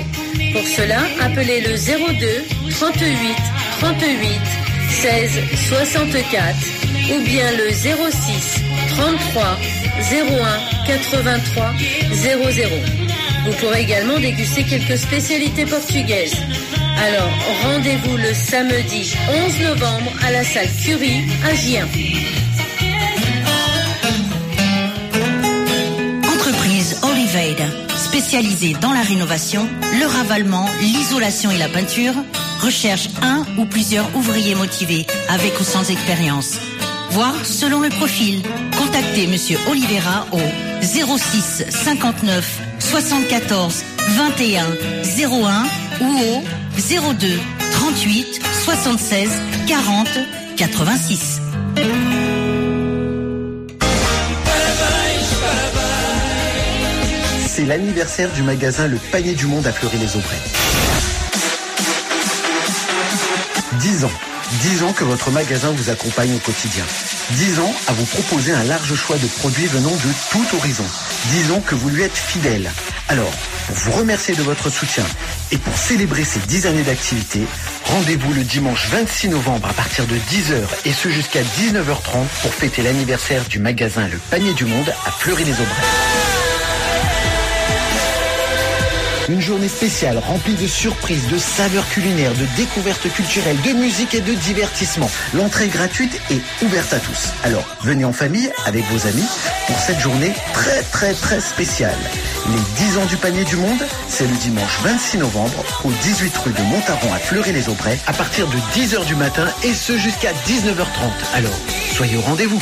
Pour cela, appelez le 02 38 38 16 64 ou bien le 06 33 01 83 00. Vous pourrez également déguster quelques spécialités portugaises. Alors, rendez-vous le samedi 11 novembre à la salle Curie à Gien. Entreprise Oliveira, spécialisée dans la rénovation, le ravalement, l'isolation et la peinture, recherche un ou plusieurs ouvriers motivés avec ou sans expérience. Voir selon le profil. Contactez Monsieur Oliveira au 06 59 74 21 01 ou au 02 38 76 40 86. C'est l'anniversaire du magasin Le Panier du Monde à Fleury-les-Aubrais. 10 ans. 10 ans que votre magasin vous accompagne au quotidien. 10 ans à vous proposer un large choix de produits venant de tout horizon. 10 ans que vous lui êtes fidèle. Alors, pour vous remercier de votre soutien et pour célébrer ces 10 années d'activité, rendez-vous le dimanche 26 novembre à partir de 10h et ce jusqu'à 19h30 pour fêter l'anniversaire du magasin Le Panier du Monde à Fleury-les-Aubrais. Une journée spéciale remplie de surprises, de saveurs culinaires, de découvertes culturelles, de musique et de divertissement. L'entrée est gratuite et ouverte à tous. Alors, venez en famille avec vos amis pour cette journée très très très spéciale. Les 10 ans du panier du monde, c'est le dimanche 26 novembre au 18 rue de Montaron à Fleury-les-Aubrais à partir de 10h du matin et ce jusqu'à 19h30. Alors, soyez au rendez-vous.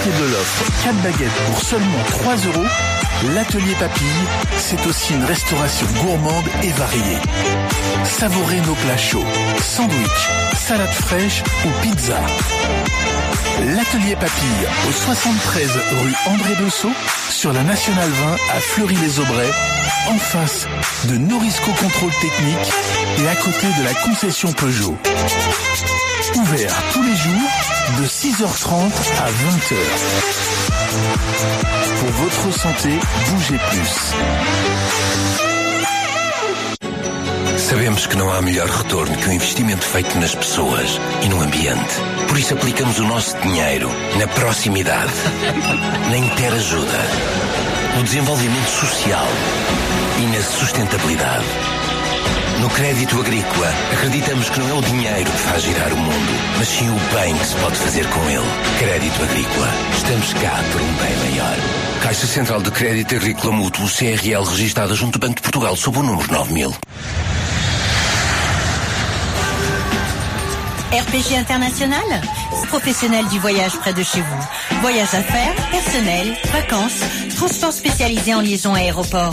Profitez de l'offre 4 baguettes pour seulement 3 euros. L'atelier Papille, c'est aussi une restauration gourmande et variée. Savourez nos plats chauds, sandwich, salade fraîche ou pizza. L'atelier Papille au 73 rue André Dessau sur la Nationale 20 à Fleury-les-Aubrais, en face de Norisco Contrôle Technique et à côté de la concession Peugeot. Ouvert tous les jours de 6h30 à 20h. Pour votre santé, bougez plus. Sabemos que não há melhor retorno que o investimento feito nas pessoas e no ambiente. Por isso aplicamos o nosso dinheiro na proximidade, na interajuda, no desenvolvimento social e na sustentabilidade. No crédito agrícola, acreditamos que não é o dinheiro que faz girar o mundo, mas sim o bem que se pode fazer com ele. Crédito agrícola. Estamos cá por um bem maior. Caixa Central de Crédito Agrícola Mútuo, CRL, registada junto ao Banco de Portugal, sob o número 9000. RPG International, professionnel du voyage près de chez vous. Voyage affaires, personnel, vacances, transport spécialisé en liaison aéroport.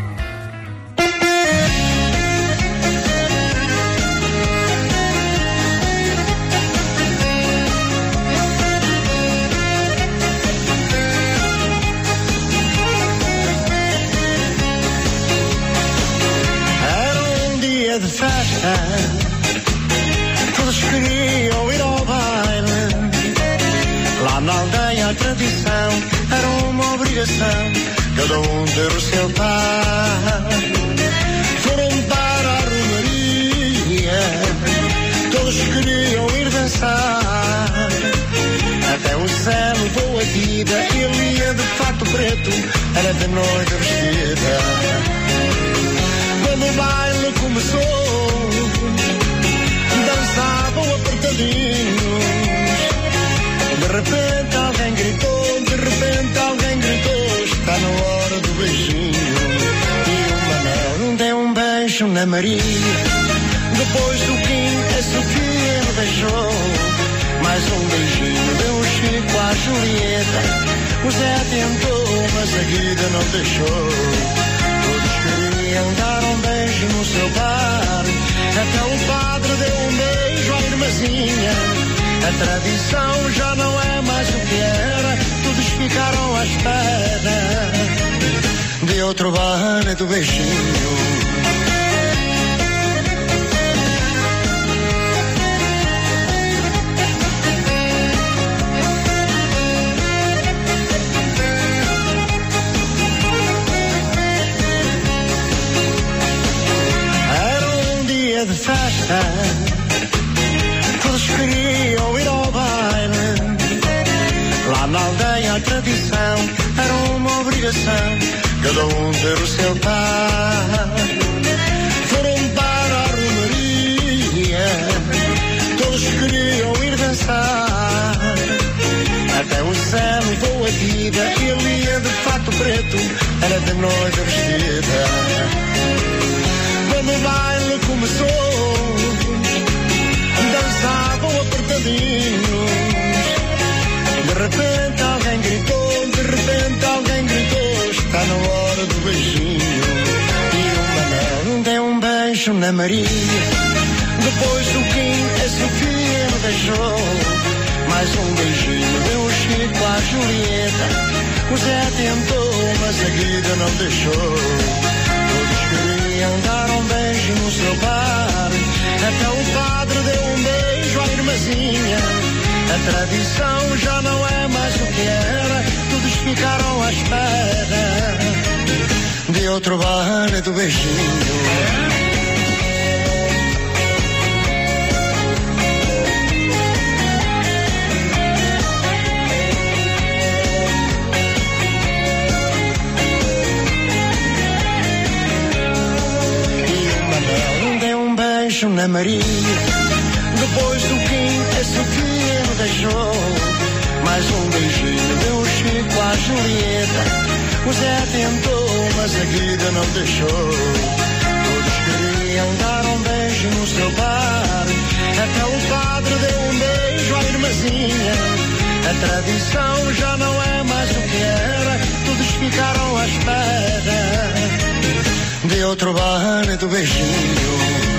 Todos queriam ir ao baile. Lá na aldeia a tradição era uma obrigação, cada um ter o seu par. Foram para a romaria, todos queriam ir dançar. Até o céu levou a vida, ele ia de fato preto, era de noite vestida. Quando o baile começou, De repente alguém gritou, de repente alguém gritou, está na hora do beijinho. E o Manel deu um beijo na Maria. Depois do Kim, a Sofia me beijou. Mais um beijinho deu um Chico à Julieta. O Zé tentou, mas a Guida não deixou. Todos queriam dar um beijo no seu par. Até o padre deu um beijo à irmãzinha. A tradição já não é mais o que era. Todos ficaram à espera de outro baile do beijinho. Todos queriam ir ao baile. Lá na aldeia a tradição era uma obrigação, cada um ter o seu par. Foram para a romaria, todos queriam ir dançar. Até o céu levou a vida, ele ia de fato preto, era de noite vestida. Quando o baile começou, dançavam apertadinhos. De repente alguém gritou, de repente alguém gritou, está na hora do beijinho. E o Manel deu um beijo na Maria. Depois do Kim, a Sofia me beijou. Mais um beijinho deu um Chico à Julieta. O Zé tentou, mas a Guida não deixou. Todos queriam dar no seu par. Até o padre deu um beijo à irmãzinha. A tradição já não é mais o que era. Todos ficaram à espera de outro baile do beijinho. Beijo na Maria. Depois do a Sofia me deixou. Mais um beijinho deu Chico à Julieta. O Zé tentou, mas a Guida não deixou. Todos queriam dar um beijo no seu par. Até o padre deu um beijo à irmãzinha. A tradição já não é mais o que era. Todos ficaram à espera de outro baile do beijinho.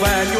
find you.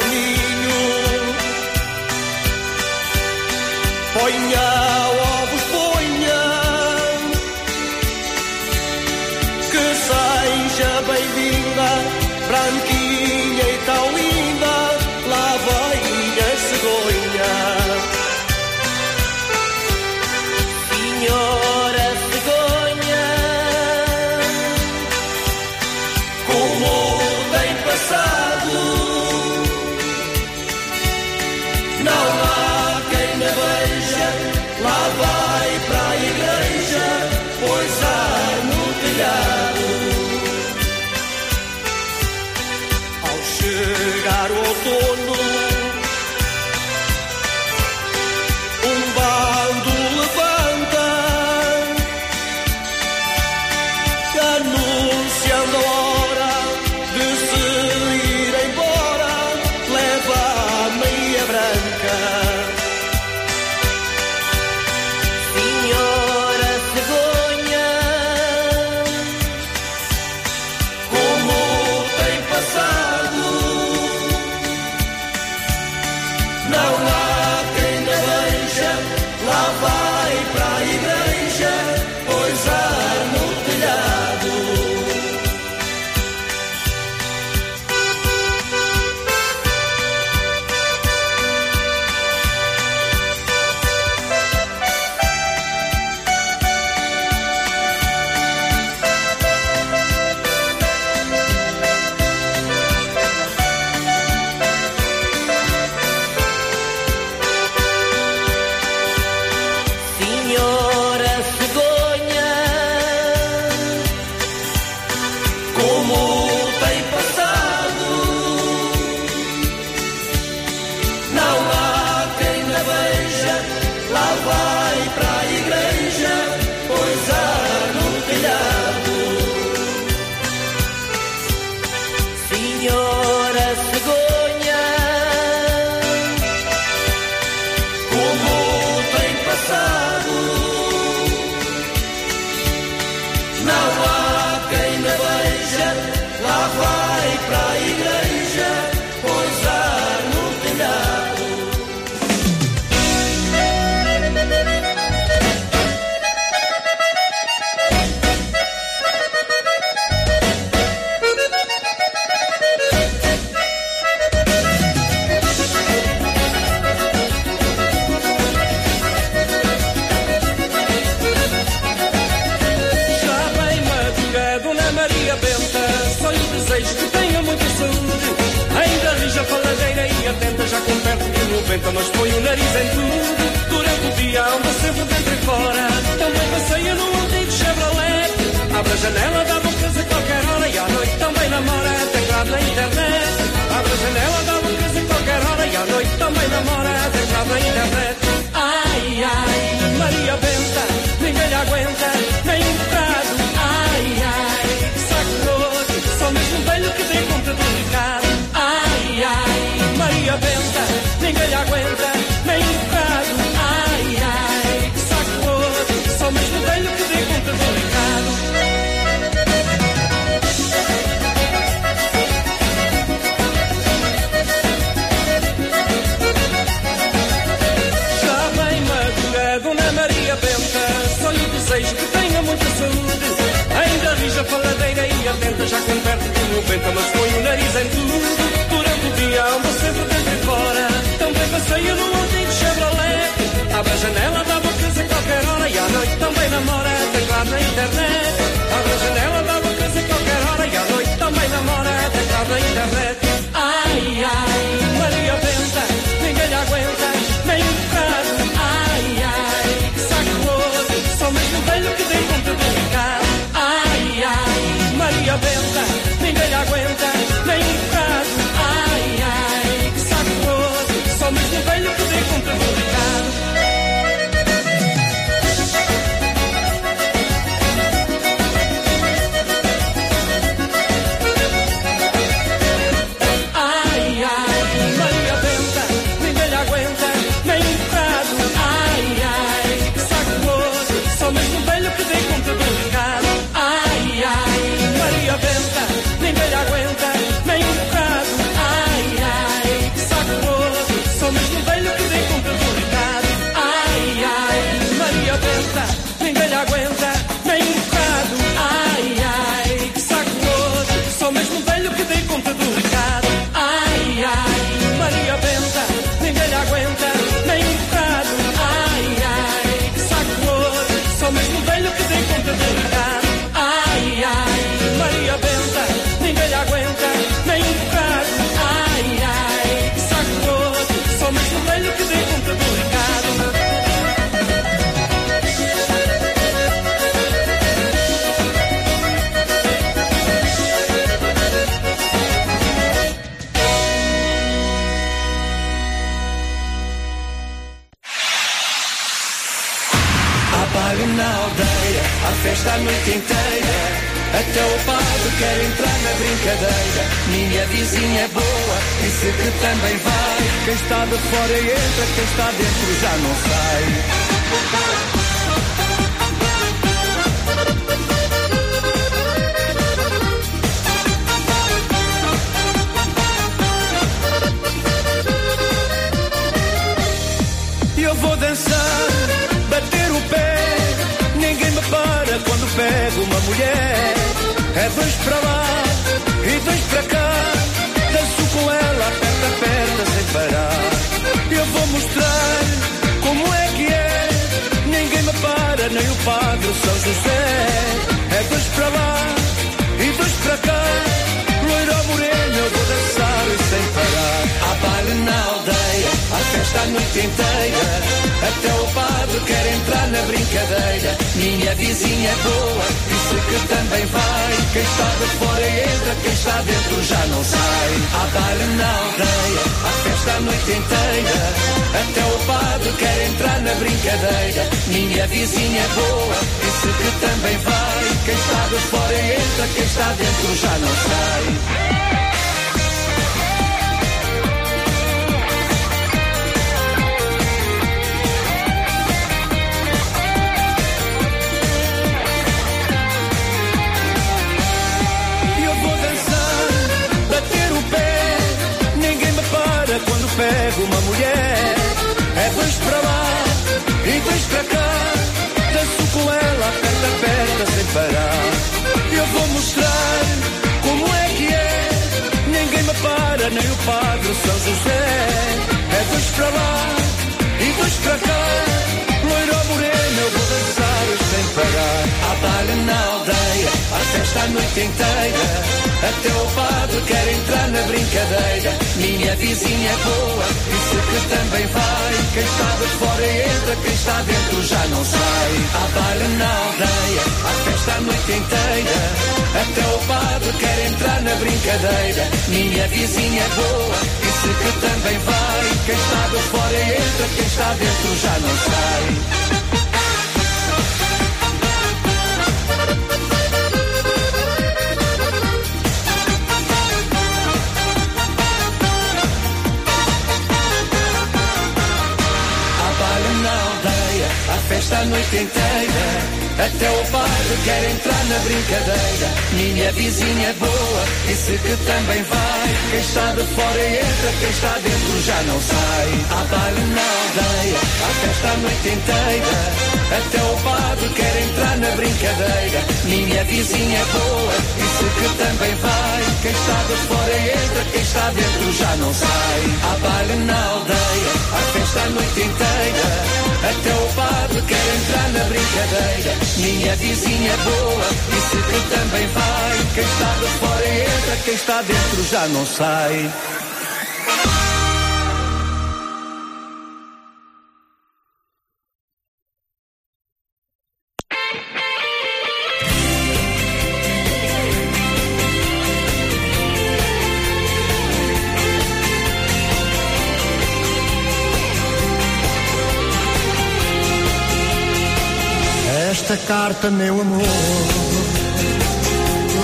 Esta carta, meu amor,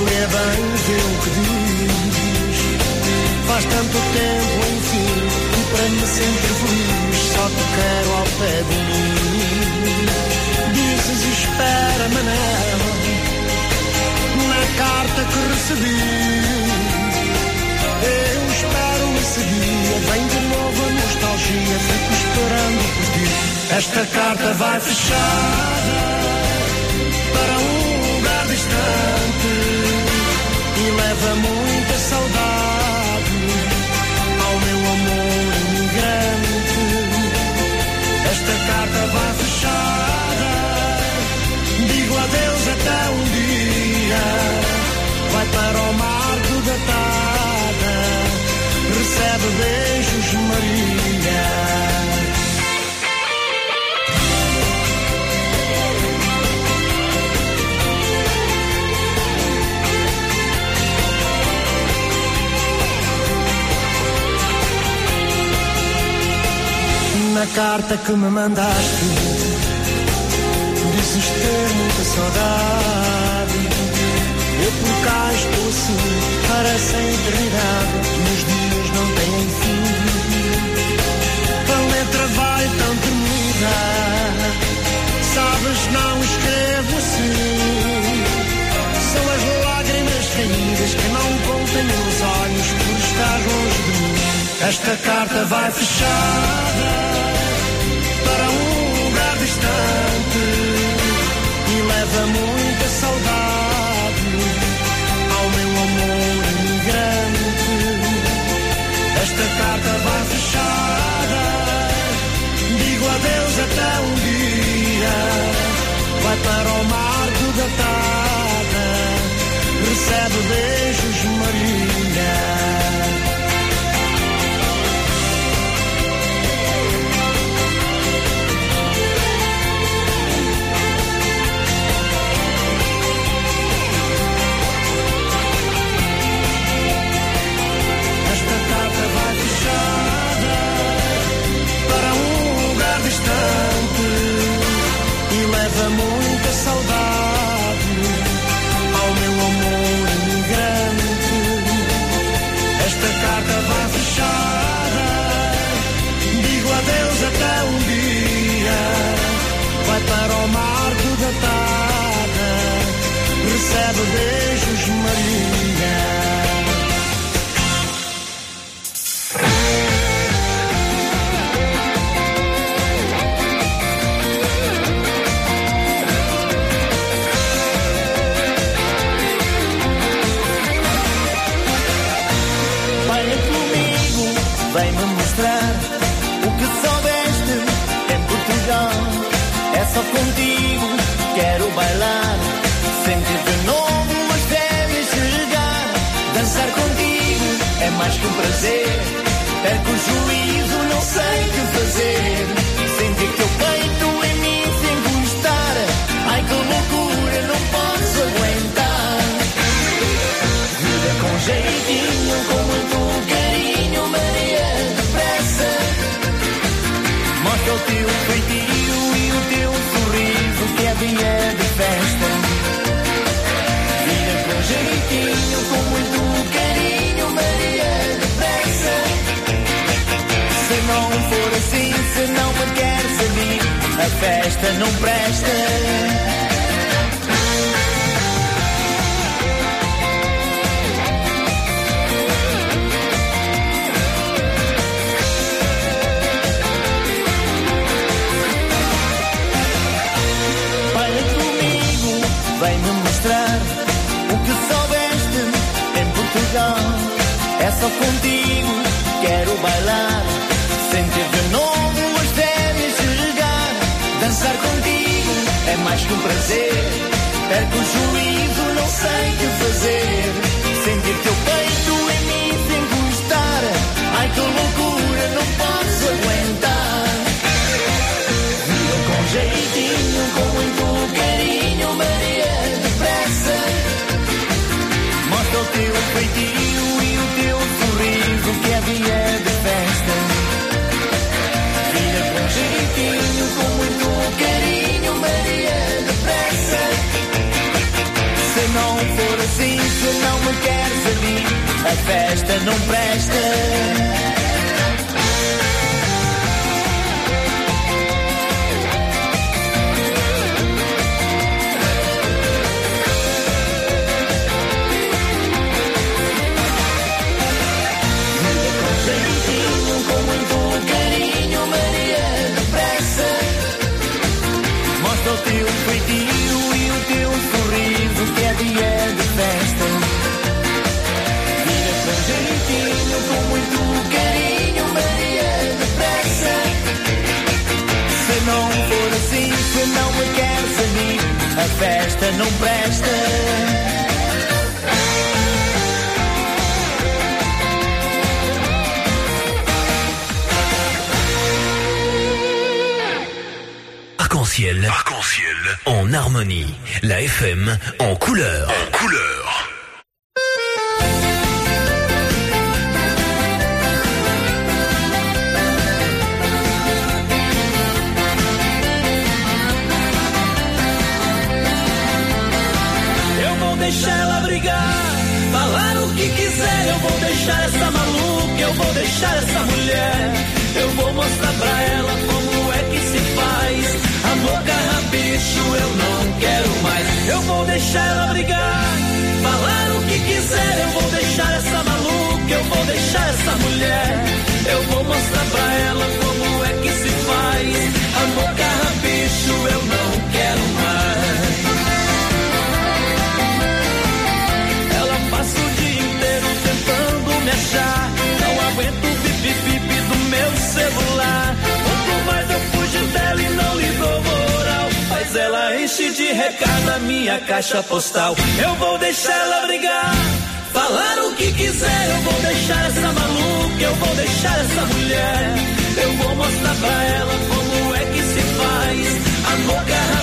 lê bem vê o que diz. Faz tanto tempo, enfim, e para me sentir feliz, só te quero ao pé de mim. Dizes, espera-me nela, na carta que recebi. Eu espero em seguida, vem de novo a nostalgia, fico esperando por ti. Esta carta vai fechada para um lugar distante e leva muita saudade ao meu amor imigrante. Esta carta vai fechada, digo adeus até um dia, vai para o marco da tarde, recebe beijos Maria. Na carta que me mandaste. Dizes ter muita saudade. Eu por cá estou assim Parece a eternidade os dias não têm fim. A letra vai tão tremida Sabes, não escrevo assim. São as lágrimas caídas Que não contêm os olhos Por estar longe de mim Esta carta vai fechada para um lugar distante e leva muita saudade ao meu amor imigrante. Esta carta vai fechada, digo adeus até um dia, vai para o marco da tarde, recebe beijos Maria. Recebe beijos Maria. Mais que um prazer. Perco o juízo, não sei o que fazer. Sentir teu peito em mim sem gostar. Ai que loucura, não posso aguentar. Vida com jeitinho, com muito carinho, Maria depressa. Mostra o teu feitio e o teu sorriso que é dia a festa não presta. Vem-me mostrar o que soubeste em Portugal. É só contigo, quero bailar. Sentir mais que um prazer. Perco o juízo, não sei o que fazer. Sentir teu peito em mim sem gostar. Ai que loucura, não posso aguentar. Vira com jeitinho, com muito carinho, Maria depressa. Mostra o teu feitio e o teu sorriso que é dia de festa. Vira com jeitinho, com muito carinho, não me queres ali, a festa não presta. Arc-en-ciel. Arc-en-ciel. En harmonie. La FM en couleur. En couleur. De recado a minha caixa postal. Eu vou deixar ela brigar. Falar o que quiser, eu vou deixar essa maluca, eu vou deixar essa mulher. Eu vou mostrar pra ela como é que se faz. Amor, carrapicho,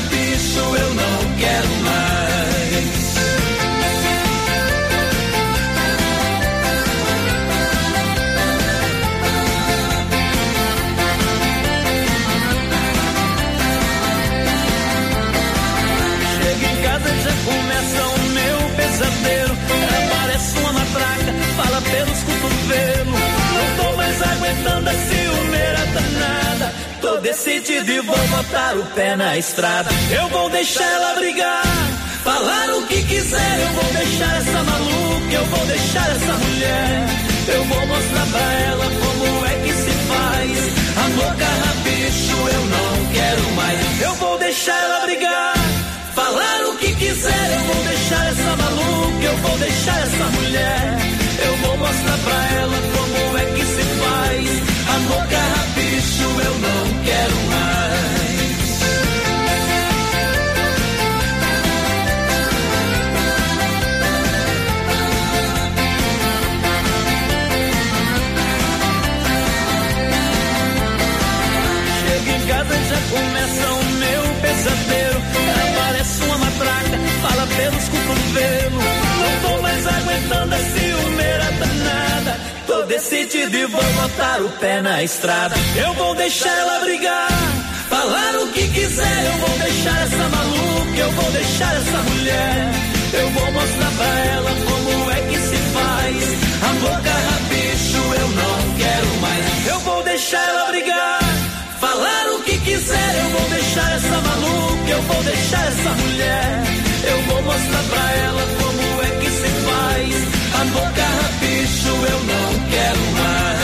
aguentando a ciumeira danada. Tô decidido e vou botar o pé na estrada. Eu vou deixar ela brigar, falar o que quiser. Eu vou deixar essa maluca, eu vou deixar essa mulher. Eu vou mostrar pra ela como é que se faz. Amor, carrapicho, eu não quero mais. Eu vou deixar ela brigar. Falar o que quiser, eu vou deixar essa maluca, eu vou deixar essa mulher. Eu vou mostrar pra ela como é que se faz. Quero mais. Chego em casa e já começa o meu pesadelo. Ela parece uma matraca, fala pelos cotovelos. Não tô mais aguentando a ciumeira danada. Tô decidido e vou botar o pé na estrada. Eu vou deixar ela brigar, falar o que quiser. Eu vou deixar essa maluca, eu vou deixar essa mulher. Eu vou mostrar pra ela como é que se faz. Amor, carrapicho, eu não quero mais. Eu vou deixar ela brigar. Falar o que quiser, eu vou deixar essa maluca, eu vou deixar essa mulher. Eu vou mostrar pra ela como é que se faz. Amor, carrapicho, eu não quero mais.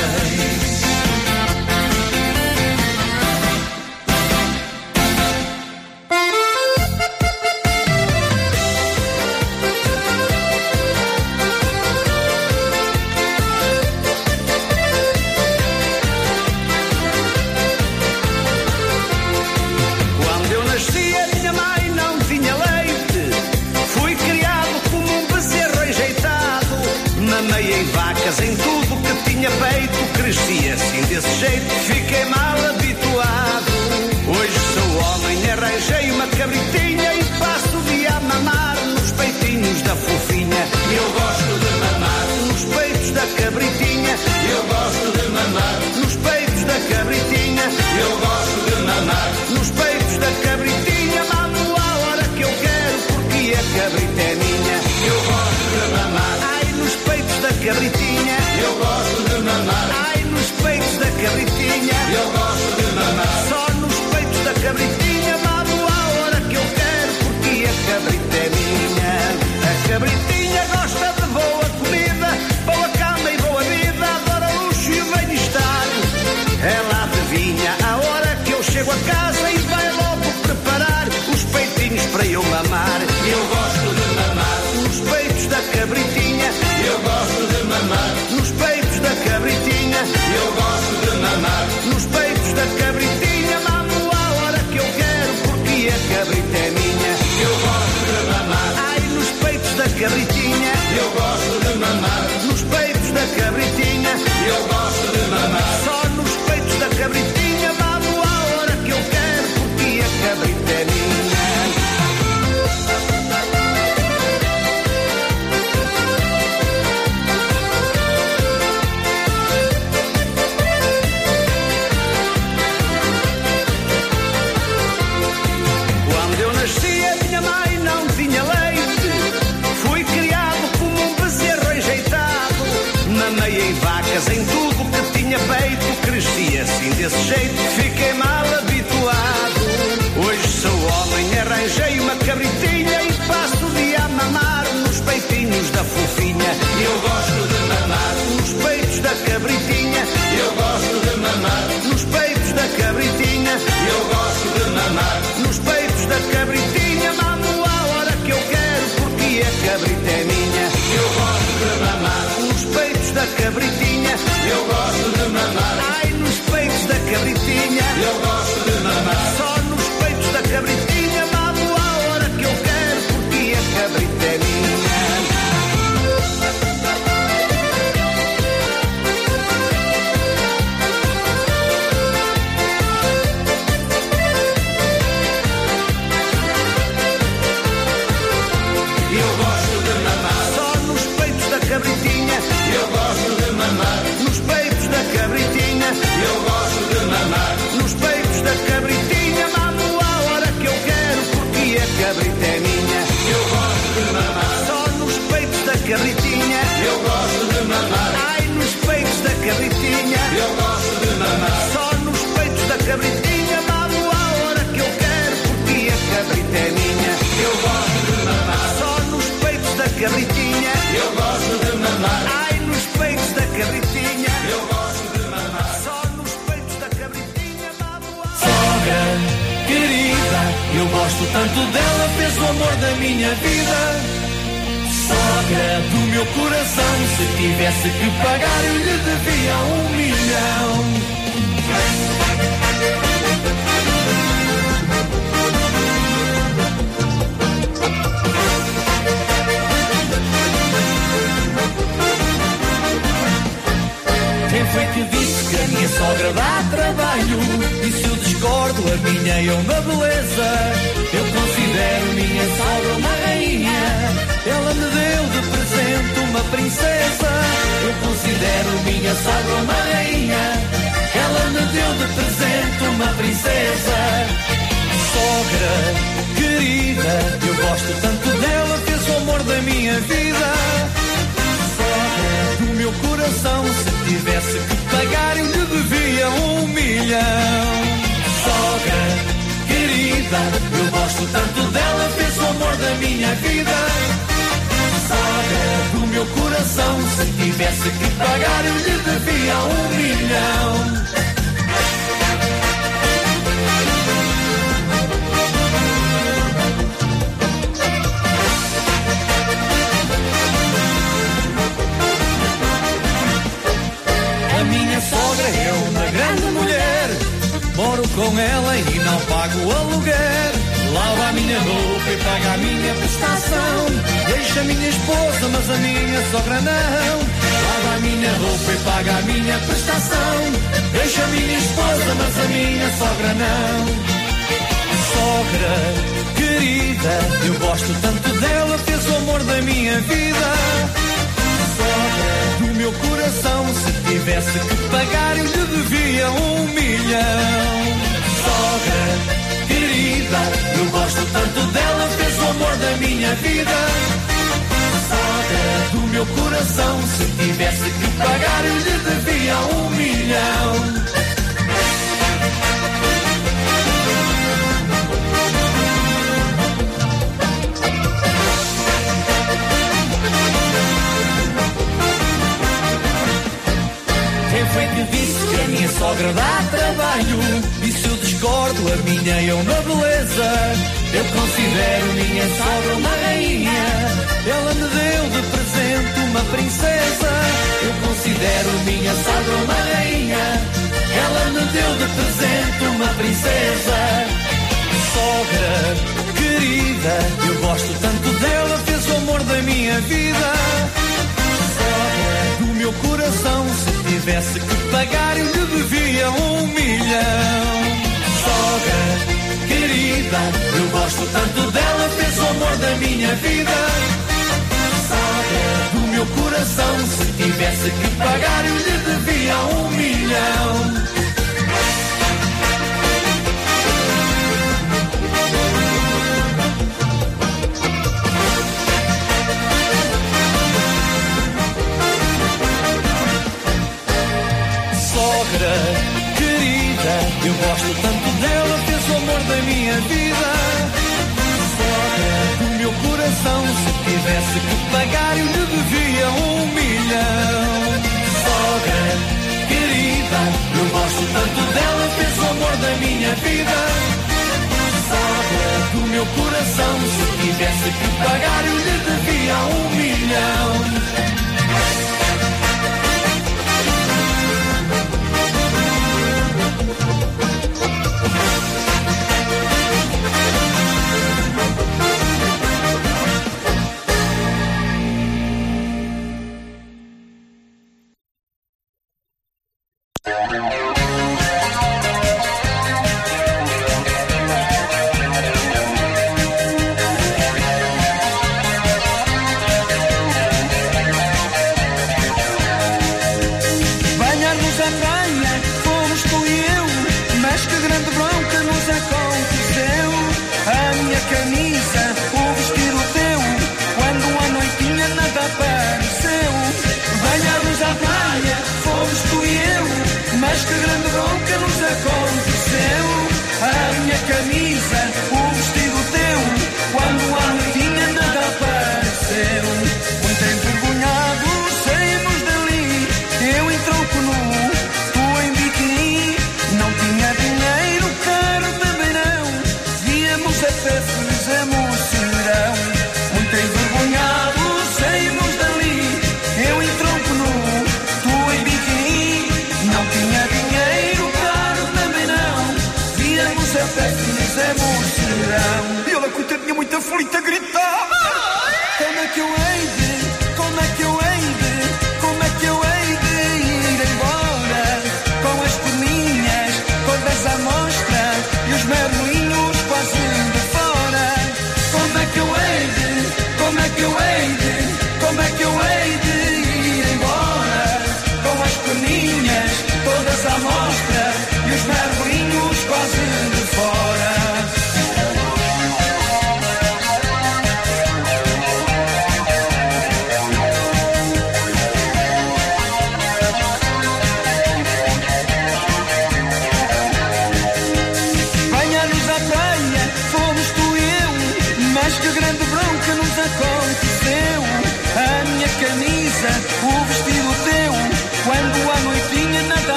I'll make you.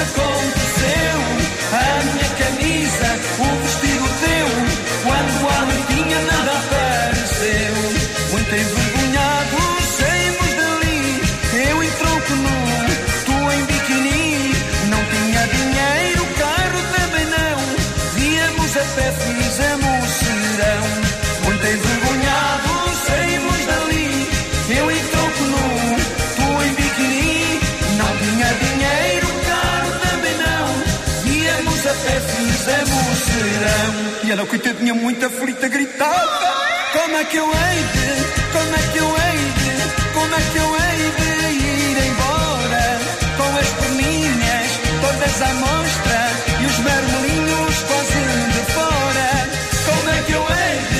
Aconteceu. Juliana, que eu tinha muita frita gritava: Como é que eu hei de, como é que eu hei de, como é que eu hei de ir embora? Com as perninhas todas à mostra e os marmelinhos quase de fora. Como é que eu hei de?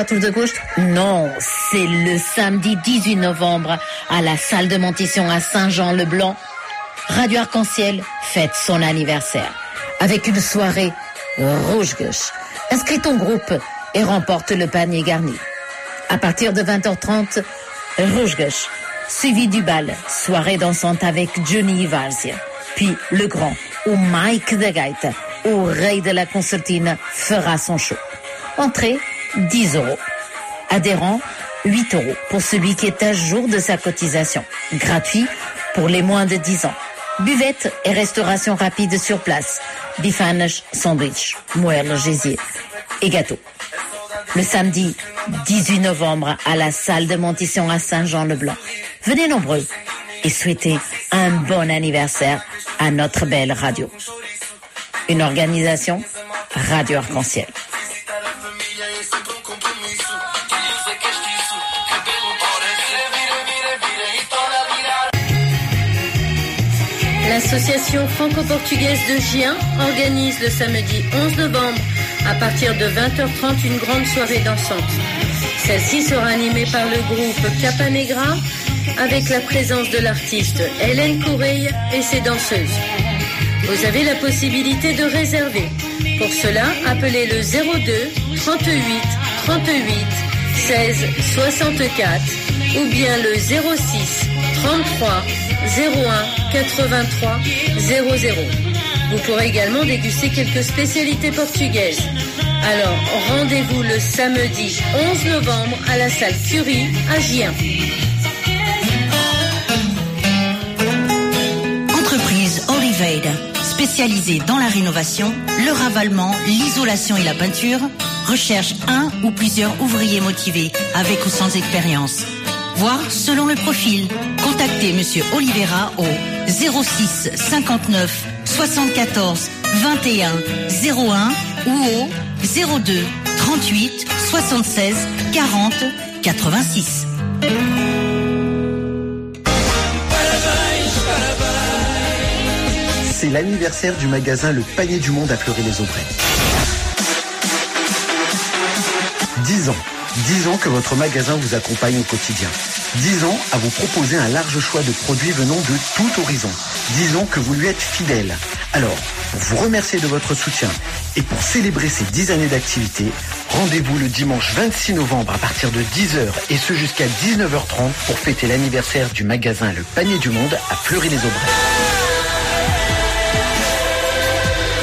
24 d'août Non, c'est le samedi 18 novembre à la salle de Montition à Saint-Jean-le-Blanc. Radio Arc-en-Ciel fête son anniversaire avec une soirée rouge-gauche. Inscris ton groupe et remporte le panier garni. À partir de 20h30, rouge-gauche, suivi du bal, soirée dansante avec Johnny Valsia. Puis le grand, ou Mike de Gaita, au rey de la concertine, fera son show. Entrée, 10 euros. Adhérent, 8 euros pour celui qui est à jour de sa cotisation. Gratuit pour les moins de 10 ans. Buvette et restauration rapide sur place. Bifanes, sandwich, moelle, gésier et gâteau. Le samedi 18 novembre à la salle de Montisson à Saint-Jean-le-Blanc. Venez nombreux et souhaitez un bon anniversaire à notre belle radio. Une organisation Radio Arc-en-Ciel. L'association franco-portugaise de Gien organise le samedi 11 novembre à partir de 20h30 une grande soirée dansante. Celle-ci sera animée par le groupe Capanegra avec la présence de l'artiste Hélène Coureille et ses danseuses. Vous avez la possibilité de réserver. Pour cela, appelez le 02 38 38 16 64 ou bien le 06 33 01 83 00. Vous pourrez également déguster quelques spécialités portugaises. Alors, rendez-vous le samedi 11 novembre à la salle Curie à Gien. Entreprise Oliveira, spécialisée dans la rénovation, le ravalement, l'isolation et la peinture, recherche un ou plusieurs ouvriers motivés avec ou sans expérience. Voir selon le profil. Contactez Monsieur Oliveira au 06 59 74 21 01 ou au 02 38 76 40 86. C'est l'anniversaire du magasin Le Panier du Monde à Fleury-les-Aubrais. 10 ans. 10 ans que votre magasin vous accompagne au quotidien. 10 ans à vous proposer un large choix de produits venant de tout horizon. 10 ans que vous lui êtes fidèle. Alors, pour vous remercier de votre soutien et pour célébrer ces 10 années d'activité, rendez-vous le dimanche 26 novembre à partir de 10h et ce jusqu'à 19h30 pour fêter l'anniversaire du magasin Le Panier du Monde à Fleury-les-Aubrais.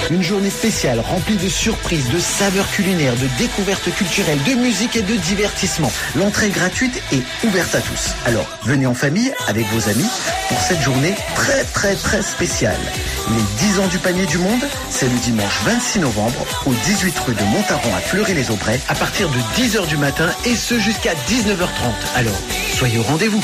Une journée spéciale remplie de surprises, de saveurs culinaires, de découvertes culturelles, de musique et de divertissement. L'entrée gratuite est ouverte à tous. Alors, venez en famille avec vos amis pour cette journée très très très spéciale. Les 10 ans du panier du monde, c'est le dimanche 26 novembre au 18 rue de Montaron à Fleury-les-Aubrais à partir de 10h du matin et ce jusqu'à 19h30. Alors, soyez au rendez-vous.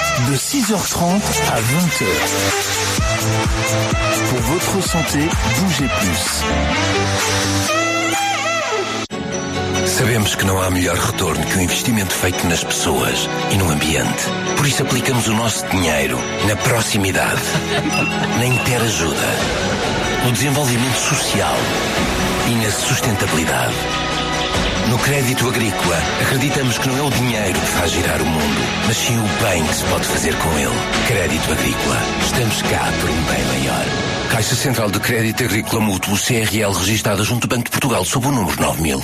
de 6h30 à 20h. Pour votre santé, bougez plus. Sabemos que não há melhor retorno que o investimento feito nas pessoas e no ambiente. Por isso aplicamos o nosso dinheiro na proximidade, na interajuda, no desenvolvimento social e na sustentabilidade. No crédito agrícola, acreditamos que não é o dinheiro que faz girar o mundo, mas sim o bem que se pode fazer com ele. Crédito agrícola. Estamos cá por um bem maior. Caixa Central de Crédito Agrícola Mútuo CRL registada junto ao Banco de Portugal sob o número 9000.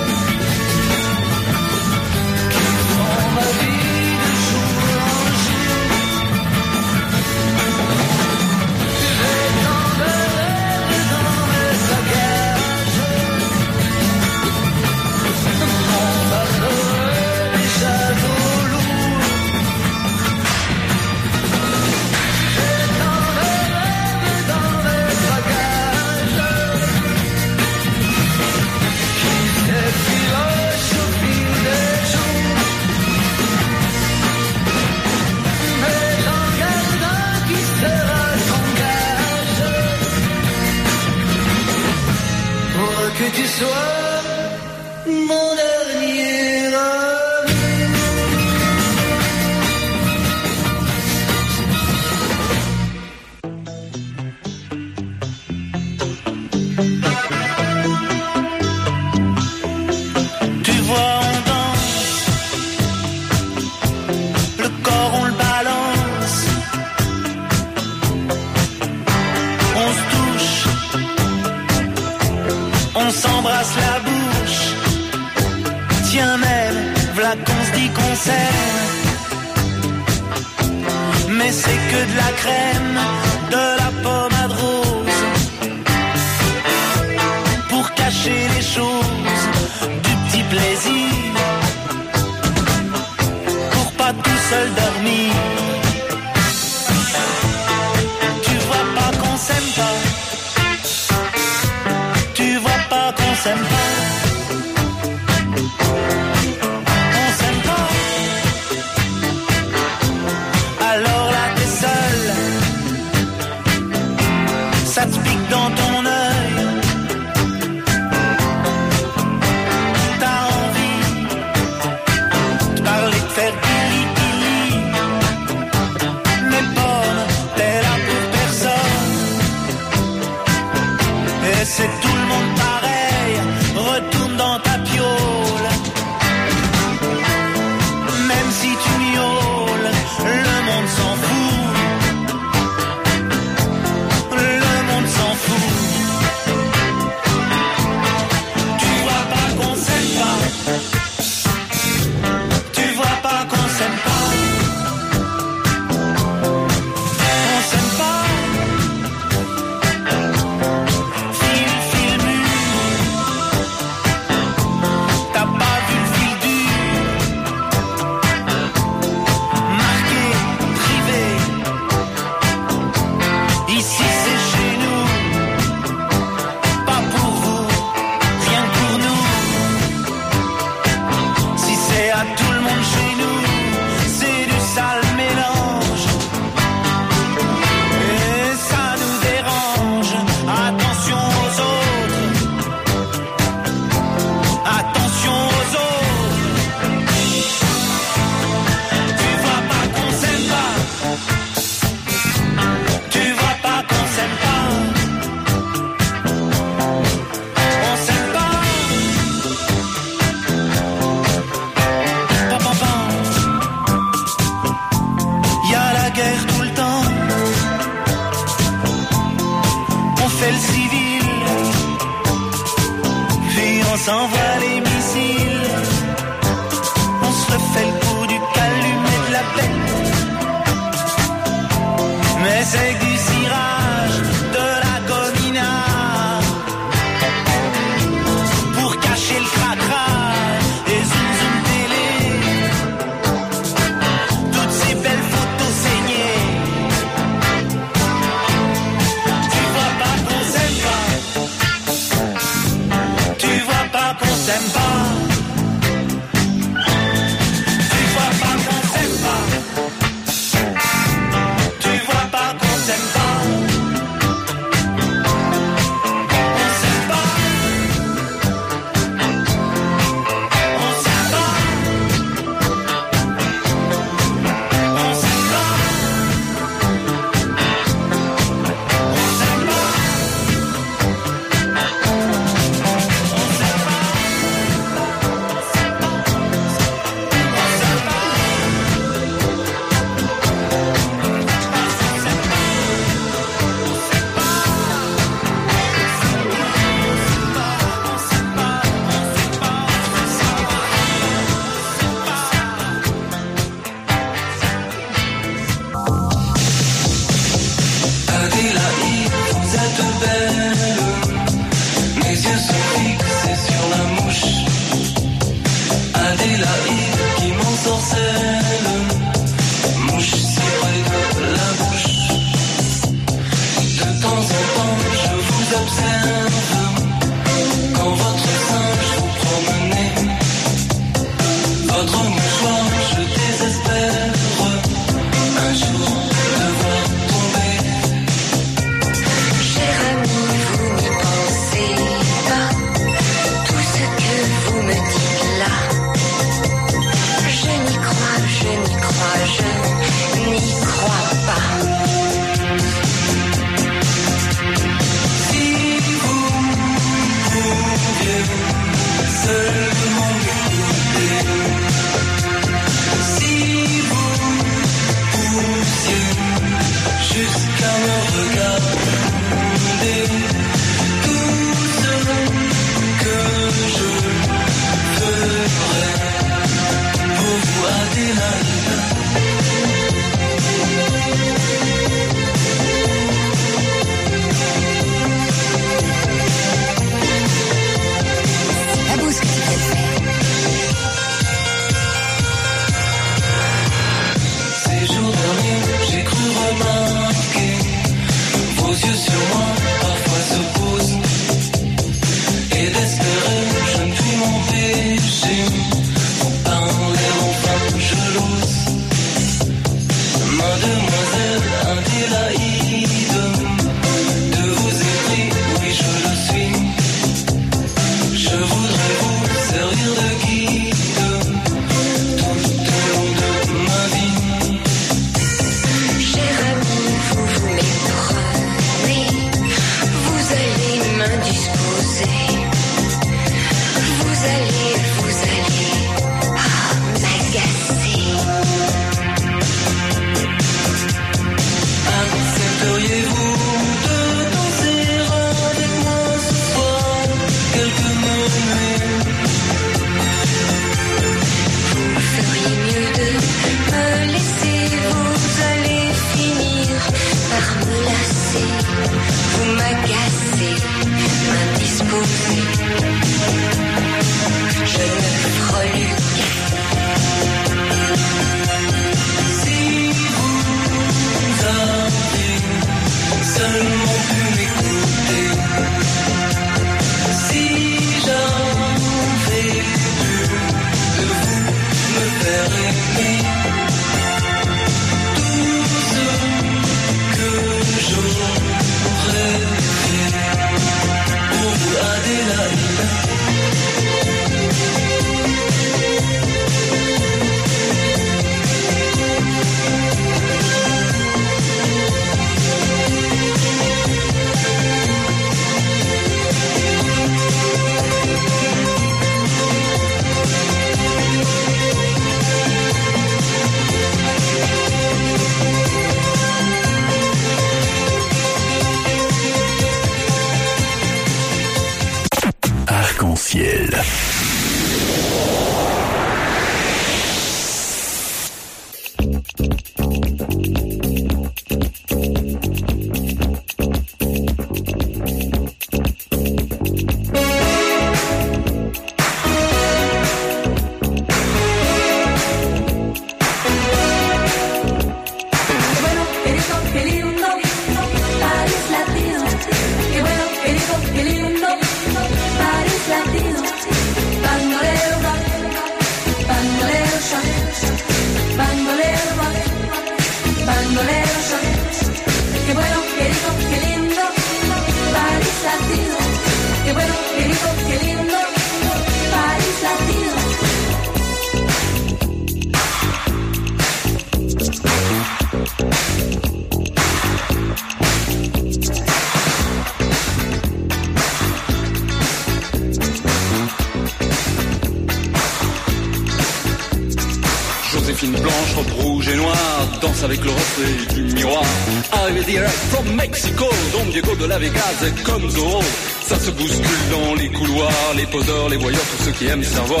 Comme Zorro. Ça se bouscule dans les couloirs, les poseurs, les voyeurs, tous ceux qui aiment savoir.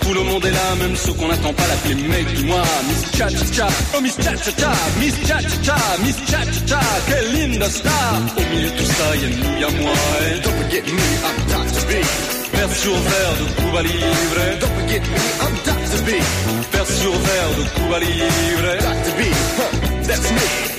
Tout le monde est là, même ceux qu'on n'attend pas l'appeler mec du mois. Miss Cha Cha Cha, oh Miss Cha Cha Cha, Miss Cha Cha Cha, Miss Cha Cha Cha, quelle linda star. Au milieu de tout ça, y'a nous, y'a moi. Et don't forget me, I'm Dr. B. Verre sur verre de Cuba Libre. Don't forget me, I'm Dr. B. Verre sur verre de Cuba Libre. Dr. B, huh, that's me.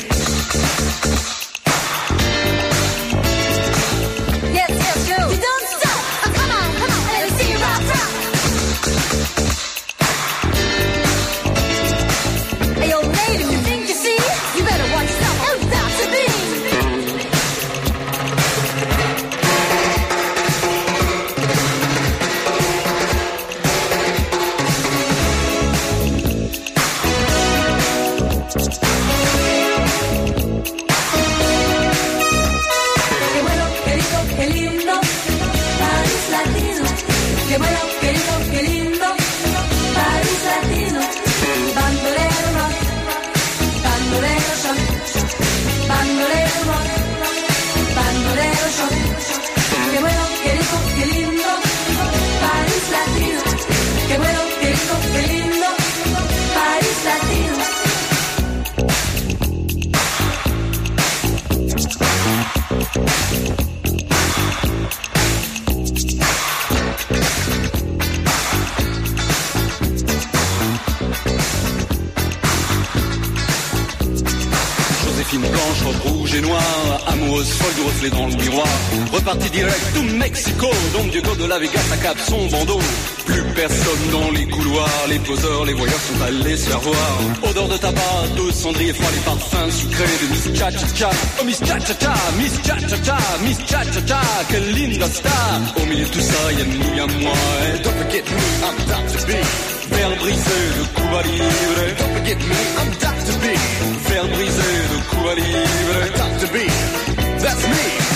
Les voyeurs sont allés se faire voir. Odeur de tabac, de cendrier froid, les parfums sucrés de Miss Cha Cha Cha. Oh Miss Cha Cha Cha, Miss Cha Cha Cha, Miss Cha Cha Cha, quelle linda star. Au milieu de tout ça, y'a nous, y'a moi. Don't forget me, I'm Dr. B. Verre brisé de Cuba Libre. Don't forget me, I'm Dr. B. Verre brisé de Cuba Libre. Dr. B, that's me.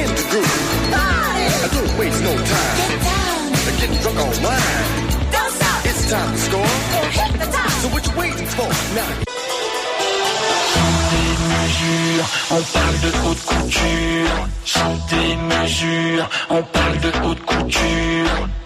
And begin to groove. Party. I don't waste no time. Get down. Get drunk on wine. Don't stop. It's time to score. Hit the top. So what you waiting for? Now? Mesure, on parle de haute couture. Santé mesure, on parle de haute couture.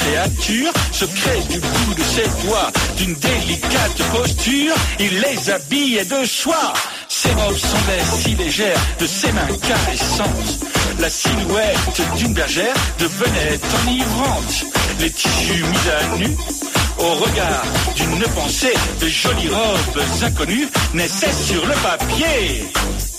créature se crée du bout de ses doigts, d'une délicate posture, il les habille de soie. Ses robes sont si légères, de ses mains caressantes, la silhouette d'une bergère devenait enivrante. Les tissus mis à nu, au regard d'une pensée, de jolies robes inconnues naissaient sur le papier.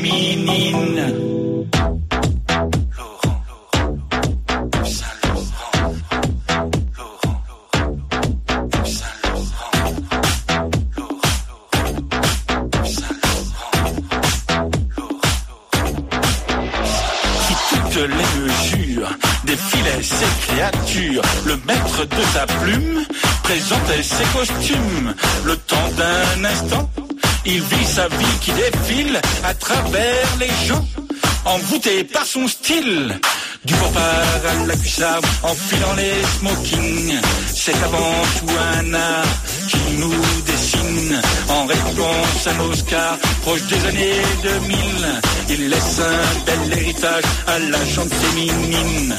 me Herbert, les gens envoûtés par son style. Du barbare à la cuissard, en filant les smokings. C'est avant tout un art qui nous dessine. En réponse à Oscar, proche des années 2000, il laisse un bel héritage à la chante féminine.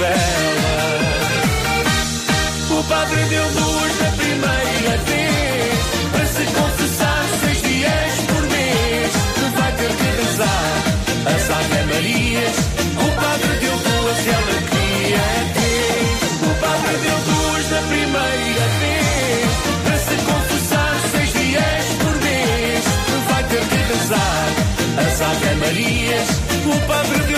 O padre deu luz na primeira vez para se confessar seis dias por mês. Tu vai ter que rezar as Ave Marias. O padre deu duas e ela queria. O padre deu luz na primeira vez para se confessar seis dias por mês. Tu vai ter que rezar as Ave Marias. O padre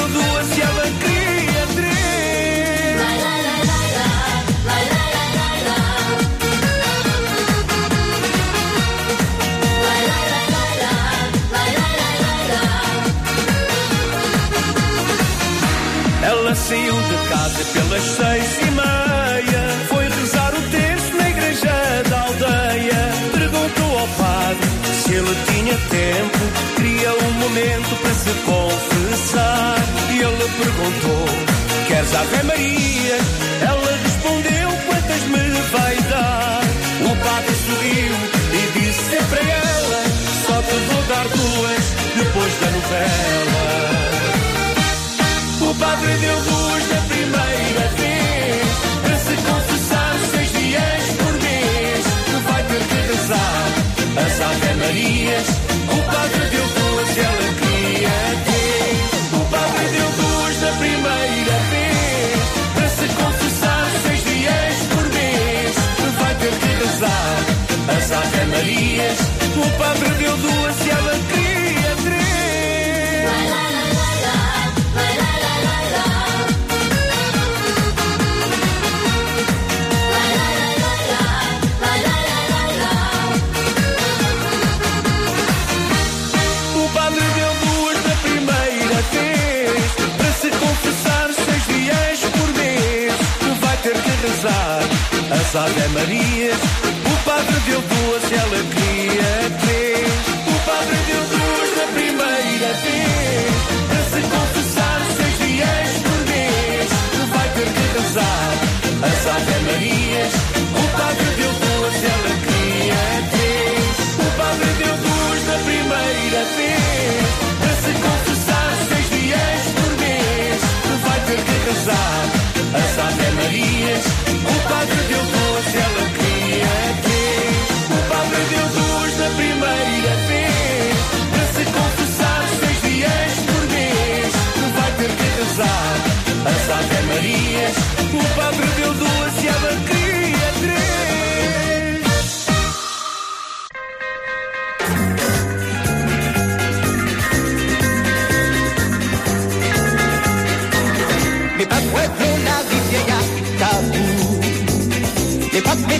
saiu de casa pelas seis e meia. Foi rezar o terço na igreja da aldeia. Perguntou ao padre se ele tinha tempo. Queria um momento para se confessar. E ele perguntou: Queres Ave Maria? Ela respondeu: Quantas me vai dar? O padre sorriu e disse para ela: Só te vou dar duas depois da novela. Padre deu duas da primeira vez Para se confessar seis dias por mês. Vai ter que rezar as Ave Marias. O padre deu duas e ela queria três O padre deu duas da primeira vez Para se confessar seis dias por mês. Vai ter que rezar as Ave Marias. O padre deu duas e ela queria as Ave Marias O padre deu duas e ela queria três. O padre deu duas da primeira vez Para se confessar seis dias por mês. Vai ter que rezar as Ave Marias O padre deu duas e ela queria três. O padre deu duas da primeira vez Ave Marias O padre deu duas e ela queria três O padre deu duas da primeira vez Para se confessar seis dias por mês. Vai ter que rezar as Ave Marias. O padre deu duas e ela queria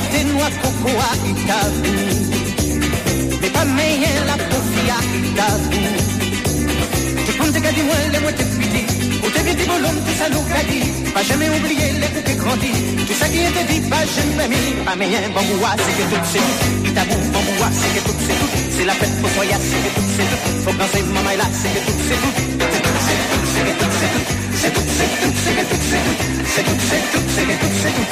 Mitenua kokoa itatu Lepa meien la pofia itatu Te kunte kadi mwen le mwen te piti O te biti bolom te salou kadi Pa jeme oubliye le kouke grandi Tout sa ki ete di pa jeme mi Pa meien bamboua seke tout se tout Itabou bamboua seke tout se tout C'est la fête pour soya seke tout se tout Faut danser mama la seke tout se tout C'est tout c'est tout seke tout c'est tout C'est tout c'est tout tout c'est tout C'est tout c'est tout tout c'est tout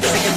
toxic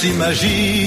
s'imagine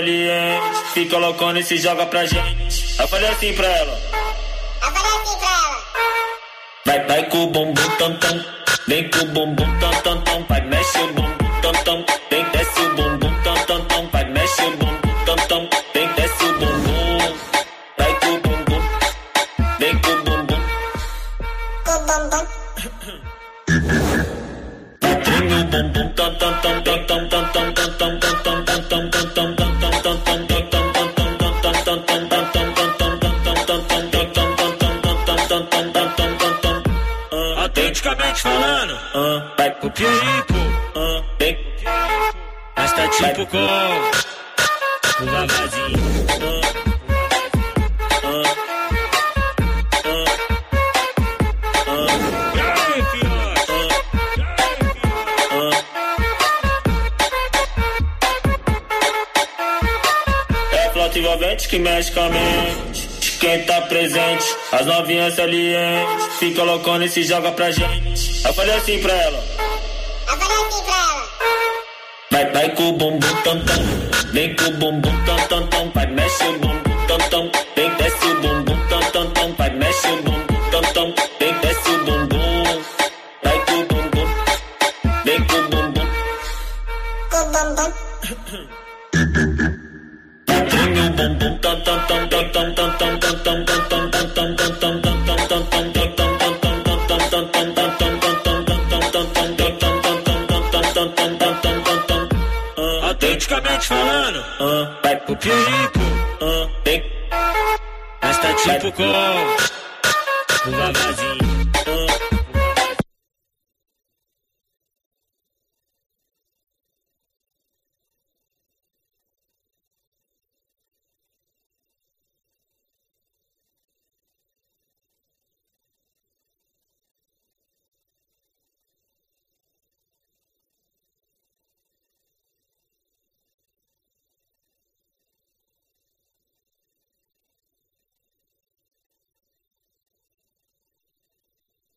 aliens. Fica loucona e se joga pra gente. Eu falei assim pra ela. Eu falei assim pra ela. Vai, vai com o bumbum tam tam. Vem com o bumbum tam tam presente. As novinhas ali, se Fica loucona e se joga pra gente. Eu falei assim pra ela. Eu falei assim pra ela. Vai, vai com o bumbum tam tam. Vem com o bumbum tam tam tam. Vai, mexe o bumbum. Coco.